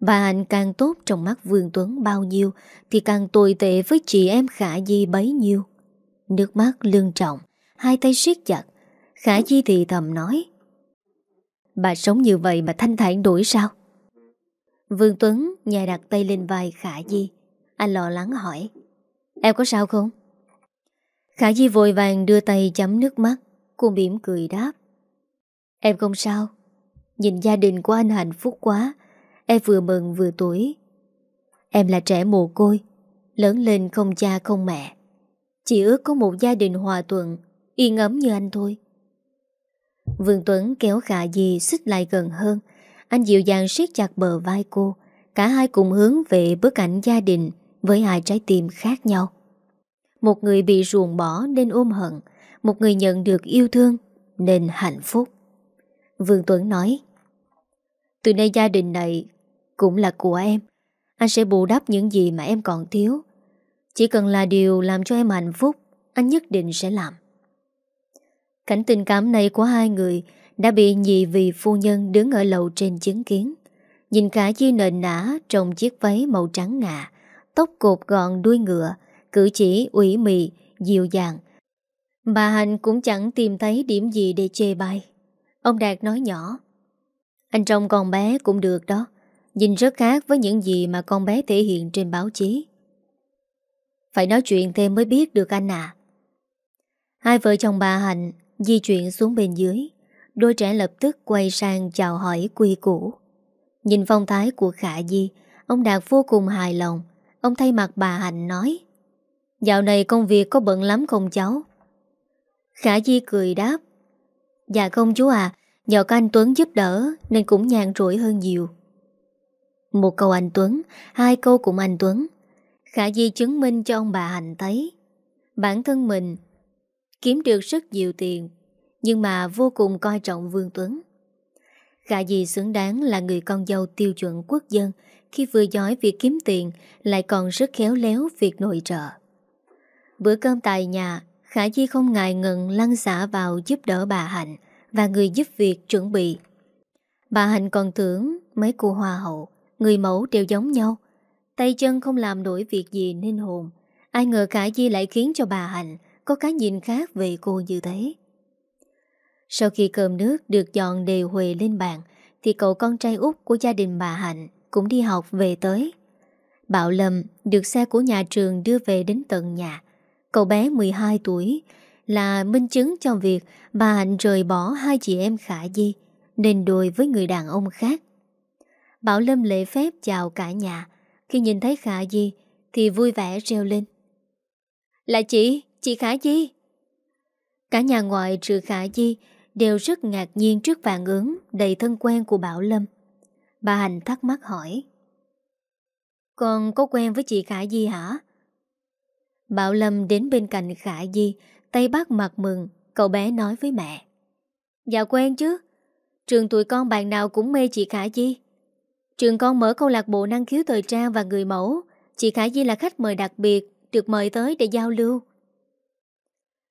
Bà Hạnh càng tốt trong mắt Vương Tuấn bao nhiêu, Thì càng tồi tệ với chị em Khả Di bấy nhiêu. Nước mắt lương trọng, Hai tay siết chặt. Khả Di thì thầm nói, Bà sống như vậy mà thanh thản đuổi sao? Vương Tuấn nhẹ đặt tay lên vai Khả Di. Anh lo lắng hỏi, Em có sao không? Khả Di vội vàng đưa tay chấm nước mắt. Cô mỉm cười đáp, Em không sao. Nhìn gia đình của anh hạnh phúc quá Em vừa mừng vừa tuổi. Em là trẻ mồ côi, Lớn lên không cha không mẹ. Chỉ ước có một gia đình hòa thuận Yên ấm như anh thôi. Vương Tuấn kéo Khả dì xích lại gần hơn. Anh dịu dàng siết chặt bờ vai cô. Cả hai cùng hướng về bức ảnh gia đình Với hai trái tim khác nhau. Một người bị ruồng bỏ nên ôm hận, Một người nhận được yêu thương Nên hạnh phúc. Vương Tuấn nói, Từ nay gia đình này cũng là của em. Anh sẽ bù đắp những gì mà em còn thiếu. Chỉ cần là điều làm cho em hạnh phúc Anh nhất định sẽ làm. Cảnh tình cảm này của hai người Đã bị nhị vị phu nhân đứng ở lầu trên chứng kiến. Nhìn cả Di nền nã trong chiếc váy màu trắng ngà Tóc cột gọn đuôi ngựa Cử chỉ ủy mị, dịu dàng. Bà Hạnh cũng chẳng tìm thấy điểm gì để chê bai. Ông Đạt nói nhỏ Anh trông con bé cũng được đó. Nhìn rất khác với những gì mà con bé thể hiện trên báo chí. Phải nói chuyện thêm mới biết được anh à Hai vợ chồng bà Hạnh di chuyển xuống bên dưới. Đôi trẻ lập tức quay sang chào hỏi quy củ. Nhìn phong thái của Khả Di, Ông Đạt vô cùng hài lòng. Ông thay mặt bà Hạnh nói, Dạo này công việc có bận lắm không cháu? Khả Di cười đáp Dạ không chú à Nhờ có anh Tuấn giúp đỡ Nên cũng nhàn rỗi hơn nhiều. Một câu anh Tuấn Hai câu cũng anh Tuấn. Khả Di chứng minh cho ông bà Hạnh thấy. Bản thân mình Kiếm được rất nhiều tiền Nhưng mà vô cùng coi trọng Vương Tuấn. Khả Di xứng đáng là người con dâu tiêu chuẩn quốc dân. Khi vừa giỏi việc kiếm tiền Lại còn rất khéo léo việc nội trợ. Bữa cơm tại nhà Khả Di không ngại ngần lăn xả vào giúp đỡ bà Hạnh và người giúp việc chuẩn bị. Bà Hạnh còn tưởng mấy cô hoa hậu, người mẫu đều giống nhau. Tay chân không làm nổi việc gì nên hồn. Ai ngờ Khả Di lại khiến cho bà Hạnh có cái nhìn khác về cô như thế. Sau khi cơm nước được dọn đều huề lên bàn, thì cậu con trai út của gia đình bà Hạnh cũng đi học về tới. Bảo Lâm được xe của nhà trường đưa về đến tận nhà. Cậu bé 12 tuổi là minh chứng cho việc bà Hạnh rời bỏ hai chị em Khả Di nên đôi với người đàn ông khác. Bảo Lâm lễ phép chào cả nhà. Khi nhìn thấy Khả Di thì vui vẻ reo lên. Là chị, chị Khả Di. Cả nhà ngoại trừ Khả Di đều rất ngạc nhiên trước phản ứng đầy thân quen của Bảo Lâm. Bà Hành thắc mắc hỏi. Con có quen với chị Khả Di hả? Bảo Lâm đến bên cạnh Khả Di, tay bắt mặt mừng, cậu bé nói với mẹ. Dạ quen chứ, trường tụi con bạn nào cũng mê chị Khả Di. Trường con mở câu lạc bộ năng khiếu thời trang và người mẫu, chị Khả Di là khách mời đặc biệt, được mời tới để giao lưu.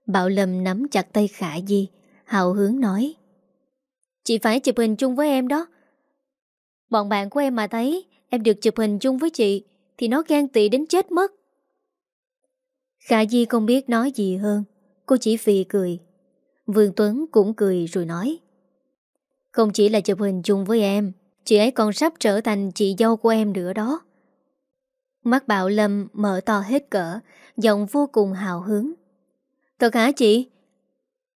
Bảo Lâm nắm chặt tay Khả Di, hào hứng nói. Chị phải chụp hình chung với em đó. Bọn bạn của em mà thấy em được chụp hình chung với chị, thì nó ghen tị đến chết mất. Khả Di không biết nói gì hơn Cô chỉ phì cười Vương Tuấn cũng cười rồi nói Không chỉ là chụp hình chung với em Chị ấy còn sắp trở thành chị dâu của em nữa đó Mắt bạo Lâm mở to hết cỡ Giọng vô cùng hào hứng Thật hả chị?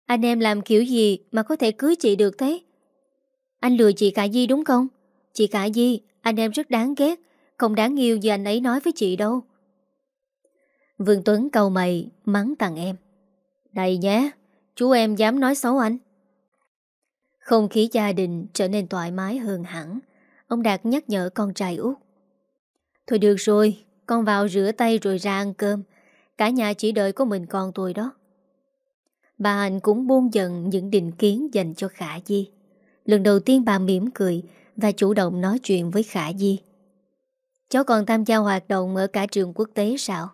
Anh em làm kiểu gì mà có thể cưới chị được thế? Anh lừa chị Cả Di đúng không? Chị Cả Di, anh em rất đáng ghét Không đáng yêu như anh ấy nói với chị đâu Vương Tuấn cầu mày mắng tặng em Này nhé Chú em dám nói xấu anh không khí gia đình trở nên thoải mái hơn hẳn. Ông Đạt nhắc nhở con trai út. Thôi được rồi, Con vào rửa tay rồi ra ăn cơm. Cả nhà chỉ đợi có mình con tôi đó. Bà Hạnh cũng buông dần những định kiến dành cho Khả Di. Lần đầu tiên bà mỉm cười Và chủ động nói chuyện với Khả Di. Cháu còn tham gia hoạt động ở cả trường quốc tế sao?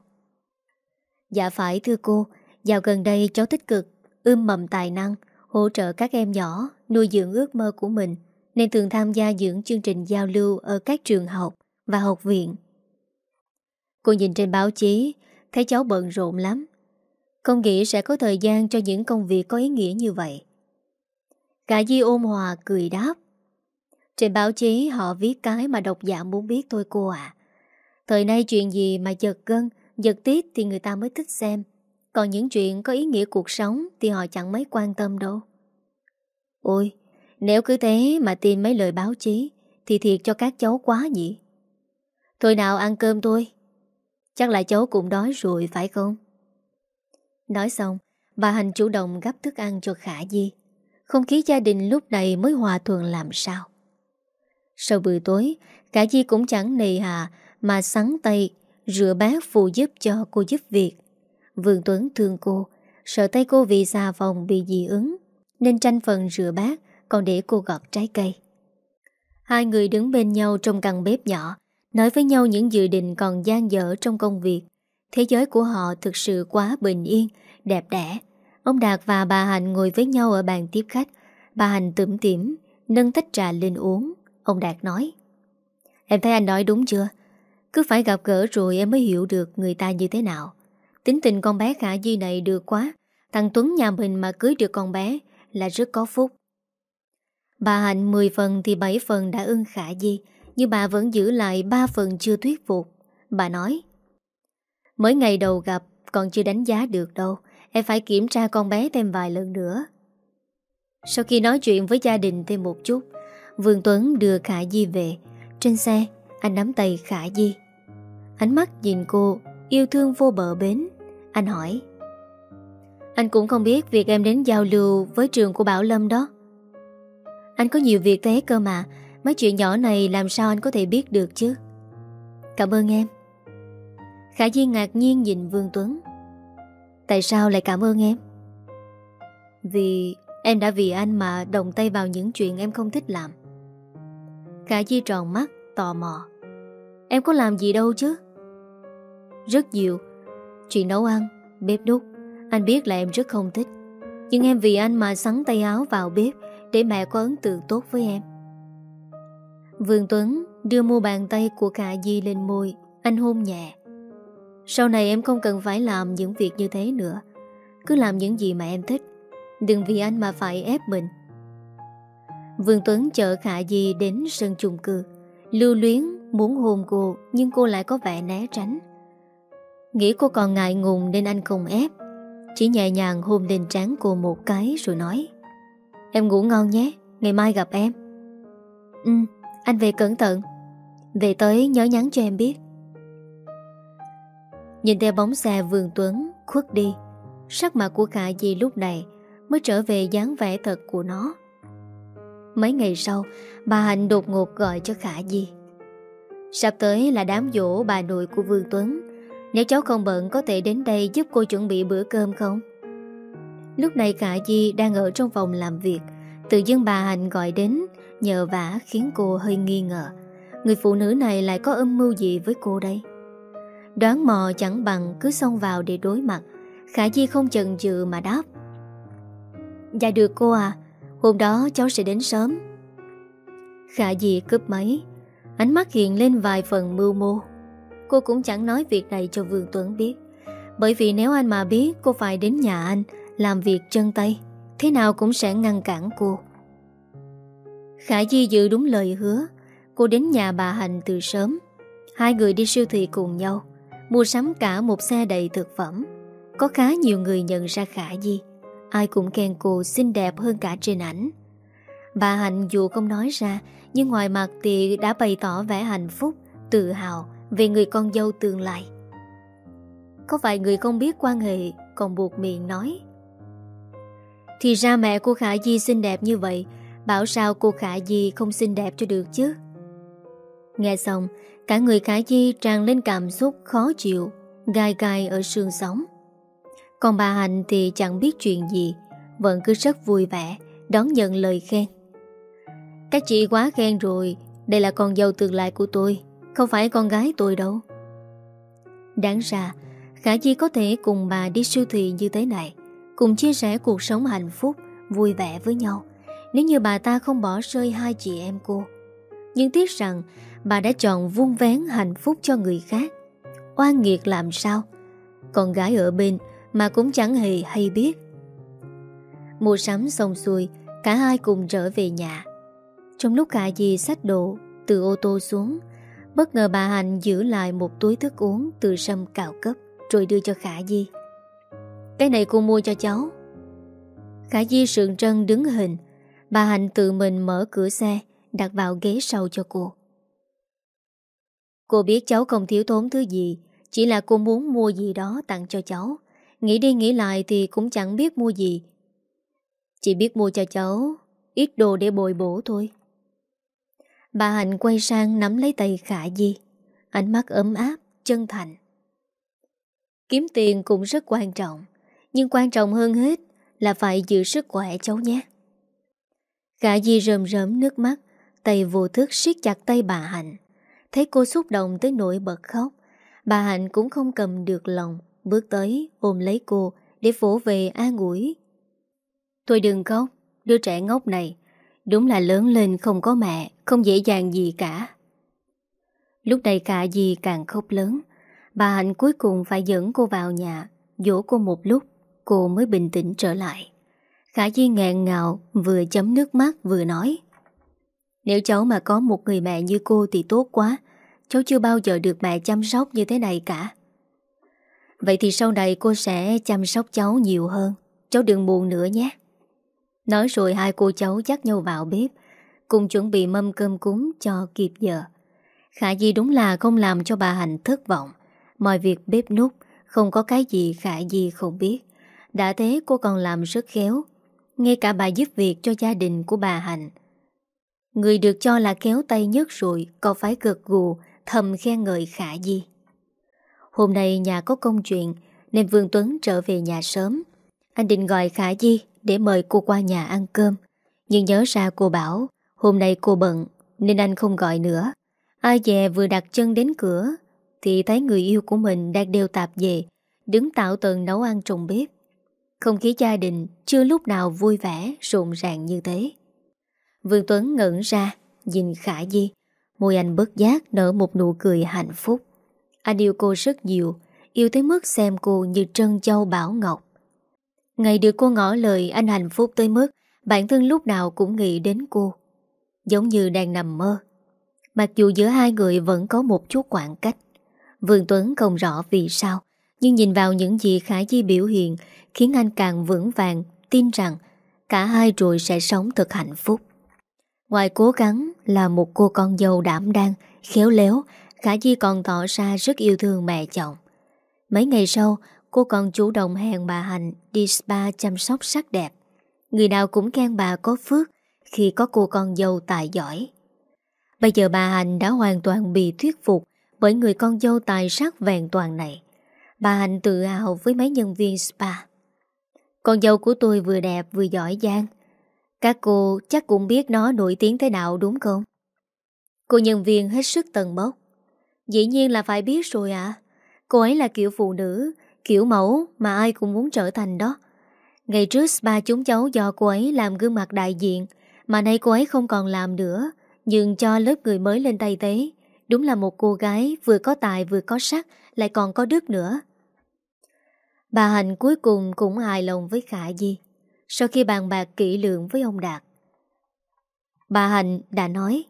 Dạ phải thưa cô, Dạo gần đây cháu tích cực ươm mầm tài năng. Hỗ trợ các em nhỏ Nuôi dưỡng ước mơ của mình, Nên thường tham gia dưỡng chương trình giao lưu Ở các trường học và học viện. Cô nhìn trên báo chí, Thấy cháu bận rộn lắm. Không nghĩ sẽ có thời gian cho những công việc có ý nghĩa như vậy. Cả Di ôm hòa cười đáp. Trên báo chí, họ viết cái mà độc giả muốn biết thôi cô ạ. Thời nay chuyện gì mà giật gân, Giật tiết thì người ta mới thích xem. Còn những chuyện có ý nghĩa cuộc sống Thì họ chẳng mấy quan tâm đâu. Ôi, Nếu cứ thế mà tin mấy lời báo chí, Thì thiệt cho các cháu quá nhỉ? Thôi nào ăn cơm tôi Chắc là cháu cũng đói rồi, phải không? Nói xong, Bà Hành chủ động gấp thức ăn cho Khả Di. Không khí gia đình lúc này mới hòa thuận làm sao? Sau bữa tối, Khả Di cũng chẳng nề hà Mà sắn tay Rửa bát phụ giúp cho cô giúp việc. Vương Tuấn thương cô Sợ tay cô vì xà phòng bị dị ứng Nên tranh phần rửa bát Còn để cô gọt trái cây. Hai người đứng bên nhau trong căn bếp nhỏ Nói với nhau những dự định còn gian dở trong công việc. Thế giới của họ thực sự quá bình yên, đẹp đẽ. Ông Đạt và bà Hạnh ngồi với nhau ở bàn tiếp khách. Bà Hạnh tủm tỉm Nâng tách trà lên uống. Ông Đạt nói Em thấy anh nói đúng chưa? Cứ phải gặp gỡ rồi em mới hiểu được người ta như thế nào. Tính tình con bé Khả Di này được quá, Thằng Tuấn nhà mình mà cưới được con bé Là rất có phúc. Bà Hạnh 10 phần thì 7 phần đã ưng Khả Di Nhưng bà vẫn giữ lại 3 phần chưa thuyết phục. Bà nói, Mới ngày đầu gặp, Còn chưa đánh giá được đâu, Em phải kiểm tra con bé thêm vài lần nữa. Sau khi nói chuyện với gia đình thêm một chút, Vương Tuấn đưa Khả Di về. Trên xe, Anh nắm tay Khả Di Ánh mắt nhìn cô, Yêu thương vô bờ bến. Anh hỏi. Anh cũng không biết việc em đến giao lưu Với trường của Bảo Lâm đó. Anh có nhiều việc thế cơ mà, Mấy chuyện nhỏ này làm sao anh có thể biết được chứ? Cảm ơn em. Khả Di ngạc nhiên nhìn Vương Tuấn. Tại sao lại cảm ơn em? Vì em đã vì anh mà đồng tay vào những chuyện em không thích làm. Khả Di tròn mắt, Tò mò. Em có làm gì đâu chứ? Rất nhiều. Chuyện nấu ăn, bếp đút Anh biết là em rất không thích. Nhưng em vì anh mà sắn tay áo vào bếp Để mẹ có ấn tượng tốt với em. Vương Tuấn đưa mua bàn tay của Khả Di lên môi. Anh hôn nhẹ. Sau này em không cần phải làm những việc như thế nữa. Cứ làm những gì mà em thích. Đừng vì anh mà phải ép mình. Vương Tuấn chở Khả Di đến sân chung cư. Lưu luyến muốn hôn cô Nhưng cô lại có vẻ né tránh. Nghĩ cô còn ngại ngùng nên anh không ép. Chỉ nhẹ nhàng hôn lên trán cô một cái rồi nói, Em ngủ ngon nhé, Ngày mai gặp em. Ừ anh về cẩn thận. Về tới nhớ nhắn cho em biết. Nhìn theo bóng xe Vương Tuấn khuất đi, Sắc mặt của Khả Di lúc này Mới trở về dáng vẻ thật của nó. Mấy ngày sau, Bà Hạnh đột ngột gọi cho Khả Di. Sắp tới là đám dỗ bà nội của Vương Tuấn. Nếu cháu không bận, có thể đến đây giúp cô chuẩn bị bữa cơm không? Lúc này Khả Di đang ở trong phòng làm việc. Tự dưng bà Hạnh gọi đến, Nhờ vả khiến cô hơi nghi ngờ. Người phụ nữ này lại có âm mưu gì với cô đây? Đoán mò chẳng bằng, cứ xông vào để đối mặt. Khả Di không chần chừ mà đáp. Dạ được cô à Hôm đó cháu sẽ đến sớm. Khả Di cướp máy. Ánh mắt hiện lên vài phần mưu mô. Cô cũng chẳng nói việc này cho Vương Tuấn biết. Bởi vì nếu anh mà biết cô phải đến nhà anh, Làm việc chân tay, Thế nào cũng sẽ ngăn cản cô. Khả Di giữ đúng lời hứa, Cô đến nhà bà hạnh từ sớm. Hai người đi siêu thị cùng nhau, Mua sắm cả một xe đầy thực phẩm. Có khá nhiều người nhận ra Khả Di, Ai cũng khen cô xinh đẹp hơn cả trên ảnh. Bà Hạnh dù không nói ra, Nhưng ngoài mặt thì đã bày tỏ vẻ hạnh phúc, Tự hào về người con dâu tương lai. Có vài người không biết quan hệ Còn buộc miệng nói. Thì ra mẹ cô Khả Di xinh đẹp như vậy, Bảo sao cô Khả Di không xinh đẹp cho được chứ? Nghe xong, Cả người Khả Di tràn lên cảm xúc khó chịu, Gai gai ở xương sống Còn bà Hạnh thì chẳng biết chuyện gì, Vẫn cứ rất vui vẻ, Đón nhận lời khen. Các chị quá khen rồi, Đây là con dâu tương lai của tôi. Không phải con gái tôi đâu. Đáng ra, Khả Di có thể cùng bà đi siêu thị như thế này, Cùng chia sẻ cuộc sống hạnh phúc, Vui vẻ với nhau. Nếu như bà ta không bỏ rơi hai chị em cô, Nhưng tiếc rằng Bà đã chọn vun vén hạnh phúc cho người khác. Oan nghiệt làm sao? Con gái ở bên Mà cũng chẳng hề hay biết. Mua sắm xong xuôi, Cả hai cùng trở về nhà. Trong lúc cả dì sách đồ Từ ô tô xuống Bất ngờ bà Hạnh giữ lại một túi thức uống Từ sâm cao cấp Rồi đưa cho Khả Di. Cái này cô mua cho cháu. Khả Di sượng trân đứng hình. Bà Hạnh tự mình mở cửa xe, Đặt vào ghế sau cho cô. Cô biết cháu không thiếu thốn thứ gì, Chỉ là cô muốn mua gì đó tặng cho cháu. Nghĩ đi nghĩ lại thì cũng chẳng biết mua gì. Chỉ biết mua cho cháu Ít đồ để bồi bổ thôi. Bà Hạnh quay sang nắm lấy tay Khả Di. Ánh mắt ấm áp, chân thành. Kiếm tiền cũng rất quan trọng Nhưng quan trọng hơn hết Là phải giữ sức khỏe cháu nhé. Khả Di rơm rớm nước mắt Tay vô thức siết chặt tay bà Hạnh. Thấy cô xúc động tới nỗi bật khóc Bà Hạnh cũng không cầm được lòng Bước tới ôm lấy cô Để vỗ về an ủi. Thôi đừng khóc Đứa trẻ ngốc này Đúng là lớn lên không có mẹ, Không dễ dàng gì cả. Lúc này cả dì càng khóc lớn. Bà Hạnh cuối cùng phải dẫn cô vào nhà, Dỗ cô một lúc, Cô mới bình tĩnh trở lại. Khả Di ngẹn ngào, Vừa chấm nước mắt vừa nói, Nếu cháu mà có một người mẹ như cô Thì tốt quá. Cháu chưa bao giờ được mẹ chăm sóc như thế này cả. Vậy thì sau này cô sẽ chăm sóc cháu nhiều hơn. Cháu đừng buồn nữa nhé. Nói rồi hai cô cháu dắt nhau vào bếp, Cùng chuẩn bị mâm cơm cúng cho kịp giờ. Khả Di đúng là không làm cho bà Hạnh thất vọng. Mọi việc bếp nút Không có cái gì Khả Di không biết. Đã thế cô còn làm rất khéo, Ngay cả bà giúp việc cho gia đình của bà Hạnh. Người được cho là kéo tay nhất rồi, Còn phải gật gù, Thầm khen ngợi Khả Di. Hôm nay nhà có công chuyện, Nên Vương Tuấn trở về nhà sớm. Anh định gọi Khả Di. Để mời cô qua nhà ăn cơm. Nhưng nhớ ra cô bảo, Hôm nay cô bận, Nên anh không gọi nữa. Ai dè vừa đặt chân đến cửa, Thì thấy người yêu của mình đang đeo tạp về, Đứng tạo tần nấu ăn trong bếp. Không khí gia đình Chưa lúc nào vui vẻ, Rộn ràng như thế. Vương Tuấn ngẩn ra, Nhìn Khả Di. Môi anh bất giác, nở một nụ cười hạnh phúc. Anh yêu cô rất nhiều, Yêu tới mức xem cô như trân châu bảo ngọc. Ngày được cô ngỏ lời anh hạnh phúc tới mức Bản thân lúc nào cũng nghĩ đến cô Giống như đang nằm mơ Mặc dù giữa hai người vẫn có một chút khoảng cách Vương Tuấn không rõ vì sao Nhưng nhìn vào những gì Khả Di biểu hiện Khiến anh càng vững vàng Tin rằng cả hai rồi sẽ sống thật hạnh phúc Ngoài cố gắng là một cô con dâu đảm đang, khéo léo, Khả Di còn tỏ ra rất yêu thương mẹ chồng. Mấy ngày sau, cô còn chủ động hẹn bà Hạnh đi spa chăm sóc sắc đẹp. Người nào cũng khen bà có phước khi có cô con dâu tài giỏi. Bây giờ bà Hạnh đã hoàn toàn bị thuyết phục bởi người con dâu tài sắc vẹn toàn này. Bà Hạnh tự hào với mấy nhân viên spa. Con dâu của tôi vừa đẹp vừa giỏi giang, các cô chắc cũng biết nó nổi tiếng thế nào đúng không? Cô nhân viên hết sức tần bốc. Dĩ nhiên là phải biết rồi ạ. Cô ấy là kiểu phụ nữ, kiểu mẫu mà ai cũng muốn trở thành đó. Ngày trước ba chúng cháu do cô ấy làm gương mặt đại diện, mà nay cô ấy không còn làm nữa, nhưng cho lớp người mới lên tay tế. Đúng là một cô gái vừa có tài vừa có sắc, lại còn có đức nữa. Bà Hạnh cuối cùng cũng hài lòng với Khả Di. Sau khi bàn bạc kỹ lượng với ông Đạt Bà Hạnh đã nói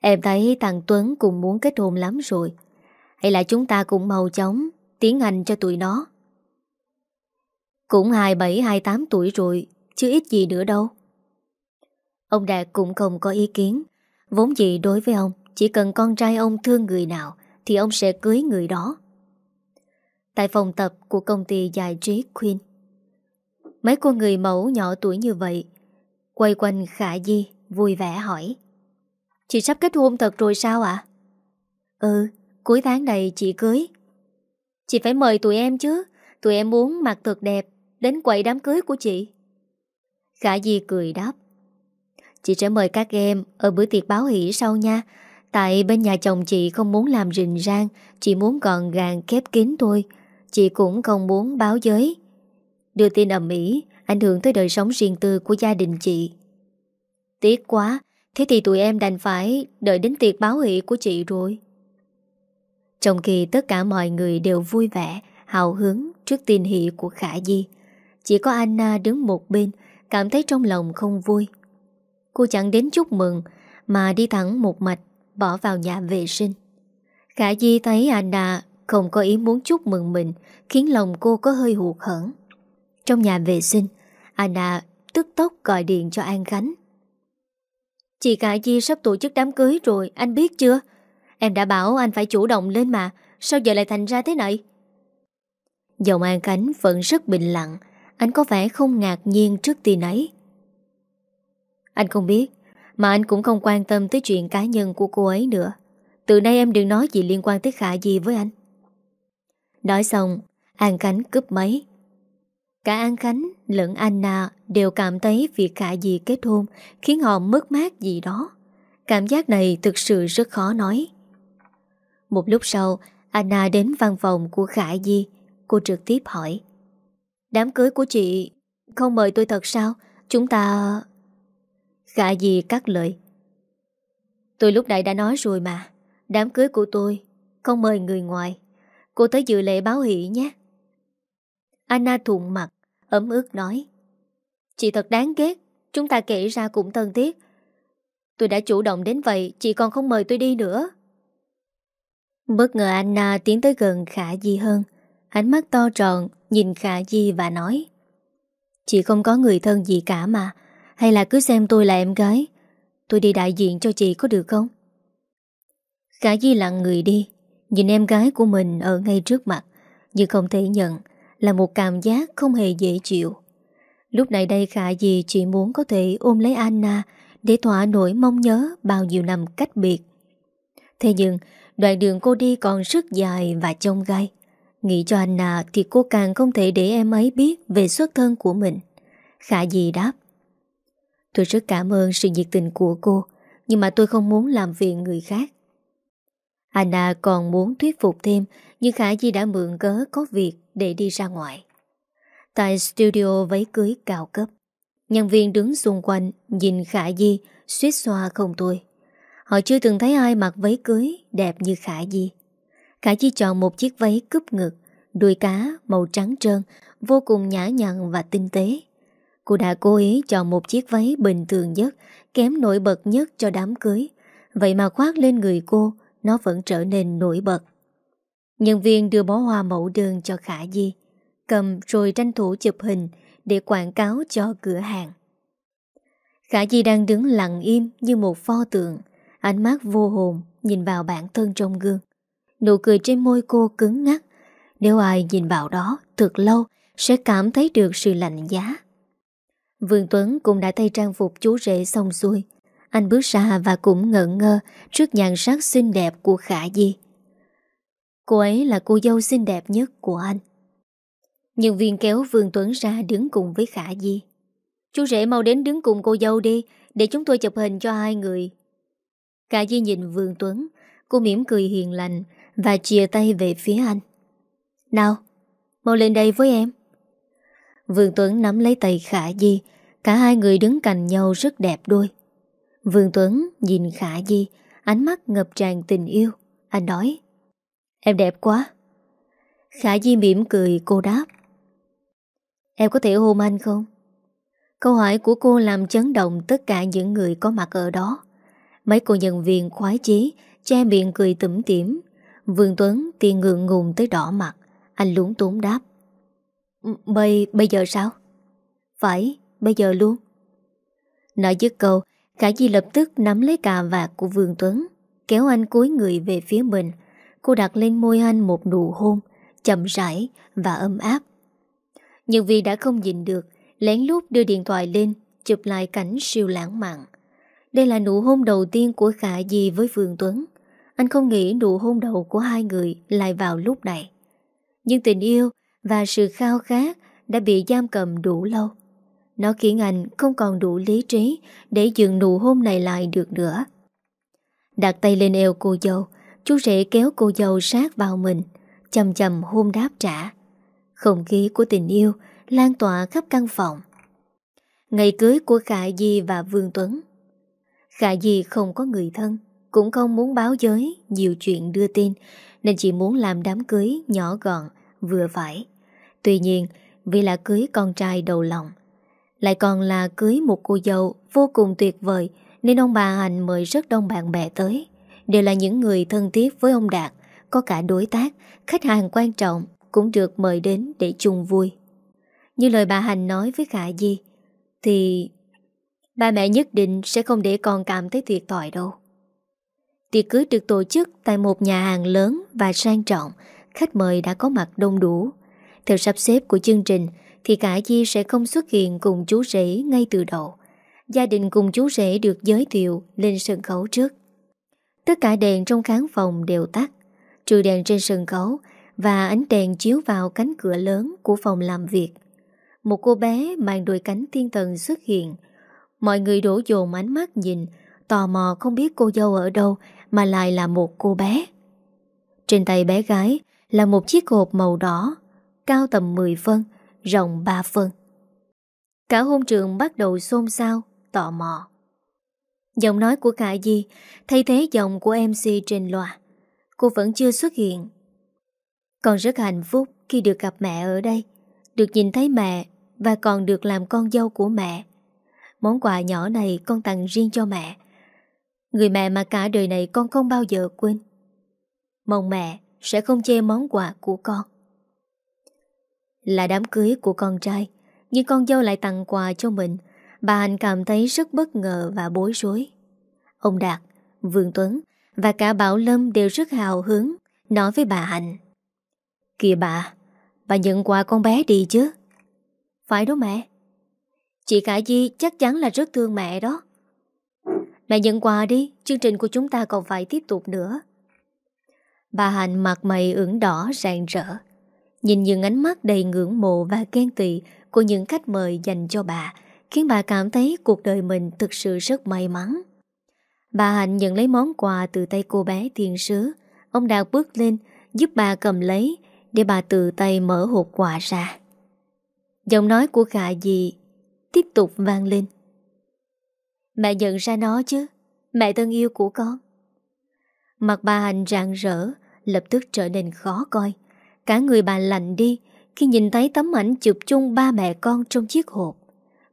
Em thấy thằng Tuấn cũng muốn kết hôn lắm rồi Hay là chúng ta cũng mau chóng Tiến hành cho tụi nó. Cũng 27-28 tuổi rồi Chứ ít gì nữa đâu. Ông Đạt cũng không có ý kiến. Vốn gì đối với ông, Chỉ cần con trai ông thương người nào, Thì ông sẽ cưới người đó. Tại phòng tập của công ty giải trí Queen. Mấy cô người mẫu nhỏ tuổi như vậy, Quay quanh Khả Di, Vui vẻ hỏi. Chị sắp kết hôn thật rồi sao ạ? Ừ Cuối tháng này chị cưới. Chị phải mời tụi em chứ. Tụi em muốn mặc thật đẹp Đến quậy đám cưới của chị. Khả Di cười đáp. Chị sẽ mời các em Ở bữa tiệc báo hỷ sau nha. Tại bên nhà chồng chị không muốn làm rình rang, Chị muốn gọn gàng khép kín thôi. Chị cũng không muốn báo giới. Đưa tin ầm ĩ, Ảnh hưởng tới đời sống riêng tư của gia đình chị. Tiếc quá, Thế thì tụi em đành phải Đợi đến tiệc báo hỷ của chị rồi. Trong khi tất cả mọi người đều vui vẻ, Hào hứng trước tin hỷ của Khả Di, Chỉ có Anna đứng một bên, Cảm thấy trong lòng không vui. Cô chẳng đến chúc mừng, Mà đi thẳng một mạch, Bỏ vào nhà vệ sinh. Khả Di thấy Anna không có ý muốn chúc mừng mình, Khiến lòng cô có hơi hụt hẫng. Trong nhà vệ sinh, Anna tức tốc gọi điện cho An Khánh. Chị Khả Di sắp tổ chức đám cưới rồi, Anh biết chưa? Em đã bảo anh phải chủ động lên mà, Sao giờ lại thành ra thế này? Giọng An Khánh vẫn rất bình lặng, Anh có vẻ không ngạc nhiên trước tin ấy. Anh không biết, Mà anh cũng không quan tâm tới chuyện cá nhân của cô ấy nữa. Từ nay em đừng nói gì liên quan tới Khả gì với anh. Nói xong, An Khánh cướp máy. Cả An Khánh lẫn Anna đều cảm thấy việc Khả gì kết hôn khiến họ mất mát gì đó. Cảm giác này thực sự rất khó nói. Một lúc sau, Anna đến văn phòng của Khả Di. Cô trực tiếp hỏi. Đám cưới của chị không mời tôi thật sao? Chúng ta... Khả Di cắt lời. Tôi lúc nãy đã nói rồi mà. Đám cưới của tôi không mời người ngoài. Cô tới dự lễ báo hỷ nhé. Anna thụng mặt, ấm ức nói. Chị thật đáng ghét, chúng ta kể ra cũng thân thiết. Tôi đã chủ động đến vậy, chị còn không mời tôi đi nữa. Bất ngờ Anna à, tiến tới gần Khả Di hơn. Ánh mắt to tròn, nhìn Khả Di và nói. Chị không có người thân gì cả mà, hay là cứ xem tôi là em gái. Tôi đi đại diện cho chị có được không? Khả Di lặng người đi, nhìn em gái của mình ở ngay trước mặt, nhưng không thể nhận là một cảm giác không hề dễ chịu. Lúc này đây Khả Di chỉ muốn có thể ôm lấy Anna để thỏa nỗi mong nhớ bao nhiêu năm cách biệt. Thế nhưng, đoạn đường cô đi còn rất dài và trông gai. Nghĩ cho Anna à, thì cô càng không thể để em ấy biết về xuất thân của mình. Khả dì đáp. Tôi rất cảm ơn sự nhiệt tình của cô, nhưng mà tôi không muốn làm phiền người khác. Anna à còn muốn thuyết phục thêm, nhưng Khả Di đã mượn cớ có việc để đi ra ngoài. Tại studio váy cưới cao cấp, nhân viên đứng xung quanh nhìn Khả Di suýt xoa không thôi. Họ chưa từng thấy ai mặc váy cưới đẹp như Khả Di. Khả Di chọn một chiếc váy cúp ngực, đuôi cá màu trắng trơn, vô cùng nhã nhặn và tinh tế. Cô đã cố ý chọn một chiếc váy bình thường nhất, kém nổi bật nhất cho đám cưới. Vậy mà khoác lên người cô, nó vẫn trở nên nổi bật. Nhân viên đưa bó hoa mẫu đơn cho Khả Di, cầm rồi tranh thủ chụp hình để quảng cáo cho cửa hàng. Khả Di đang đứng lặng im như một pho tượng, ánh mắt vô hồn nhìn vào bản thân trong gương. Nụ cười trên môi cô cứng ngắt, nếu ai nhìn vào đó thật lâu sẽ cảm thấy được sự lạnh giá. Vương Tuấn cũng đã thay trang phục chú rể xong xuôi. Anh bước ra và cũng ngỡ ngơ trước nhan sắc xinh đẹp của Khả Di. Cô ấy là cô dâu xinh đẹp nhất của anh. Nhân viên kéo Vương Tuấn ra đứng cùng với Khả Di. Chú rể mau đến đứng cùng cô dâu đi, để chúng tôi chụp hình cho hai người. Khả Di nhìn Vương Tuấn, cô mỉm cười hiền lành và chia tay về phía anh. Nào, mau lên đây với em. Vương Tuấn nắm lấy tay Khả Di, cả hai người đứng cạnh nhau rất đẹp đôi. Vương Tuấn nhìn Khả Di, ánh mắt ngập tràn tình yêu. Anh nói, em đẹp quá. Khả Di mỉm cười cô đáp. Em có thể hôn anh không? Câu hỏi của cô làm chấn động tất cả những người có mặt ở đó. Mấy cô nhân viên khoái chí, che miệng cười tủm tỉm. Vương Tuấn thì ngượng ngùng tới đỏ mặt. Anh lúng túng đáp. Ừ, bây, bây giờ sao? Phải, bây giờ luôn. Nói dứt câu, Khả Di lập tức nắm lấy cà vạt của Vương Tuấn, kéo anh cúi người về phía mình. Cô đặt lên môi anh một nụ hôn, chậm rãi và ấm áp. Nhưng vì đã không nhìn được, lén lút đưa điện thoại lên, chụp lại cảnh siêu lãng mạn. Đây là nụ hôn đầu tiên của Khả Di với Vương Tuấn. Anh không nghĩ nụ hôn đầu của hai người lại vào lúc này. Nhưng tình yêu và sự khao khát đã bị giam cầm đủ lâu. Nó khiến anh không còn đủ lý trí để dừng nụ hôn này lại được nữa. Đặt tay lên eo cô dâu, chú rể kéo cô dâu sát vào mình, chầm chầm hôn đáp trả. Không khí của tình yêu lan tỏa khắp căn phòng. Ngày cưới của Khả Di và Vương Tuấn. Khả Di không có người thân, cũng không muốn báo giới nhiều chuyện đưa tin, nên chỉ muốn làm đám cưới nhỏ gọn, vừa phải. Tuy nhiên, vì là cưới con trai đầu lòng, lại còn là cưới một cô dâu vô cùng tuyệt vời nên ông bà Hành mời rất đông bạn bè tới. Đều là những người thân thiết với ông Đạt, có cả đối tác, khách hàng quan trọng cũng được mời đến để chung vui. Như lời bà Hành nói với Khả Di, thì ba mẹ nhất định sẽ không để con cảm thấy thiệt vời đâu. Tiệc cưới được tổ chức tại một nhà hàng lớn và sang trọng, khách mời đã có mặt đông đủ. Theo sắp xếp của chương trình thì cả Di sẽ không xuất hiện cùng chú rể ngay từ đầu. Gia đình cùng chú rể được giới thiệu lên sân khấu trước. Tất cả đèn trong khán phòng đều tắt, trừ đèn trên sân khấu và ánh đèn chiếu vào cánh cửa lớn của phòng làm việc. Một cô bé mang đôi cánh thiên thần xuất hiện. Mọi người đổ dồn ánh mắt nhìn, tò mò không biết cô dâu ở đâu mà lại là một cô bé. Trên tay bé gái là một chiếc hộp màu đỏ, cao tầm 10 phân, rộng 3 phân. Cả hôn trường bắt đầu xôn xao, tò mò. Giọng nói của Khả Di thay thế giọng của MC trên loa. Cô vẫn chưa xuất hiện. Con rất hạnh phúc khi được gặp mẹ ở đây, được nhìn thấy mẹ và còn được làm con dâu của mẹ. Món quà nhỏ này con tặng riêng cho mẹ. Người mẹ mà cả đời này con không bao giờ quên. Mong mẹ sẽ không chê món quà của con. Là đám cưới của con trai, nhưng con dâu lại tặng quà cho mình. Bà Hạnh cảm thấy rất bất ngờ và bối rối. Ông Đạt, Vương Tuấn và cả Bảo Lâm đều rất hào hứng nói với bà Hạnh. Kìa bà, bà nhận quà con bé đi chứ. Phải đó mẹ. Chị Khả Di chắc chắn là rất thương mẹ đó. Mẹ nhận quà đi, chương trình của chúng ta còn phải tiếp tục nữa. Bà Hạnh mặt mày ửng đỏ rạng rỡ. Nhìn những ánh mắt đầy ngưỡng mộ và ghen tị của những khách mời dành cho bà, khiến bà cảm thấy cuộc đời mình thực sự rất may mắn. Bà Hạnh nhận lấy món quà từ tay cô bé thiên sứ. Ông Đạt bước lên, giúp bà cầm lấy, để bà từ tay mở hộp quà ra. Giọng nói của khả Di tiếp tục vang lên. Mẹ nhận ra nó chứ, mẹ thân yêu của con. Mặt bà Hạnh rạng rỡ, lập tức trở nên khó coi. Cả người bà lạnh đi khi nhìn thấy tấm ảnh chụp chung ba mẹ con trong chiếc hộp.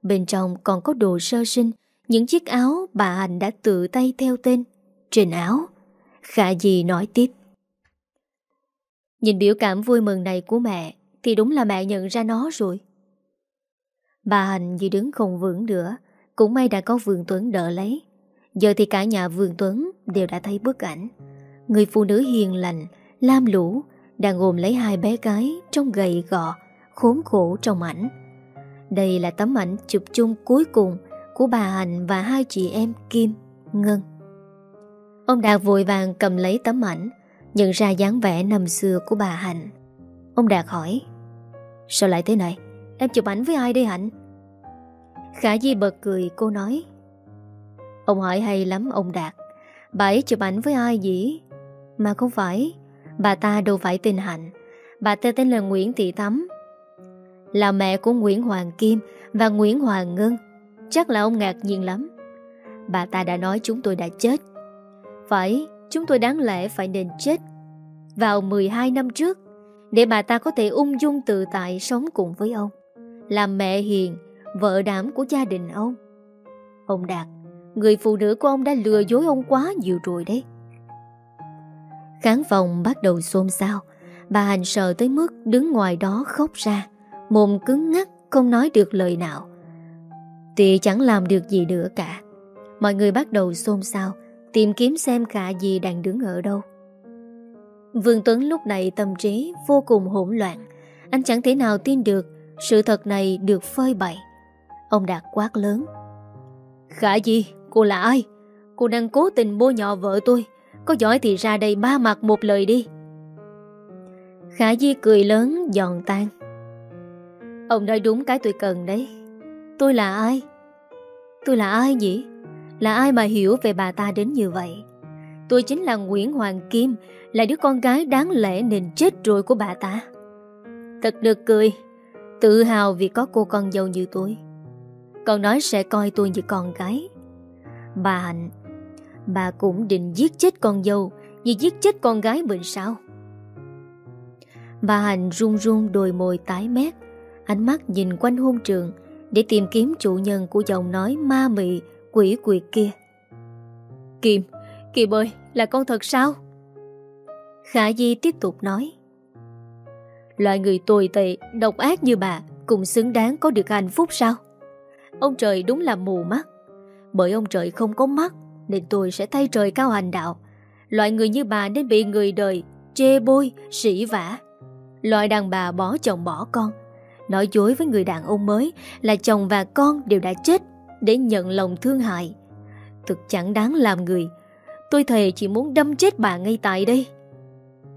Bên trong còn có đồ sơ sinh, những chiếc áo bà Hạnh đã tự tay theo tên. Trên áo, Khả dì nói tiếp. Nhìn biểu cảm vui mừng này của mẹ Thì đúng là mẹ nhận ra nó rồi Bà hạnh như đứng không vững nữa Cũng may đã có Vương Tuấn đỡ lấy. Giờ thì cả nhà Vương Tuấn Đều đã thấy bức ảnh. Người phụ nữ hiền lành Lam lũ Đang ôm lấy hai bé gái Trong gầy gọ Khốn khổ trong ảnh. Đây là tấm ảnh chụp chung cuối cùng Của bà hạnh và hai chị em Kim, Ngân. Ông Đạt vội vàng cầm lấy tấm ảnh Nhận ra dáng vẻ năm xưa của bà Hạnh. Ông Đạt hỏi Sao lại thế này? Em chụp ảnh với ai đây Hạnh? Khả Di bật cười, cô nói. Ông hỏi hay lắm, ông Đạt. Bà ấy chụp ảnh với ai gì Mà không phải. Bà ta đâu phải tên Hạnh. Bà ta tên là Nguyễn Thị Thắm. Là mẹ của Nguyễn Hoàng Kim Và Nguyễn Hoàng Ngân. Chắc là ông ngạc nhiên lắm. Bà ta đã nói chúng tôi đã chết. Phải, Chúng tôi đáng lẽ phải nên chết. Vào 12 năm trước, Để bà ta có thể ung dung tự tại sống cùng với ông. Làm mẹ hiền, Vợ đảm của gia đình ông. Ông Đạt, Người phụ nữ của ông đã lừa dối ông quá nhiều rồi đấy. Khán phòng bắt đầu xôn xao, Bà Hành sợ tới mức đứng ngoài đó khóc ra, Mồm cứng ngắt Không nói được lời nào. Thì chẳng làm được gì nữa cả, Mọi người bắt đầu xôn xao, Tìm kiếm xem khả gì đang đứng ở đâu. Vương Tuấn lúc này tâm trí vô cùng hỗn loạn, Anh chẳng thể nào tin được sự thật này được phơi bày Ông Đạt quát lớn Khả gì? Cô là ai? Cô đang cố tình bôi nhọ vợ tôi Có giỏi thì ra đây ba mặt một lời đi Khả Di cười lớn, giòn tan Ông nói đúng cái tôi cần đấy Tôi là ai? Tôi là ai nhỉ? Là ai mà hiểu về bà ta đến như vậy Tôi chính là Nguyễn Hoàng Kim, Là đứa con gái đáng lẽ nên chết rồi của bà ta Thật được cười Tự hào vì có cô con dâu như tôi. Còn nói sẽ coi tôi như con gái. Bà Hạnh Bà cũng định giết chết con dâu Vì giết chết con gái mình sao? Bà Hạnh run run đôi môi tái mét Ánh mắt nhìn quanh hôn trường Để tìm kiếm chủ nhân của giọng nói ma mị quỷ quyệt kia. Kim, Kim ơi, là con thật sao? Khả Di tiếp tục nói. Loại người tồi tệ, độc ác như bà Cũng xứng đáng có được hạnh phúc sao? Ông trời đúng là mù mắt. Bởi ông trời không có mắt Nên tôi sẽ thay trời cao hành đạo. Loại người như bà nên bị người đời Chê bôi, sỉ vả. Loại đàn bà bỏ chồng bỏ con. Nói dối với người đàn ông mới Là chồng và con đều đã chết Để nhận lòng thương hại. Thực chẳng đáng làm người. Tôi thề chỉ muốn đâm chết bà ngay tại đây.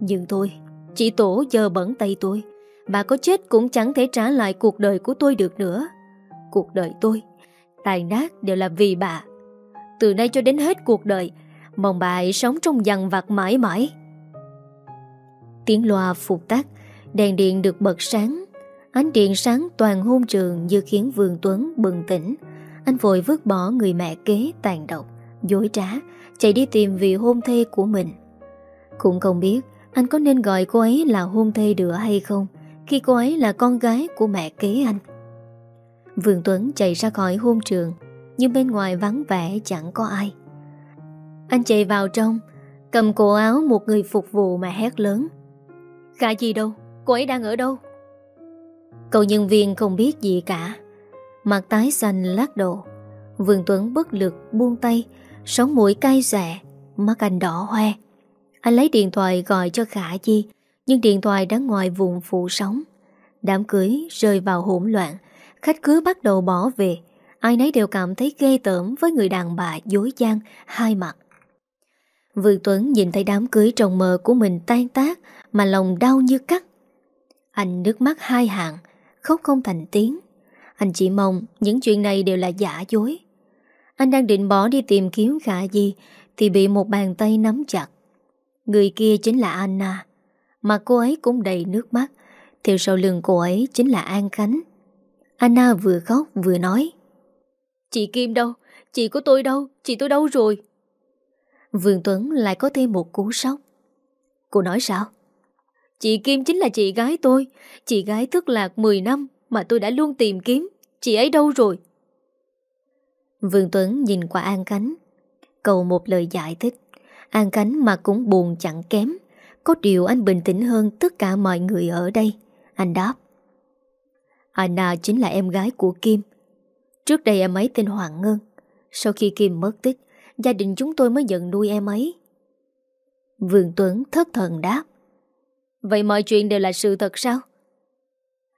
Nhưng thôi chị tổ giờ bẩn tay tôi. Bà có chết cũng chẳng thể trả lại cuộc đời của tôi được nữa. Cuộc đời tôi Tài nát đều là vì bà. Từ nay cho đến hết cuộc đời, Mong bà hãy sống trong dằn vặt mãi mãi. Tiếng loa phục tắt, Đèn điện được bật sáng. Ánh điện sáng toàn hôn trường Như khiến Vương Tuấn bừng tỉnh. Anh vội vứt bỏ người mẹ kế tàn độc, Dối trá, Chạy đi tìm vị hôn thê của mình. Cũng không biết anh có nên gọi cô ấy là hôn thê đựa hay không? Khi cô ấy là con gái của mẹ kế anh. Vương Tuấn chạy ra khỏi hôn trường, Nhưng bên ngoài vắng vẻ chẳng có ai. Anh chạy vào trong, Cầm cổ áo một người phục vụ mà hét lớn. Khả gì đâu? Cô ấy đang ở đâu? Cậu nhân viên không biết gì cả. Mặt tái xanh lắc đầu. Vương Tuấn bất lực buông tay, Sống mũi cay xẻ Mắt anh đỏ hoe. Anh lấy điện thoại gọi cho Khả Di Nhưng điện thoại đã ngoài vùng phụ sóng. Đám cưới rơi vào hỗn loạn, Khách cứ bắt đầu bỏ về. Ai nấy đều cảm thấy ghê tởm Với người đàn bà dối gian, Hai mặt. Vương Tuấn nhìn thấy đám cưới trồng mờ của mình tan tác Mà lòng đau như cắt. Anh nước mắt hai hàng, Khóc không thành tiếng. Anh chỉ mong những chuyện này đều là giả dối. Anh đang định bỏ đi tìm kiếm khả gì Thì bị một bàn tay nắm chặt. Người kia chính là Anna Mà cô ấy cũng đầy nước mắt Theo sau lưng cô ấy chính là An Khánh Anna vừa khóc vừa nói Chị Kim đâu? Chị của tôi đâu? Chị tôi đâu rồi? Vương Tuấn lại có thêm một cú sốc Cô nói sao? Chị Kim chính là chị gái tôi Chị gái thất lạc 10 năm Mà tôi đã luôn tìm kiếm Chị ấy đâu rồi? Vương Tuấn nhìn qua An Cánh Cầu một lời giải thích An khánh mà cũng buồn chẳng kém. Có điều anh bình tĩnh hơn tất cả mọi người ở đây. Anh đáp. Anna chính là em gái của Kim. Trước đây em ấy tên Hoàng Ngân. Sau khi Kim mất tích, Gia đình chúng tôi mới nhận nuôi em ấy. Vương Tuấn thất thần đáp. Vậy mọi chuyện đều là sự thật sao?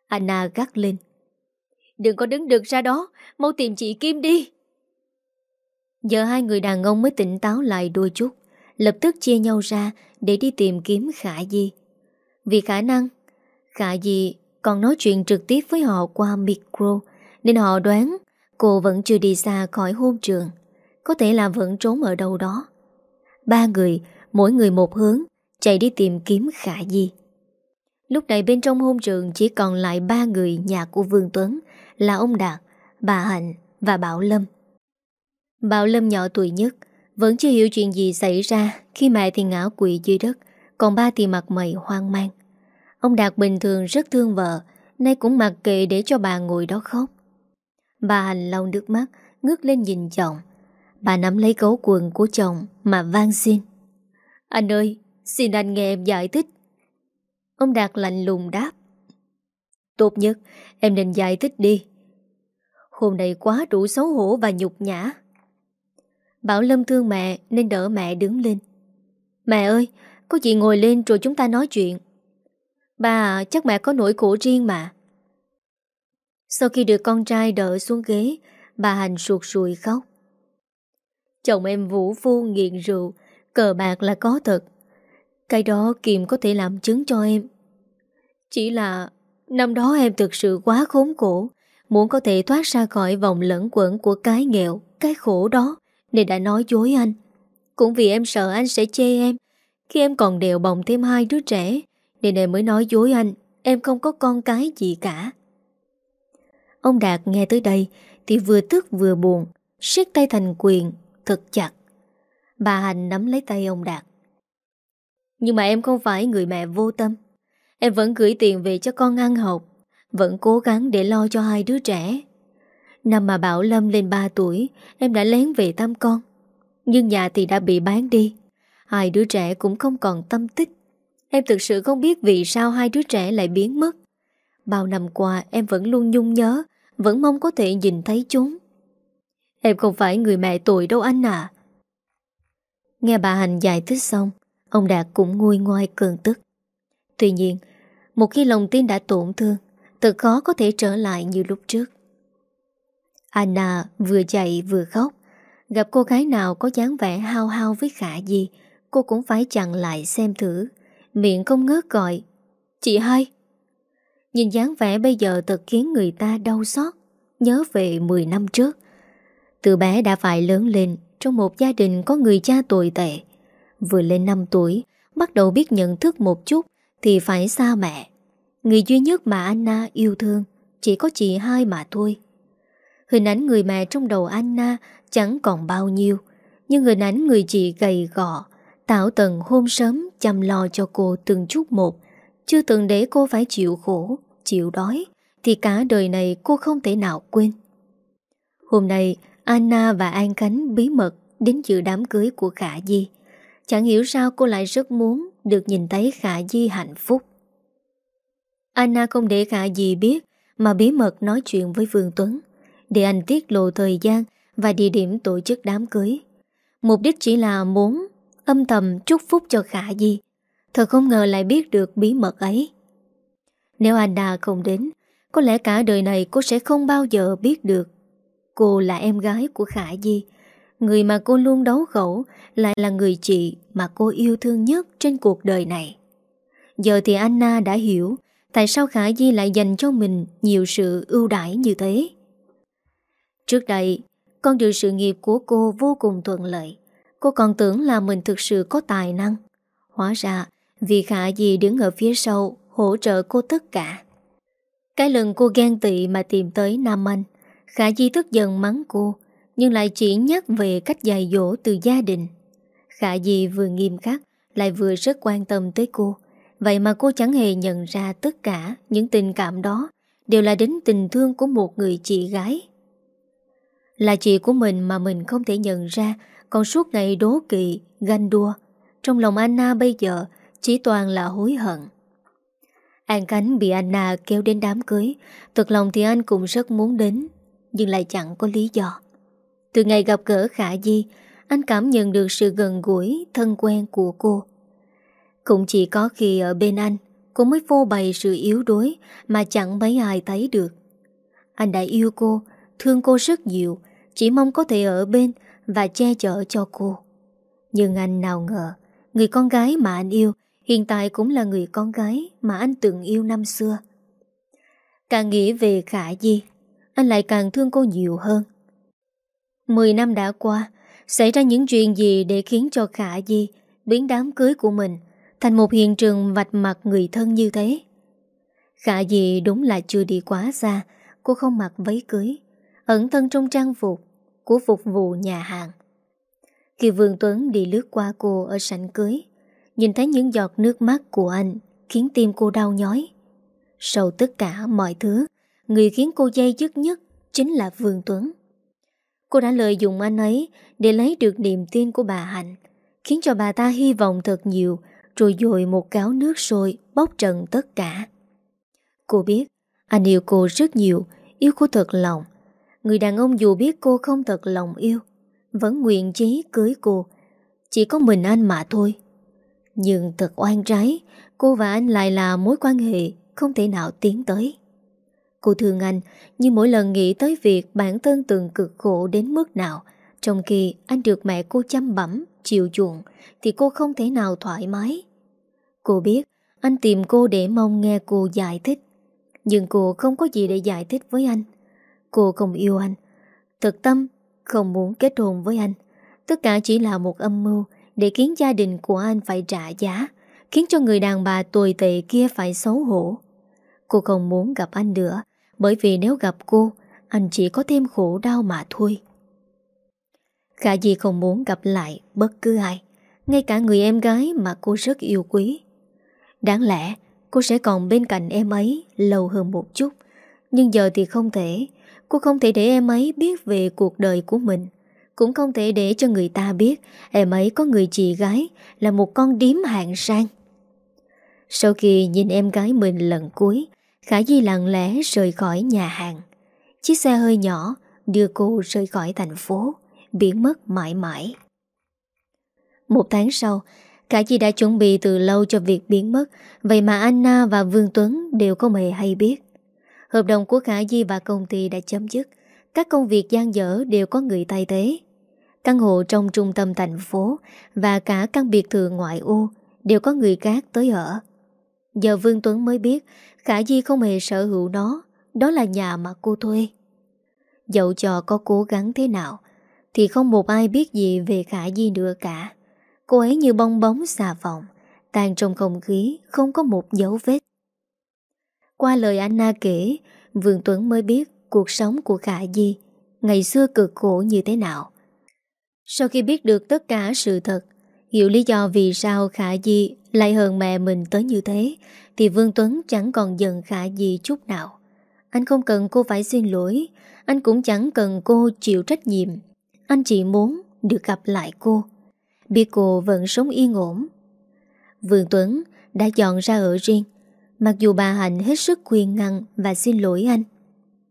Anna gắt lên. Đừng có đứng được ra đó, Mau tìm chị Kim đi. Giờ hai người đàn ông mới tỉnh táo lại đôi chút. Lập tức chia nhau ra Để đi tìm kiếm Khả Di. Vì khả năng Khả Di còn nói chuyện trực tiếp với họ qua micro Nên họ đoán Cô vẫn chưa đi xa khỏi hôn trường Có thể là vẫn trốn ở đâu đó. Ba người Mỗi người một hướng Chạy đi tìm kiếm Khả Di. Lúc này bên trong hôn trường Chỉ còn lại ba người nhà của Vương Tuấn Là ông Đạt, bà Hạnh và Bảo Lâm. Bảo Lâm nhỏ tuổi nhất vẫn chưa hiểu chuyện gì xảy ra. Khi mẹ thì ngã quỵ dưới đất, Còn ba thì mặt mày hoang mang. Ông Đạt bình thường rất thương vợ, Nay cũng mặc kệ để cho bà ngồi đó khóc. Bà Hành lau nước mắt, Ngước lên nhìn chồng. Bà nắm lấy cấu quần của chồng Mà van xin. Anh ơi, xin anh nghe em giải thích. Ông Đạt lạnh lùng đáp. Tốt nhất, em nên giải thích đi. Hôm nay quá đủ xấu hổ và nhục nhã. Bảo Lâm thương mẹ nên đỡ mẹ đứng lên. Mẹ ơi Có chị ngồi lên rồi chúng ta nói chuyện. Bà chắc mẹ có nỗi khổ riêng mà. Sau khi được con trai đỡ xuống ghế Bà Hành ruột rùi khóc. Chồng em vũ phu nghiện rượu Cờ bạc là có thật. Cái đó Kiềm có thể làm chứng cho em. Chỉ là Năm đó em thực sự quá khốn khổ Muốn có thể thoát ra khỏi vòng lẫn quẩn Của cái nghèo, cái khổ đó. Nên đã nói dối anh. Cũng vì em sợ anh sẽ chê em. Khi em còn đều bồng thêm hai đứa trẻ, nên em mới nói dối anh. Em không có con cái gì cả. Ông Đạt nghe tới đây Thì vừa tức vừa buồn, siết tay thành quyền, Thật chặt. Bà Hành nắm lấy tay ông Đạt. Nhưng mà em không phải người mẹ vô tâm. Em vẫn gửi tiền về cho con ăn học, Vẫn cố gắng để lo cho hai đứa trẻ. Năm mà Bảo Lâm lên 3 tuổi Em đã lén về thăm con Nhưng nhà thì đã bị bán đi Hai đứa trẻ cũng không còn tâm tích Em thực sự không biết vì sao hai đứa trẻ lại biến mất. Bao năm qua em vẫn luôn nhung nhớ, vẫn mong có thể nhìn thấy chúng. Em không phải người mẹ tội đâu anh à. Nghe bà Hành giải thích xong Ông Đạt cũng nguôi ngoai cơn tức Tuy nhiên Một khi lòng tin đã tổn thương Thật khó có thể trở lại như lúc trước Anna vừa chạy vừa khóc. Gặp cô gái nào có dáng vẻ hao hao với khả gì, Cô cũng phải chặn lại xem thử. Miệng không ngớt gọi, Chị hai. Nhìn dáng vẻ bây giờ thật khiến người ta đau xót, Nhớ về 10 năm trước. Từ bé đã phải lớn lên, Trong một gia đình có người cha tồi tệ. Vừa lên 5 tuổi, Bắt đầu biết nhận thức một chút Thì phải xa mẹ. Người duy nhất mà Anna yêu thương Chỉ có chị hai mà thôi. Hình ảnh người mẹ trong đầu Anna Chẳng còn bao nhiêu, Nhưng hình ảnh người chị gầy gò Tạo tần hôn sớm chăm lo cho cô từng chút một. Chưa từng để cô phải chịu khổ, Chịu đói, Thì cả đời này cô không thể nào quên. Hôm nay, Anna và An Khánh bí mật Đến dự đám cưới của Khả Di. Chẳng hiểu sao cô lại rất muốn Được nhìn thấy Khả Di hạnh phúc. Anna không để Khả Di biết Mà bí mật nói chuyện với Vương Tuấn. Để anh tiết lộ thời gian Và địa điểm tổ chức đám cưới. Mục đích chỉ là muốn Âm thầm chúc phúc cho Khả Di. Thật không ngờ lại biết được bí mật ấy. Nếu Anna không đến, Có lẽ cả đời này cô sẽ không bao giờ biết được Cô là em gái của Khả Di. Người mà cô luôn đấu khẩu Lại là người chị mà cô yêu thương nhất trên cuộc đời này. Giờ thì Anna đã hiểu Tại sao Khả Di lại dành cho mình Nhiều sự ưu đãi như thế. Trước đây, Con đường sự nghiệp của cô vô cùng thuận lợi. Cô còn tưởng là mình thực sự có tài năng. Hóa ra, Vì Khả Di đứng ở phía sau Hỗ trợ cô tất cả. Cái lần cô ghen tị mà tìm tới Nam Anh, Khả Di tức giận mắng cô, Nhưng lại chỉ nhắc về cách dạy dỗ từ gia đình. Khả Di vừa nghiêm khắc, Lại vừa rất quan tâm tới cô. Vậy mà cô chẳng hề nhận ra tất cả Những tình cảm đó Đều là đến tình thương của một người chị gái. Là chị của mình mà mình không thể nhận ra. Còn suốt ngày đố kỵ, ganh đua. Trong lòng Anna bây giờ Chỉ toàn là hối hận. An Khánh bị Anna kéo đến đám cưới. Thật lòng thì anh cũng rất muốn đến Nhưng lại chẳng có lý do. Từ ngày gặp gỡ Khả Di Anh cảm nhận được sự gần gũi Thân quen của cô. Cũng chỉ có khi ở bên anh Cô mới phô bày sự yếu đuối Mà chẳng mấy ai thấy được. Anh đã yêu cô Thương cô rất nhiều chỉ mong có thể ở bên Và che chở cho cô. Nhưng anh nào ngờ, Người con gái mà anh yêu Hiện tại cũng là người con gái Mà anh từng yêu năm xưa. Càng nghĩ về Khả Di, Anh lại càng thương cô nhiều hơn. Mười năm đã qua, Xảy ra những chuyện gì để khiến cho Khả Di Biến đám cưới của mình Thành một hiện trường vạch mặt người thân như thế? Khả Di đúng là chưa đi quá xa, Cô không mặc váy cưới. Ẩn thân trong trang phục Của phục vụ nhà hàng. Khi Vương Tuấn đi lướt qua cô Ở sảnh cưới, Nhìn thấy những giọt nước mắt của anh Khiến tim cô đau nhói. Sau tất cả mọi thứ, Người khiến cô dây dứt nhất Chính là Vương Tuấn. Cô đã lợi dụng anh ấy Để lấy được niềm tin của bà Hạnh, Khiến cho bà ta hy vọng thật nhiều, Rồi dội một cáo nước sôi Bóc trần tất cả. Cô biết, Anh yêu cô rất nhiều, Yêu cô thật lòng. Người đàn ông dù biết cô không thật lòng yêu, Vẫn nguyện chí cưới cô. Chỉ có mình anh mà thôi. Nhưng thật oan trái, Cô và anh lại là mối quan hệ Không thể nào tiến tới. Cô thương anh, Nhưng mỗi lần nghĩ tới việc bản thân từng cực khổ đến mức nào, Trong khi anh được mẹ cô chăm bẩm Chiều chuộng, Thì cô không thể nào thoải mái. Cô biết, anh tìm cô để mong nghe cô giải thích, Nhưng cô không có gì để giải thích với anh. Cô không yêu anh. Thực tâm, không muốn kết hôn với anh. Tất cả chỉ là một âm mưu Để khiến gia đình của anh phải trả giá, Khiến cho người đàn bà tồi tệ kia phải xấu hổ. Cô không muốn gặp anh nữa, Bởi vì nếu gặp cô, Anh chỉ có thêm khổ đau mà thôi. Khả gì không muốn gặp lại bất cứ ai, Ngay cả người em gái mà cô rất yêu quý. Đáng lẽ, cô sẽ còn bên cạnh em ấy lâu hơn một chút, Nhưng giờ thì không thể. Cô không thể để em ấy biết về cuộc đời của mình. Cũng không thể để cho người ta biết Em ấy có người chị gái Là một con điếm hạng sang. Sau khi nhìn em gái mình lần cuối, Khả Di lặng lẽ rời khỏi nhà hàng. Chiếc xe hơi nhỏ Đưa cô rời khỏi thành phố, Biến mất mãi mãi. Một tháng sau, Khả Di đã chuẩn bị từ lâu cho việc biến mất, Vậy mà Anna và Vương Tuấn Đều không hề hay biết. Hợp đồng của Khả Di và công ty đã chấm dứt. Các công việc gian dở đều có người thay thế. Căn hộ trong trung tâm thành phố Và cả căn biệt thự ngoại ô Đều có người khác tới ở. Giờ Vương Tuấn mới biết Khả Di không hề sở hữu nó. Đó là nhà mà cô thuê. Dẫu cho có cố gắng thế nào, Thì không một ai biết gì về Khả Di nữa cả. Cô ấy như bong bóng xà phòng Tan trong không khí, Không có một dấu vết. Qua lời Anna kể, Vương Tuấn mới biết cuộc sống của Khả Di Ngày xưa cực khổ như thế nào. Sau khi biết được tất cả sự thật, Hiểu lý do vì sao Khả Di lại hờn mẹ mình tới như thế, Thì Vương Tuấn chẳng còn giận Khả Di chút nào. Anh không cần cô phải xin lỗi, Anh cũng chẳng cần cô chịu trách nhiệm. Anh chỉ muốn được gặp lại cô, Biết cô vẫn sống yên ổn. Vương Tuấn đã dọn ra ở riêng Mặc dù bà Hạnh hết sức khuyên ngăn Và xin lỗi anh,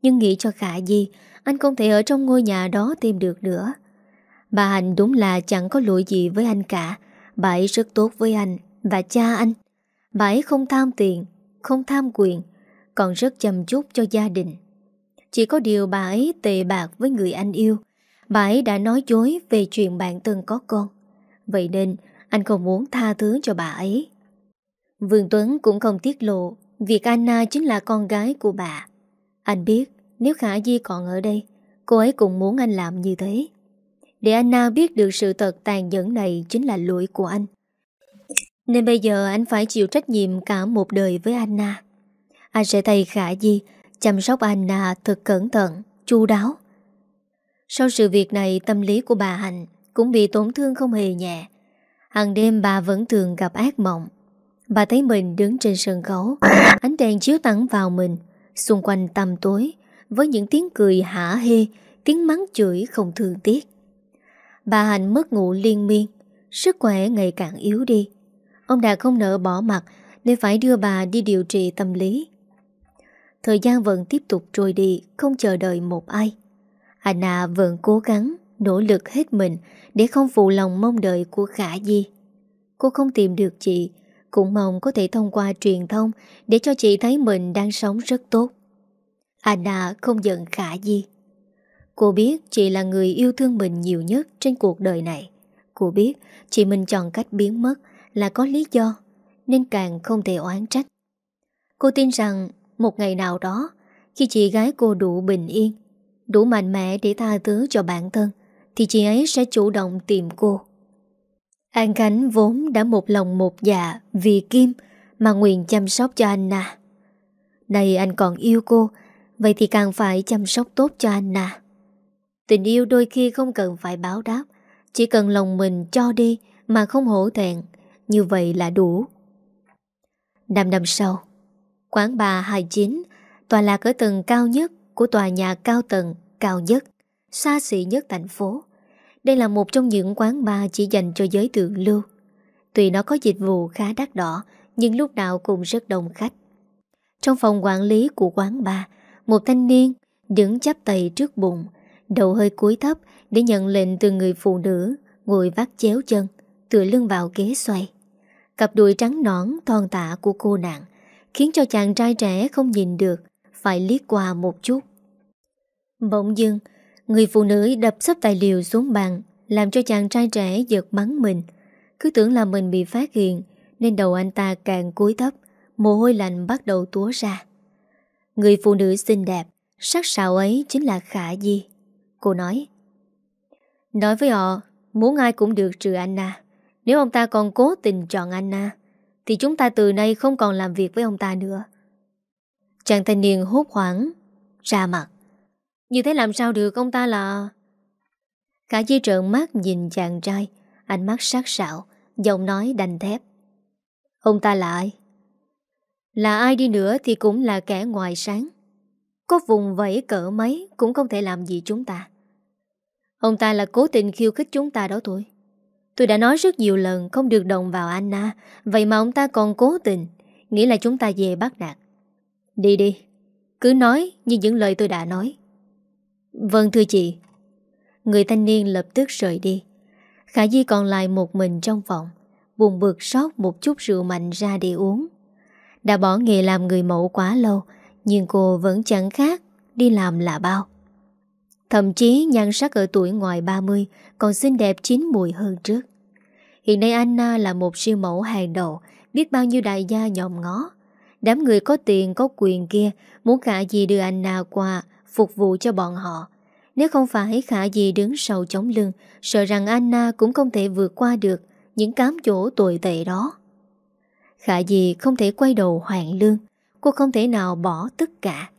Nhưng nghĩ cho Khả gì Anh không thể ở trong ngôi nhà đó tìm được nữa. Bà Hạnh đúng là chẳng có lỗi gì với anh cả. Bà ấy rất tốt với anh Và cha anh. Bà ấy không tham tiền, Không tham quyền, Còn rất chăm chút cho gia đình. Chỉ có điều bà ấy tệ bạc với người anh yêu. Bà ấy đã nói dối về chuyện bạn từng có con. Vậy nên, anh không muốn tha thứ cho bà ấy. Vương Tuấn cũng không tiết lộ Việc Anna chính là con gái của bà. Anh biết Nếu Khả Di còn ở đây, Cô ấy cũng muốn anh làm như thế. Để Anna biết được sự thật tàn nhẫn này Chính là lỗi của anh. Nên bây giờ anh phải chịu trách nhiệm Cả một đời với Anna. Anh sẽ thay Khả Di Chăm sóc Anna thật cẩn thận, chu đáo. Sau sự việc này, Tâm lý của bà Hạnh cũng bị tổn thương không hề nhẹ. Hằng đêm bà vẫn thường gặp ác mộng. Bà thấy mình đứng trên sân khấu, ánh đèn chiếu thẳng vào mình, xung quanh tăm tối, với những tiếng cười hả hê, tiếng mắng chửi không thương tiếc. Bà Hạnh mất ngủ liên miên, sức khỏe ngày càng yếu đi. Ông Đạt không nỡ bỏ mặt nên phải đưa bà đi điều trị tâm lý. Thời gian vẫn tiếp tục trôi đi, không chờ đợi một ai. Anna vẫn cố gắng nỗ lực hết mình để không phụ lòng mong đợi của Khả Di. Cô không tìm được chị, cũng mong có thể thông qua truyền thông để cho chị thấy mình đang sống rất tốt. Anna không giận Khả Di. Cô biết chị là người yêu thương mình nhiều nhất trên cuộc đời này. Cô biết chị mình chọn cách biến mất là có lý do, nên càng không thể oán trách. Cô tin rằng một ngày nào đó, khi chị gái cô đủ bình yên, đủ mạnh mẽ để tha thứ cho bản thân, thì chị ấy sẽ chủ động tìm cô. An Khánh vốn đã một lòng một dạ vì Kim mà nguyện chăm sóc cho Anna. Này anh còn yêu cô, vậy thì càng phải chăm sóc tốt cho Anna. Tình yêu đôi khi không cần phải báo đáp, chỉ cần lòng mình cho đi mà không hổ thẹn, như vậy là đủ. Năm năm sau, quán bà 29 tòa lạc ở tầng cao nhất của tòa nhà cao tầng cao nhất, xa xỉ nhất thành phố. Đây là một trong những quán bar chỉ dành cho giới thượng lưu. Tuy nó có dịch vụ khá đắt đỏ, nhưng lúc nào cũng rất đông khách. Trong phòng quản lý của quán bar, một thanh niên đứng chắp tay trước bụng, đầu hơi cúi thấp để nhận lệnh từ người phụ nữ ngồi vắt chéo chân, tựa lưng vào ghế xoay. Cặp đùi trắng nõn thon tạ của cô nàng khiến cho chàng trai trẻ không nhìn được, phải liếc qua một chút. Bỗng dưng, Người phụ nữ đập sắp tài liệu xuống bàn, Làm cho chàng trai trẻ giật bắn mình. Cứ tưởng là mình bị phát hiện Nên đầu anh ta càng cúi thấp, Mồ hôi lạnh bắt đầu túa ra. Người phụ nữ xinh đẹp, Sắc sảo ấy chính là Khả Di. Cô nói Nói với họ, Muốn ai cũng được trừ Anna à. Nếu ông ta còn cố tình chọn Anna à, Thì chúng ta từ nay không còn làm việc với ông ta nữa. Chàng thanh niên hốt hoảng, Ra mặt như thế làm sao được ông ta là... Cả Di trợn mắt nhìn chàng trai, ánh mắt sắc sảo, giọng nói đành thép. Ông ta là ai? Là ai đi nữa thì cũng là kẻ ngoài sáng. Có vùng vẫy cỡ mấy cũng không thể làm gì chúng ta. Ông ta là cố tình khiêu khích chúng ta đó thôi. Tôi đã nói rất nhiều lần không được đồng vào Anna, vậy mà ông ta còn cố tình, nghĩ là chúng ta về bắt nạt. Đi đi, cứ nói như những lời tôi đã nói. Vâng thưa chị. Người thanh niên lập tức rời đi. Khả Di còn lại một mình trong phòng, Buồn bực sót một chút rượu mạnh ra để uống. Đã bỏ nghề làm người mẫu quá lâu, Nhưng cô vẫn chẳng khác, Đi làm là bao. Thậm chí nhan sắc ở tuổi ngoài 30 Còn xinh đẹp chín mùi hơn trước. Hiện nay Anna là một siêu mẫu hàng đầu, Biết bao nhiêu đại gia nhòm ngó. Đám người có tiền, có quyền kia, Muốn khả gì đưa Anna qua Phục vụ cho bọn họ. Nếu không phải khả gì đứng sau chống lưng, Sợ rằng Anna cũng không thể vượt qua được Những cám chỗ tồi tệ đó. Khả gì không thể quay đầu hoàng lương, Cô không thể nào bỏ tất cả.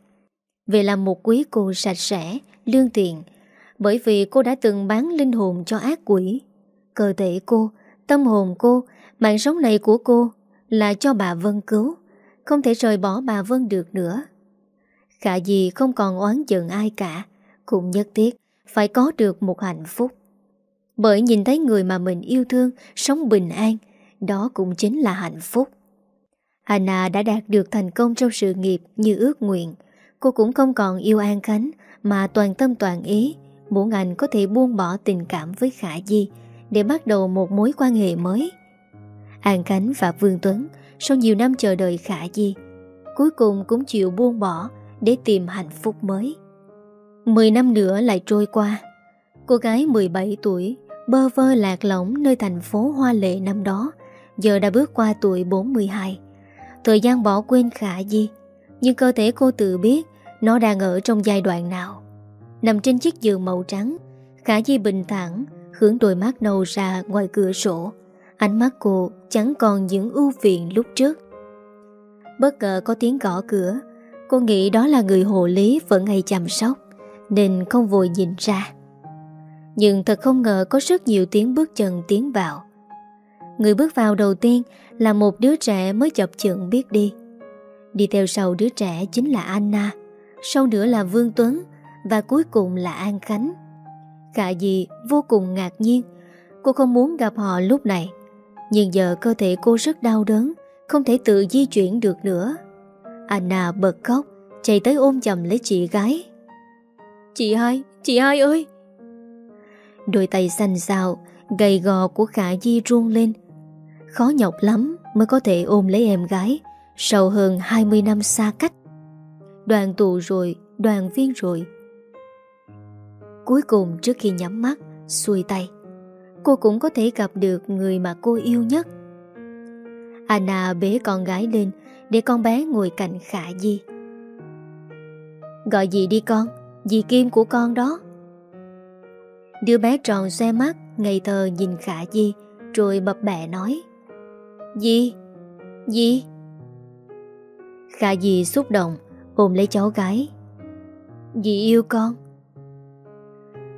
Về làm một quý cô sạch sẽ, Lương tiện Bởi vì cô đã từng bán linh hồn cho ác quỷ. Cơ thể cô, Tâm hồn cô, Mạng sống này của cô Là cho bà Vân cứu, Không thể rời bỏ bà Vân được nữa. Khả gì không còn oán giận ai cả, Cũng nhất thiết Phải có được một hạnh phúc. Bởi nhìn thấy người mà mình yêu thương Sống bình an, Đó cũng chính là hạnh phúc. Anna đã đạt được thành công trong sự nghiệp như ước nguyện. Cô cũng không còn yêu An Khánh Mà toàn tâm toàn ý Muốn anh có thể buông bỏ tình cảm với Khả Di Để bắt đầu một mối quan hệ mới. An Khánh và Vương Tuấn Sau nhiều năm chờ đợi Khả Di Cuối cùng cũng chịu buông bỏ để tìm hạnh phúc mới. Mười năm nữa lại trôi qua. Cô gái 17 tuổi, Bơ vơ lạc lõng nơi thành phố Hoa Lệ năm đó, Giờ đã bước qua tuổi 42 Thời gian bỏ quên Khả Di, Nhưng cơ thể cô tự biết Nó đang ở trong giai đoạn nào. Nằm trên chiếc giường màu trắng, Khả Di bình thản, Hướng đôi mắt nâu ra ngoài cửa sổ. Ánh mắt cô chẳng còn những ưu phiền lúc trước. Bất ngờ có tiếng gõ cửa Cô nghĩ đó là người hộ lý vẫn hay chăm sóc, Nên không vội nhìn ra. Nhưng thật không ngờ có rất nhiều tiếng bước chân tiến vào. Người bước vào đầu tiên là một đứa trẻ mới chập chững biết đi. Đi theo sau đứa trẻ chính là Anna, Sau nữa là Vương Tuấn Và cuối cùng là An Khánh. Khả gì vô cùng ngạc nhiên, Cô không muốn gặp họ lúc này. Nhưng giờ cơ thể cô rất đau đớn, Không thể tự di chuyển được nữa. Anna bật khóc Chạy tới ôm chầm lấy chị gái. Chị hai, chị hai ơi! Đôi tay xanh xao Gầy gò của Khả Di run lên. Khó nhọc lắm mới có thể ôm lấy em gái Sau hơn 20 năm xa cách. Đoàn tù rồi Đoàn viên rồi. Cuối cùng trước khi nhắm mắt Xuôi tay Cô cũng có thể gặp được người mà cô yêu nhất. Anna bế con gái lên để con bé ngồi cạnh Khả Di. Gọi gì đi con? Dì Kim của con đó. Đứa bé tròn xe mắt, Ngây thơ nhìn Khả Di, Rồi bập bẹ nói. Dì Dì. Khả Di xúc động, Ôm lấy cháu gái. Dì yêu con.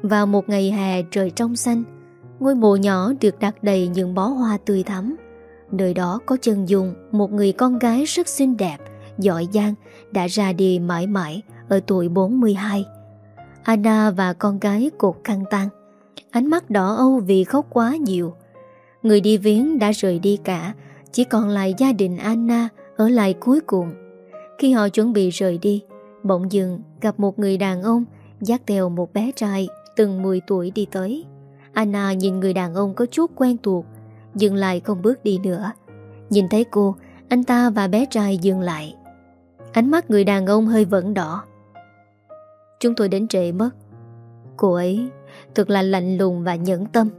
Vào một ngày hè trời trong xanh, Ngôi mộ nhỏ được đặt đầy những bó hoa tươi thắm. Nơi đó có chân dung Một người con gái rất xinh đẹp, Giỏi giang, Đã ra đi mãi mãi Ở tuổi 42 Anna và con gái cột khăn tăng Ánh mắt đỏ âu vì khóc quá nhiều. Người đi viếng đã rời đi cả, Chỉ còn lại gia đình Anna Ở lại cuối cùng. Khi họ chuẩn bị rời đi, Bỗng dừng gặp một người đàn ông Dắt theo một bé trai Từng 10 tuổi đi tới. Anna nhìn người đàn ông có chút quen thuộc Dừng lại không bước đi nữa. Nhìn thấy cô, Anh ta và bé trai dừng lại. Ánh mắt người đàn ông hơi vẫn đỏ. Chúng tôi đến trễ mất. Cô ấy Thật là lạnh lùng và nhẫn tâm.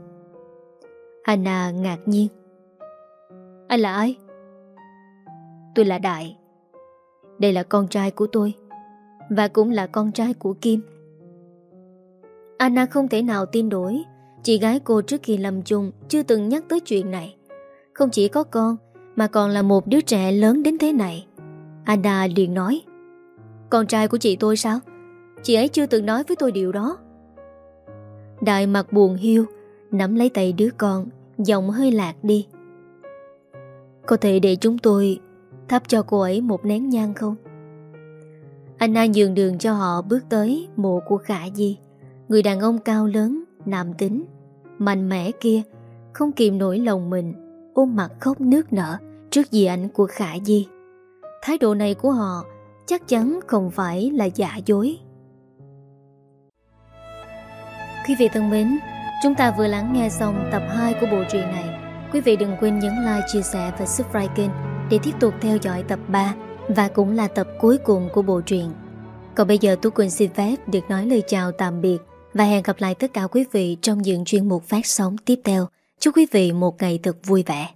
Anna ngạc nhiên. Anh là ai? Tôi là Đại. Đây là con trai của tôi Và cũng là con trai của Kim. Anna không thể nào tin đổi Chị gái cô trước khi lâm chung Chưa từng nhắc tới chuyện này. Không chỉ có con, Mà còn là một đứa trẻ lớn đến thế này. Ada liền nói, Con trai của chị tôi sao? Chị ấy chưa từng nói với tôi điều đó. Đại mặt buồn hiu, Nắm lấy tay đứa con, Giọng hơi lạc đi. Có thể để chúng tôi Thắp cho cô ấy một nén nhang không? Anna nhường đường cho họ bước tới Mộ của Khả Di, Người đàn ông cao lớn, Nam tính mạnh mẽ kia Không kìm nổi lòng mình Ôm mặt khóc nước nở Trước di ảnh của Khả Di. Thái độ này của họ Chắc chắn không phải là giả dối. Quý vị thân mến Chúng ta vừa lắng nghe xong tập 2 của bộ truyện này. Quý vị đừng quên nhấn like, chia sẻ và subscribe kênh Để tiếp tục theo dõi tập 3 Và cũng là tập cuối cùng của bộ truyện. Còn bây giờ Tú Quỳnh xin phép được nói lời chào tạm biệt. Và hẹn gặp lại tất cả quý vị trong những chuyên mục phát sóng tiếp theo. Chúc quý vị một ngày thật vui vẻ.